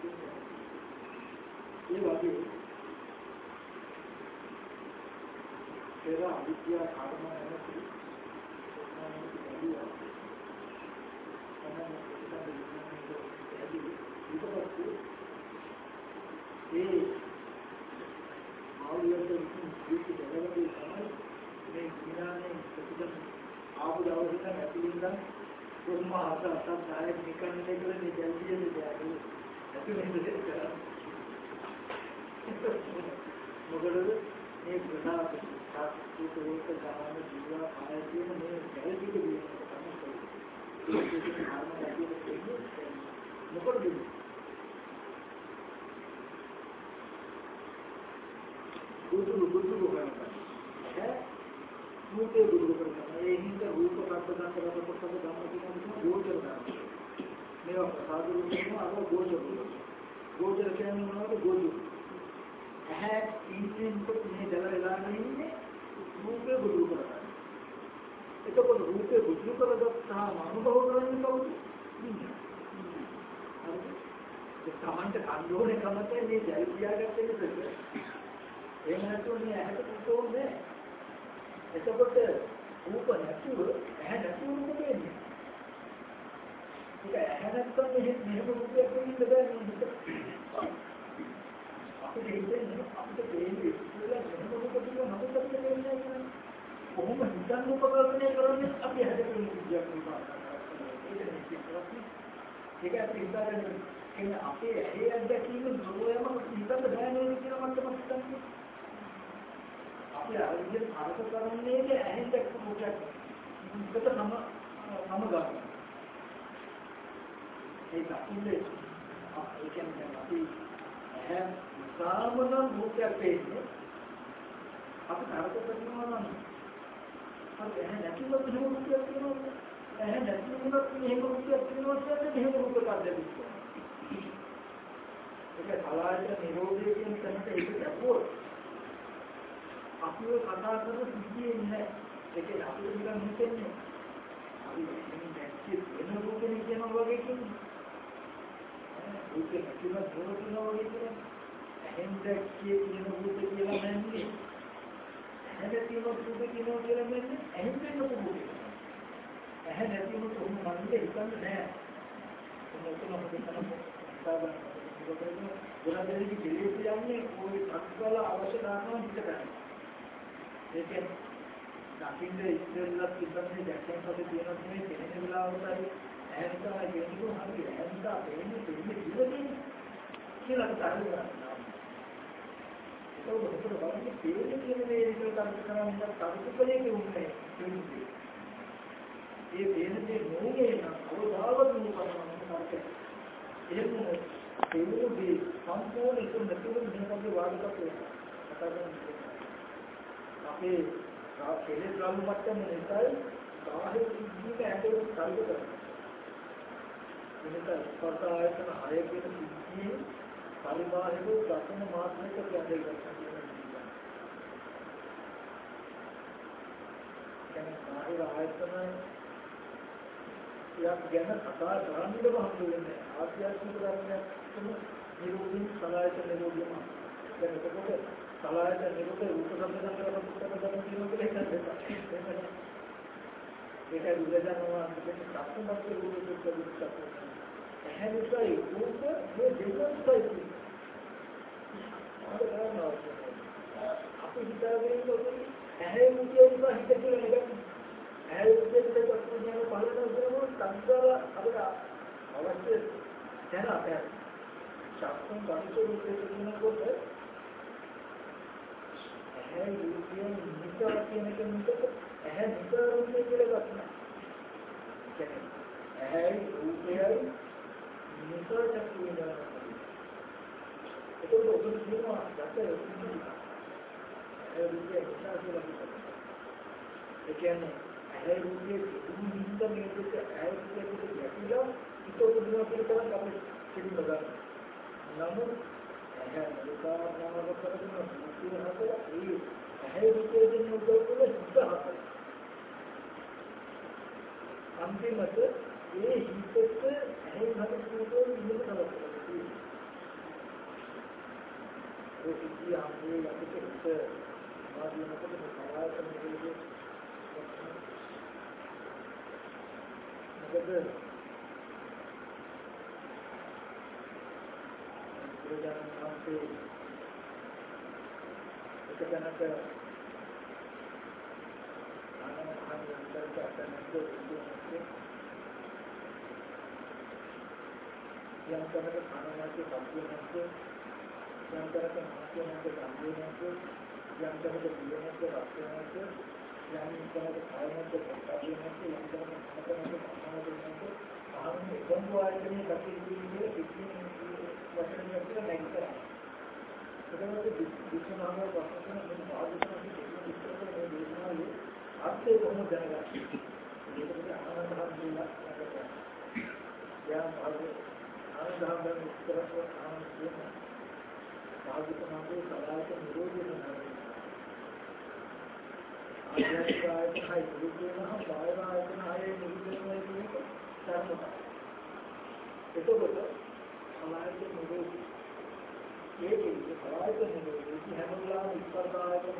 ඒ කියන්නේ අවුකඩකින් පහව ඒකේ කියන එක්කම තමයි අල්ලගෙන තව ඒ වගේ පෙර අවිද්‍යා කර්ම නැති ඒ ආවියට ජීවිත දැනගන්නේ තමයි මේ විඥානයේ ප්‍රතිදම් ආපු දවසට ඇතුලින්ද කොහොම අත අත සායක නිකන් ඉඳලා මේ දැල්දියේ දැල්දියේ ඇතුලින්ද කරා මොකදද මේ ප්‍රසාද සාස්ත්‍රික රූප ගාන ජීව ආයතන මේ දැල්දික විදිහට තමයි මොකද දුරු දුරු කරනවා රූපේ දුරු කරනවා ඒ හින්දා රූප කප්පදාන කරලා කොටස ගන්න කියන ගෝචර කරනවා මේවා සාදු රූපේම අර ගෝචර ගෝචර කියන්නේ මොනවද? ගෝචර. ඇහැ ඉන්ද්‍රියෙන් මේ දල වෙලාගෙන ඉන්නේ රූපේ දුරු කරනවා එතකොට රූපේ දුරු කරගත්තාම අනුභව කරන්නේ කවුද? හරිද? ඒ තමන්ට කන්දෝනේ කමතේ මේ ජල් පියාගත්තේ නේද එහෙම නැතුව මේ ඇහැට කොටෝන්නේ එතකොට රූප නැතුව ඇහැ නැතුව රූප වෙන්නේ. ඒක ඇහැ නැත්නම් මෙහෙ මෙහෙම රූපයක් වෙන්න බෑ නේද? අපිට හිතෙන්නේ අපිට දෙන්නේ ඉස්සෙල්ලා මෙහෙම රූප තිබුණා නමුත් අපිට දෙන්නේ නැහැ. කොහොම හිතන්න උපකල්පනය කරන්නේ අපි හැදෙන්න විදියක් නෙවෙයි. ඒක අපිට හිතාගන්න කියන්නේ අපේ ඇහි අත්දැකීම දුරයම හිතන්න බෑ නේද කියලා මට්ටමක් හිතන්නේ. අපි අරගෙන අරක කරන්නේ ඇහෙන් දැක්ක මොකක්ද? ඒකට සම සම ගන්න. ඒක අකින්නේ ඒ කියන්නේ අපි ඇහැ සාමන රූපයක් පේන්නේ අපි අරක කරනවා නම් අපි ඇහැ නැතිව මෙහෙම රූපයක් තියෙනවා ඇහැ නැතිව මෙහෙම රූපයක් තියෙනවා කියන්නේ මෙහෙම රූපයක් අද්දෙන්නේ. ඒක සලායත නිරෝධය කියන තැනට ඒක දැක්වුවොත් අපිව කතා කරන සිද්ධියේ නැහැ. ඒකේ අපිට නිකන් හිතෙන්නේ අපි මේ දැක්කේ වෙන රූපෙක කියනවා වගේ කියන්නේ. රූපේ නැතිව දොර කියනවා වගේ කියන්නේ. එහෙන් දැක්කේ කියන රූපේ කියලා නැන්නේ. එහෙන් නැතිව රූපේ කියනවා කියලා නැන්නේ. එහෙන් දෙන්න රූපේ. එහෙන් නැතිව කොහොම මන්නේ හිතන්නේ නැහැ. මොකද මොකද කරන්නේ? ගුණදෙවිගේ කෙලෙස් යන්නේ ওই අත්වල අවශ්‍ය දානවා හිතට. ඒකෙන් දකින්න ඉස්සෙල්ලා තිබ්බන්නේ දැක්කම පස්සේ තියෙනවා මේ කෙනෙක් වෙලාවට හරි ඇහෙන් තමයි කියන්නේ හරි ඇහෙන් තමයි එන්නේ දෙන්නේ ඉන්නේ කියලා කරනවා. ඒක උඩට බලන්නේ තේරෙන්නේ කියන මේ විදිහට කල්ප කරනවා කල්පකලේ කියන්නේ ඒ තේරෙන්නේ නෝගේ නම් අවදාවත් නුකරනවා කරකේ. එහෙම තේරුදී සම්පූර්ණ එක නැතුව මේකගේ වාදිකක් වෙනවා. කතා කරන්නේ අපේ කෙලෙස් ගන්න මට්ටම නිසායි බාහිර සිද්ධියක ඇතුළු කල්ප කරනවා. එනිසා ස්පර්ශ ආයතන හය කියන සිද්ධියේ පරිබාහිර දසන මාත්‍රයක ගැඹුරක් ගන්නවා. කියන්නේ බාහිර ආයතන යක් ගැන කතා කරන්න බහතු වෙන්නේ ආධ්‍යාත්මික ධර්මයක් තමයි නිරෝධී සලායත නිරෝධියම. දැන් එතකොට සලායත නිරෝධ රූප සම්බන්ධ කරගත්ත ඒක බුදුරජාණන් වහන්සේ සත්‍යමත් රූප දුක්ඛ ඇහැ නිසා රූප මේ දෙකයි අපි හිතාගෙන ඉන්නේ ඇහැ මුතිය නිසා හිත කියලා නෙවෙයි. ඇහැ මුතිය දෙක වස්තු ඥාන බලන උදේම සංස්කාර අපිට අවශ්‍ය දැන අපේ ශක්තිය පරිසර රූපේ කියනකොට ඇහැ මුතිය නිසා කියන කෙනෙකුට ඇහැ නිසා රූපේ කියලා ගන්නවා. ඇහැ රූපයයි නිසා චක්කු විඳිනවා. ඒක ඔබ කියනවා දැක්කේ ඒ රූපේ නිසා කියලා කියනවා. ඒ කියන්නේ ඇහැ රූපයේ දුන්නින්ද මේක ඇහැ රූපයේ ගැටිලා ඊට උදුනවා කියන තරම් අපි පිළිම ගන්න. නමුත් ඇහැ රූපා නාමක කරගෙන මුතිය හතර ඒ ඇහැ රූපයේ දෙන උදව් කරලා හිත හතර. අන්තිමට ඒ හිතට ඇහැ හතර රූපේ ඉන්න තමයි. ඒ කිසි ආන්නේ යකිට ආදී මොකද සමායතන දෙවියෝ මොකද? බුදුරජාණන් වහන්සේ එක තැනක ආනන්දයන් විතරට අතනක ඉන්නේ යම් තැනක කනවාගේ පස්සේ නැත්නම් යම් තැනක මාත්‍ය නැත්නම් ගම්බේ නැත්නම් යම් තැනක දියනක රක්ෂණයක යම් තැනක කායනක ප්‍රත්‍යක්ෂණයක යම් තැනක මනසක සම්මාදනයක ආරම්භ එකම වායතනයේ දකින්නේ පිටින් වචනයක් කියලා නැගිටලා එතකොට විශ්වනාම වස්තුන මේ ආදිවාසී දෙවියන් විස්තර කරන මේ දේශනාවේ අර්ථය කොහොමද දැනගන්නේ? ඒකද ආනන්දහම් කියලා කරලා යා මාර්ග ආනන්දහම් විස්තර කරන ආනන්ද කියන සාධිතනාවේ සලායක නිරෝධය වෙනවා ආධ්‍යාත්මික ආයතන හය නිරුද්ධ වෙනවා බාහිර ආයතන හය නිරුද්ධ වෙනවා කියන එක ධර්මතාවය. එතකොට සමාජයේ නිරෝධී ඒකේ සමාජයේ නිරෝධී හැම වෙලාවෙම ඉස්සරහ ආයතන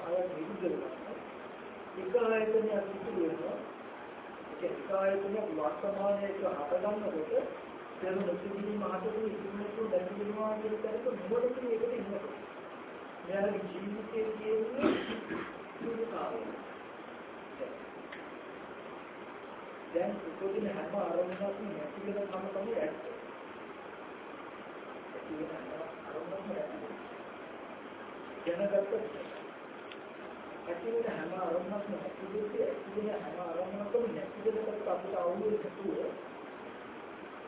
හය නිරුද්ධ වෙනවා. එක ආයතනයක් නිරුද්ධ වෙනවා. ඒක ආයතනයක් වර්තමානයේ හට ගන්නකොට දැන් මුස්ලිම් මහතුරු ඉස්මතු දැකීමවා කියන තරක මොකටද මේකට ඉන්නේ. මෙයාගේ ජීවිතයේ කියන්නේ සුදුකාරය. දැන් උපදින හැම අරමුණක්ම නැති වෙන කම තමයි ඇත්ත. ඇති වෙන අරමුණක්ම නැති. දැනගත්ත ඇති වෙන හැම අරමුණක්ම නැති දෙන්නේ ඇති වෙන හැම අරමුණක්ම නැති දෙනකට අපිට අවුල් එකතුව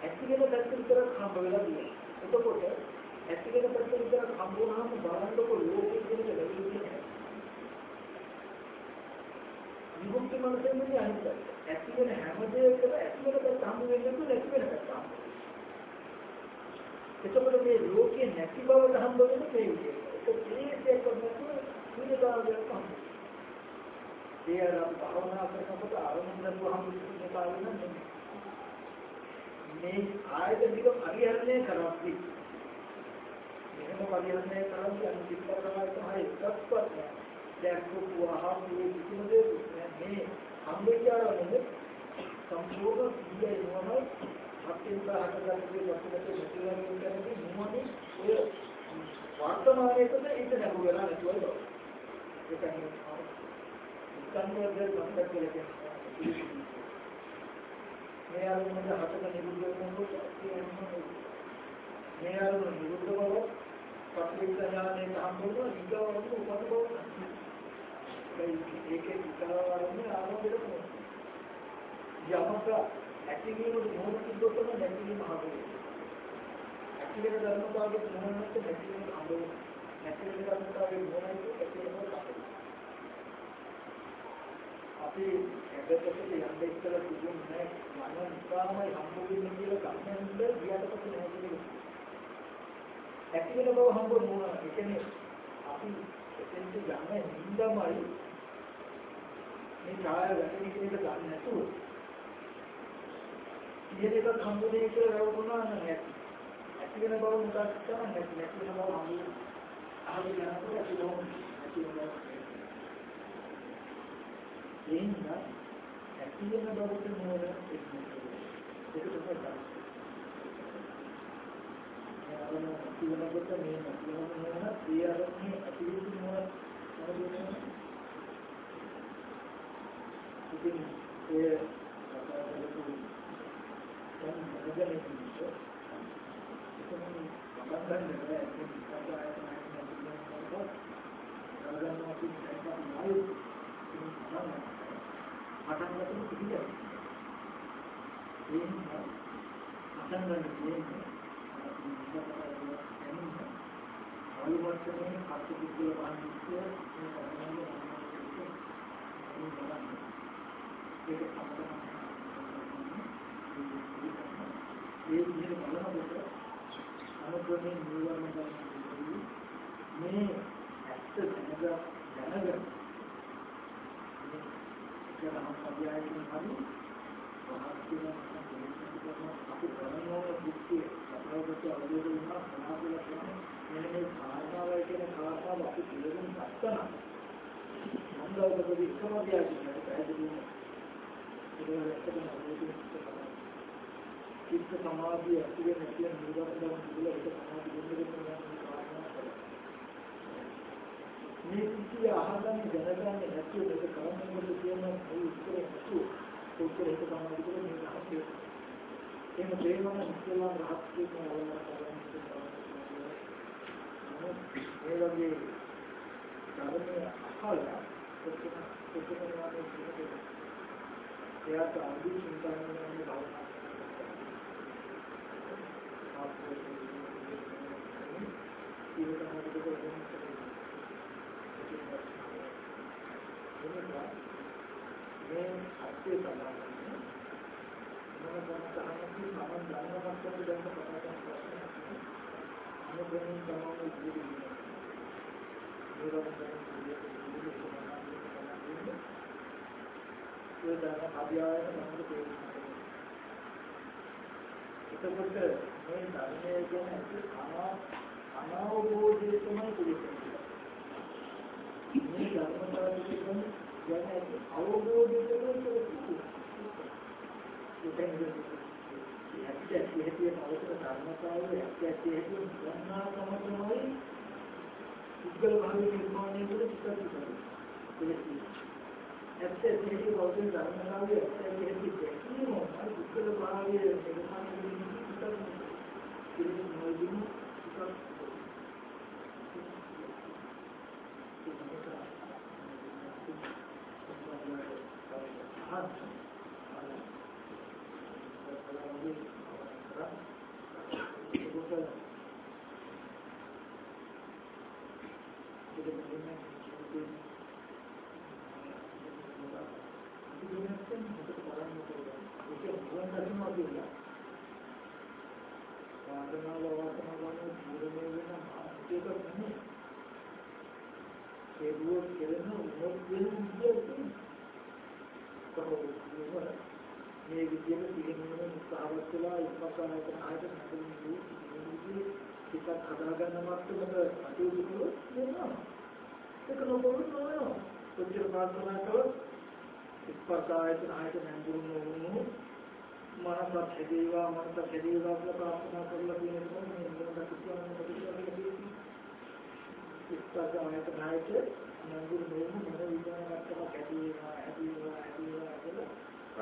ඇති වෙන පැත්ත විතරක් හම්බ වෙලා තියෙනවා. එතකොට ඇති වෙන පැත්ත විතරක් හම්බ වුණාම බලන්නකො ලෝකෙ කියන එක ලැබෙන්නේ නැහැ. විමුක්ති මනසෙන්නේ අනිත් ඇති වෙන හැම දෙයකම ඇති වෙන පැත්ත හම්බ වෙන්නේ නැති වෙන පැත්ත හම්බ එතකොට මේ ලෝකේ නැති බවට හම්බ වෙන මේ විදිහට ඒක තේරෙයක් නැතුව විනදාගයක් හම්බ ඒ අර භවනා කරනකොට ආරම්භ කරපුවා හම්බ වෙන කාරණා නෙමෙයි මේ ආයත ටික පරිහරණය කරවත්ටි මෙහෙම පරිහරණය කරන්නේ අනිත් පිටරමයි තමයි එකක්වත් නෑ දැන් කුවහම් මේ කිසිම දෙයක් මේ සම්බුද්ධාරවලද සම්පූර්ණ සියය නොවන අත්‍යන්ත හටගන්නේ වස්තුවේ මෙතිලමින් කරන්නේ මොනවද ඔය වර්තමානයේද ඒක නෑ වෙලා නැතුවද ඒක නේ සංවර්ධන මතක කියලා කියන්නේ. මේ අරමුණ හතක නිරුද්ධ වෙනකොට මේ අරමුණ නිරුද්ධ බව පටිච්චසමුප්පාදයෙන් හම්බුන ඊගොල්ලෝ උපත බව ඒකේ විකාරවන්නේ ආරෝපණය යමක ඇතිවීම මොහොත තිබ්බොත් නැතිවීම හම්බෙන්නේ. ඇතිවෙන ධර්මතාවයේ මොහොත නැතිවීම හම්බෙන්නේ. නැතිවෙන ධර්මතාවයේ මොහොත ඇතිවීම හම්බෙන්නේ. අපි හැබැයි යන්නේ ඉස්සර තිබුණේ නැහැ. මන නිසාමයි හම්බුනේ කියලා ගන්නද ගියට පස්සේ නැහැ කියන්නේ. ඇතිවෙන බව හම්බුනේ මොනවා? ඒ කියන්නේ අපි එතෙන්ට යන්නේ නින්දමයි මේ ඡාය වැටෙන එක ගන්න නැතුව ඉහළ එකක් හම්බුනේ කියලා රැවුණා නම් නැති. ඇති වෙන බව මොකක්ද තමයි නැති නැති වෙන බව හම්බුනේ. අහගෙන යනකොට ඇති බව නැති වෙනවා. එහෙනම් ඇති වෙන බවට නෝන ඒක තමයි ආරම්භ කියනකොට මේ කියනවා ඒ අරමුණේ අතිවිසි මොන මොනවද ඉතින් ඒ දැන් මනගන්නේ ඉන්නේ ඒකම බබන් ගන්න බෑ ඒක නිසා ආයතන නැතිවෙනවා ගන්න අපි එකක් නයි පටන් ගන්න පිළිගන්න ඒ නිසා පටන් ගන්න කියන්නේ අනිවාර්යයෙන්ම කටයුතු කරන පාන්තිය ඒක තමයි ඒ විදිහට බලනකොට අනුගමනයේ නිවර්ණ ගන්න මේ ඇත්ත දැනග දැනග නම් මන්දවකදී සමාධිය කියන්නේ පැහැදිලි වෙනවා ඒක ඇත්තටම අවබෝධ චිත්ත සමාධිය ඇති වෙන කියන නිරවරණ කියලා ඒක සමාධිය දෙන්නේ මේ කිසි අහගන්න දැනගන්න නැතුව මේක කරන්නේ කියන ඒ උත්තර නැතුව උත්තර ඒක තමයි කියලා මේ රහස්‍ය එහෙම තේරුම් ගන්න ඉස්සෙල්ලා රහස්‍ය කියන අවබෝධ කරගන්න මේ වගේ ධර්මයේ අහලා කොච්චර කොච්චර වාගේ කියන්නේ එයාට අඳු චින්තනය කරන භාවනා මේ සත්‍ය සමාධිය මොන එතකොට මේ ධර්මයේ ගැන අනාවබෝධය තමයි පිළිගන්නේ. මේ ධර්මතාවය ගැන අවබෝධය තමයි ඇත්ත ඇති හැටි අවශ්‍ය ධර්මතාවය ඇත්ත ඇති හැටි ගන්නාකම තමයි උද්ගල භාවයේ නිර්මාණය වල පිටත් ඇත්ත ඇති හැටි අවශ්‍ය ධර්මතාවය ඇත්ත ඇති හැටි දැකීම උද්ගල භාවයේ නිර්මාණය වල පිටත් පිළිගන්න වාදනාව වාදනාව පුරමේ වෙන මානසික නෙමෙයි ඒ දුර කෙරෙන මොකද කියන්නේ කොහොමද මේ විදිහට පිළිගන්න උත්සාහවත් වෙලා ඉස්පස්සායතන ආයතන හඳුන්වන්නේ ටිකක් හදාගන්න මට්ටමක කටයුතු කළොත් වෙනවා. ඒක නොබොරු නෝ කොච්චර ප්‍රාර්ථනා කළොත් ඉස්පස්සායතන ආයතන හඳුන්වන්නේ මනසත් හැදේවා මනසත් හැදේවා කියලා ප්‍රාර්ථනා කරලා තියෙනවා මේ මොකක්ද කියන්නේ ඉස්පස්සායතන ආයතන නඟුරු නෝම මොන විදිහකට හැදේවා හැදේවා හැදේවා කියලා ප්‍රාර්ථනා කරලා මොකද අදාහයක් ඒ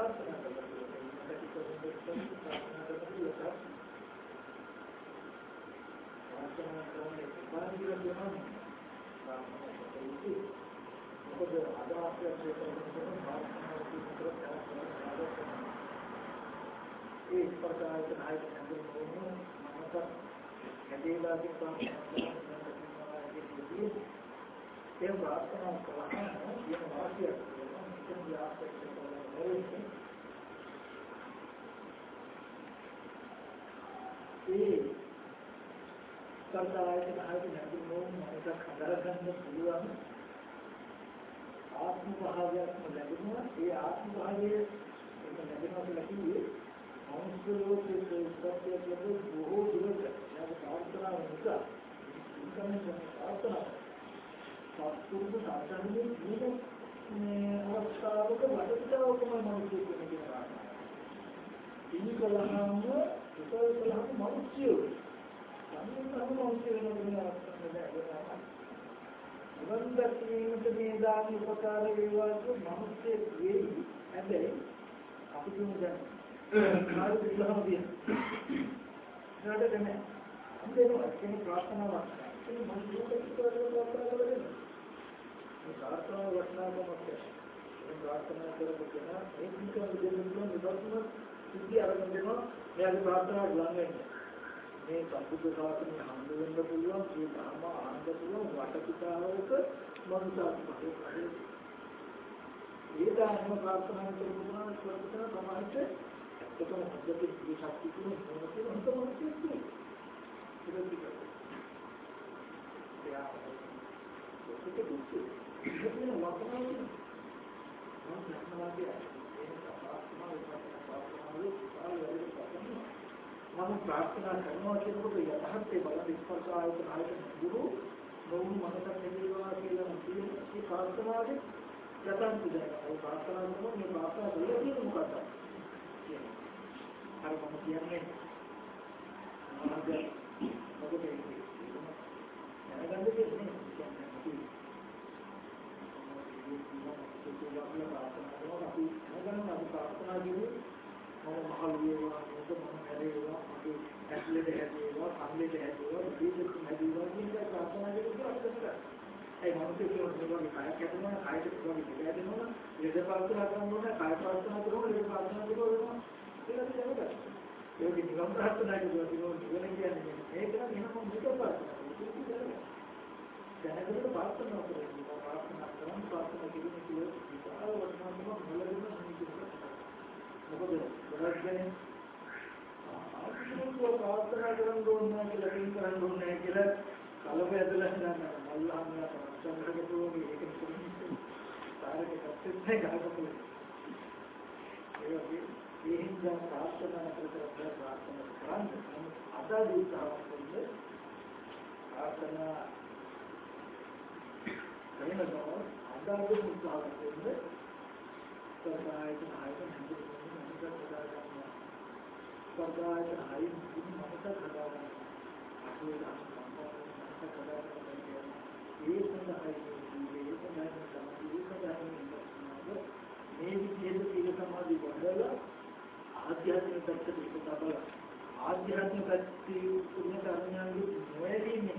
ස්පර්ශායතන ආයතන හඳුන්වන්නේ මනස හැදේලාගේ ප්‍රාර්ථනා ඒ ප්‍රාර්ථනා කරනවා කියන වාක්‍යයක් තියෙනවා මෙතන යාපෙට කරනවා ඒ සංසාරයේ ආයතන හඳුන්වන මනසක් හදාගන්න පුළුවන් ආත්ම භාවයක් ලැබෙනවා ඒ ආත්ම භාවය ඒක ලැබෙනවා කියලා කිව්වේ මනුෂ්‍ය ලෝකයේ සත්‍ය ලැබෙන බොහෝ දුරට යාව ප්‍රාර්ථනා නිසා ඉන්කම් ප්‍රාර්ථනා සත්පුරුෂ සාධනෙ කියන මේ අවස්ථාවක වටපිටාවකම මනුෂ්‍ය පින් කළාම කුසල කළාම මිනිස්සු සම්පූර්ණම මිනිස්සු වෙනවා නේද? නිවන් දැකීමට මේ දාන උපකාර වේවා කියන මිනිස්සේ වෙයි. හැබැයි අපි තුමු දැන් කාර්ය විලාම දින. නඩ දෙන්නේ. අන්තිමට කියන ප්‍රාර්ථනාවක්. ඒ මනුස්සයෙක් ප්‍රාර්ථනා කරලා මේ ප්‍රාර්ථනාව වටිනාකමක් ඒ ප්‍රාර්ථනා කරපුවා ඒ විදිහට විදිහට නිබඳව සිද්ධි අරගෙන දෙනවා. එයාගේ ප්‍රාර්ථනාව ලඟ වෙන්නේ. මේ සම්බුද්ධ ශාසනය හම්බ වෙන්න පුළුවන් මේ ධර්ම ආනන්ද පුළුවන් වටපිටාවක මනුසාත්මකව කඩේ. ඒ ධර්ම ප්‍රාර්ථනා කරනවා ස්වර්ගතන සමාහිත ඒකම හදට මේ ශක්තිය තුන මොනවද කියන හිතම කියන්නේ. ඒක ඒක දුක්ඛ. ඒක වපනාවි. මම ධර්මවාදී ඒක ප්‍රාර්ථනා විපාක ප්‍රාර්ථනා වල මම ප්‍රාර්ථනා කරනවා කියනකොට යථාර්ථයේ බලන ස්පර්ශ ආයතන ආයතන ගුරු නොවුන් මනසක් ලැබේවා කියලා කියන මේ ප්‍රාර්ථනාවේ යථාර්ථය දැනගන්න. ඒ ප්‍රාර්ථනා කරනවා මේ ප්‍රාර්ථනා කළා කියන්නේ මොකක්ද? අර මම කියන්නේ මොකද මොකද කියන්නේ? දැනගන්න දෙන්නේ අපි දැනගන්න අපි ප්‍රාර්ථනා කියන්නේ මම මහල් වේවා මොකද මම හැරේවා මගේ ඇස්ලෙට හැදේවා කම්ලෙට හැදේවා දීපෙත් හැදේවා කියන එක ප්‍රාර්ථනා කරලා අපිට කරා. ඒ මොහොතේ කියන මේවා කයක් ඇතුළේ කායයට වගේ දෙදෙනවා ලෙඩ ප්‍රාර්ථනා කරනවා කාය ප්‍රාර්ථනා කරනවා ලෙඩ ප්‍රාර්ථනා කරනවා ඒක තමයි. ඒක නිකම් ප්‍රාර්ථනා කරනවා නිවන කියන්නේ මේක නම් එහෙම මොකද ප්‍රාර්ථනා දැනගන්න ප්‍රාර්ථනා කරනවා ප්‍රාර්ථනා කරන ප්‍රාර්ථනා කිරීම කියලා විපාක වටනාකම මොළදෙන මොකද ගොඩක් දෙනෙක් ආත්මිකව ප්‍රාර්ථනා කරන්න ඕනේ කියලා පින් කරන්න ඕනේ කියලා කලබ ඇදලා හිටනවා අල්ලාහ්ගේ ප්‍රශ්නකට තෝරන්නේ ඒක නෙවෙයි සාරේ කප්පෙන්නේ ගහකපුල ඒ වගේ ඒ හින්දා ප්‍රාර්ථනා කර කර ප්‍රාර්ථනා කරන්නේ අද දීතාවකෙන්ද ප්‍රාර්ථනා කරනවා අදාළ උත්සාහයෙන්ද සර්වායතන ආයතන හැදෙන්නේ ස්වර්ගායතන හයින් ඉතින් මනස හදාගන්න. අපේ මනස හදාගන්න. ඒ සඳහායි මේ සඳහායි තමයි සමාධිය මේ විදිහට සීල සමාධි වඩලා ආධ්‍යාත්මික පැත්තට ඒක තමයි ආධ්‍යාත්මික පැත්තේ පුණ්‍ය කර්මයන්ගේ නොයදීනේ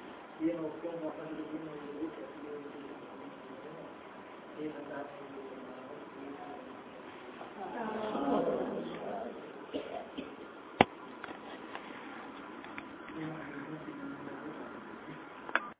Thank you.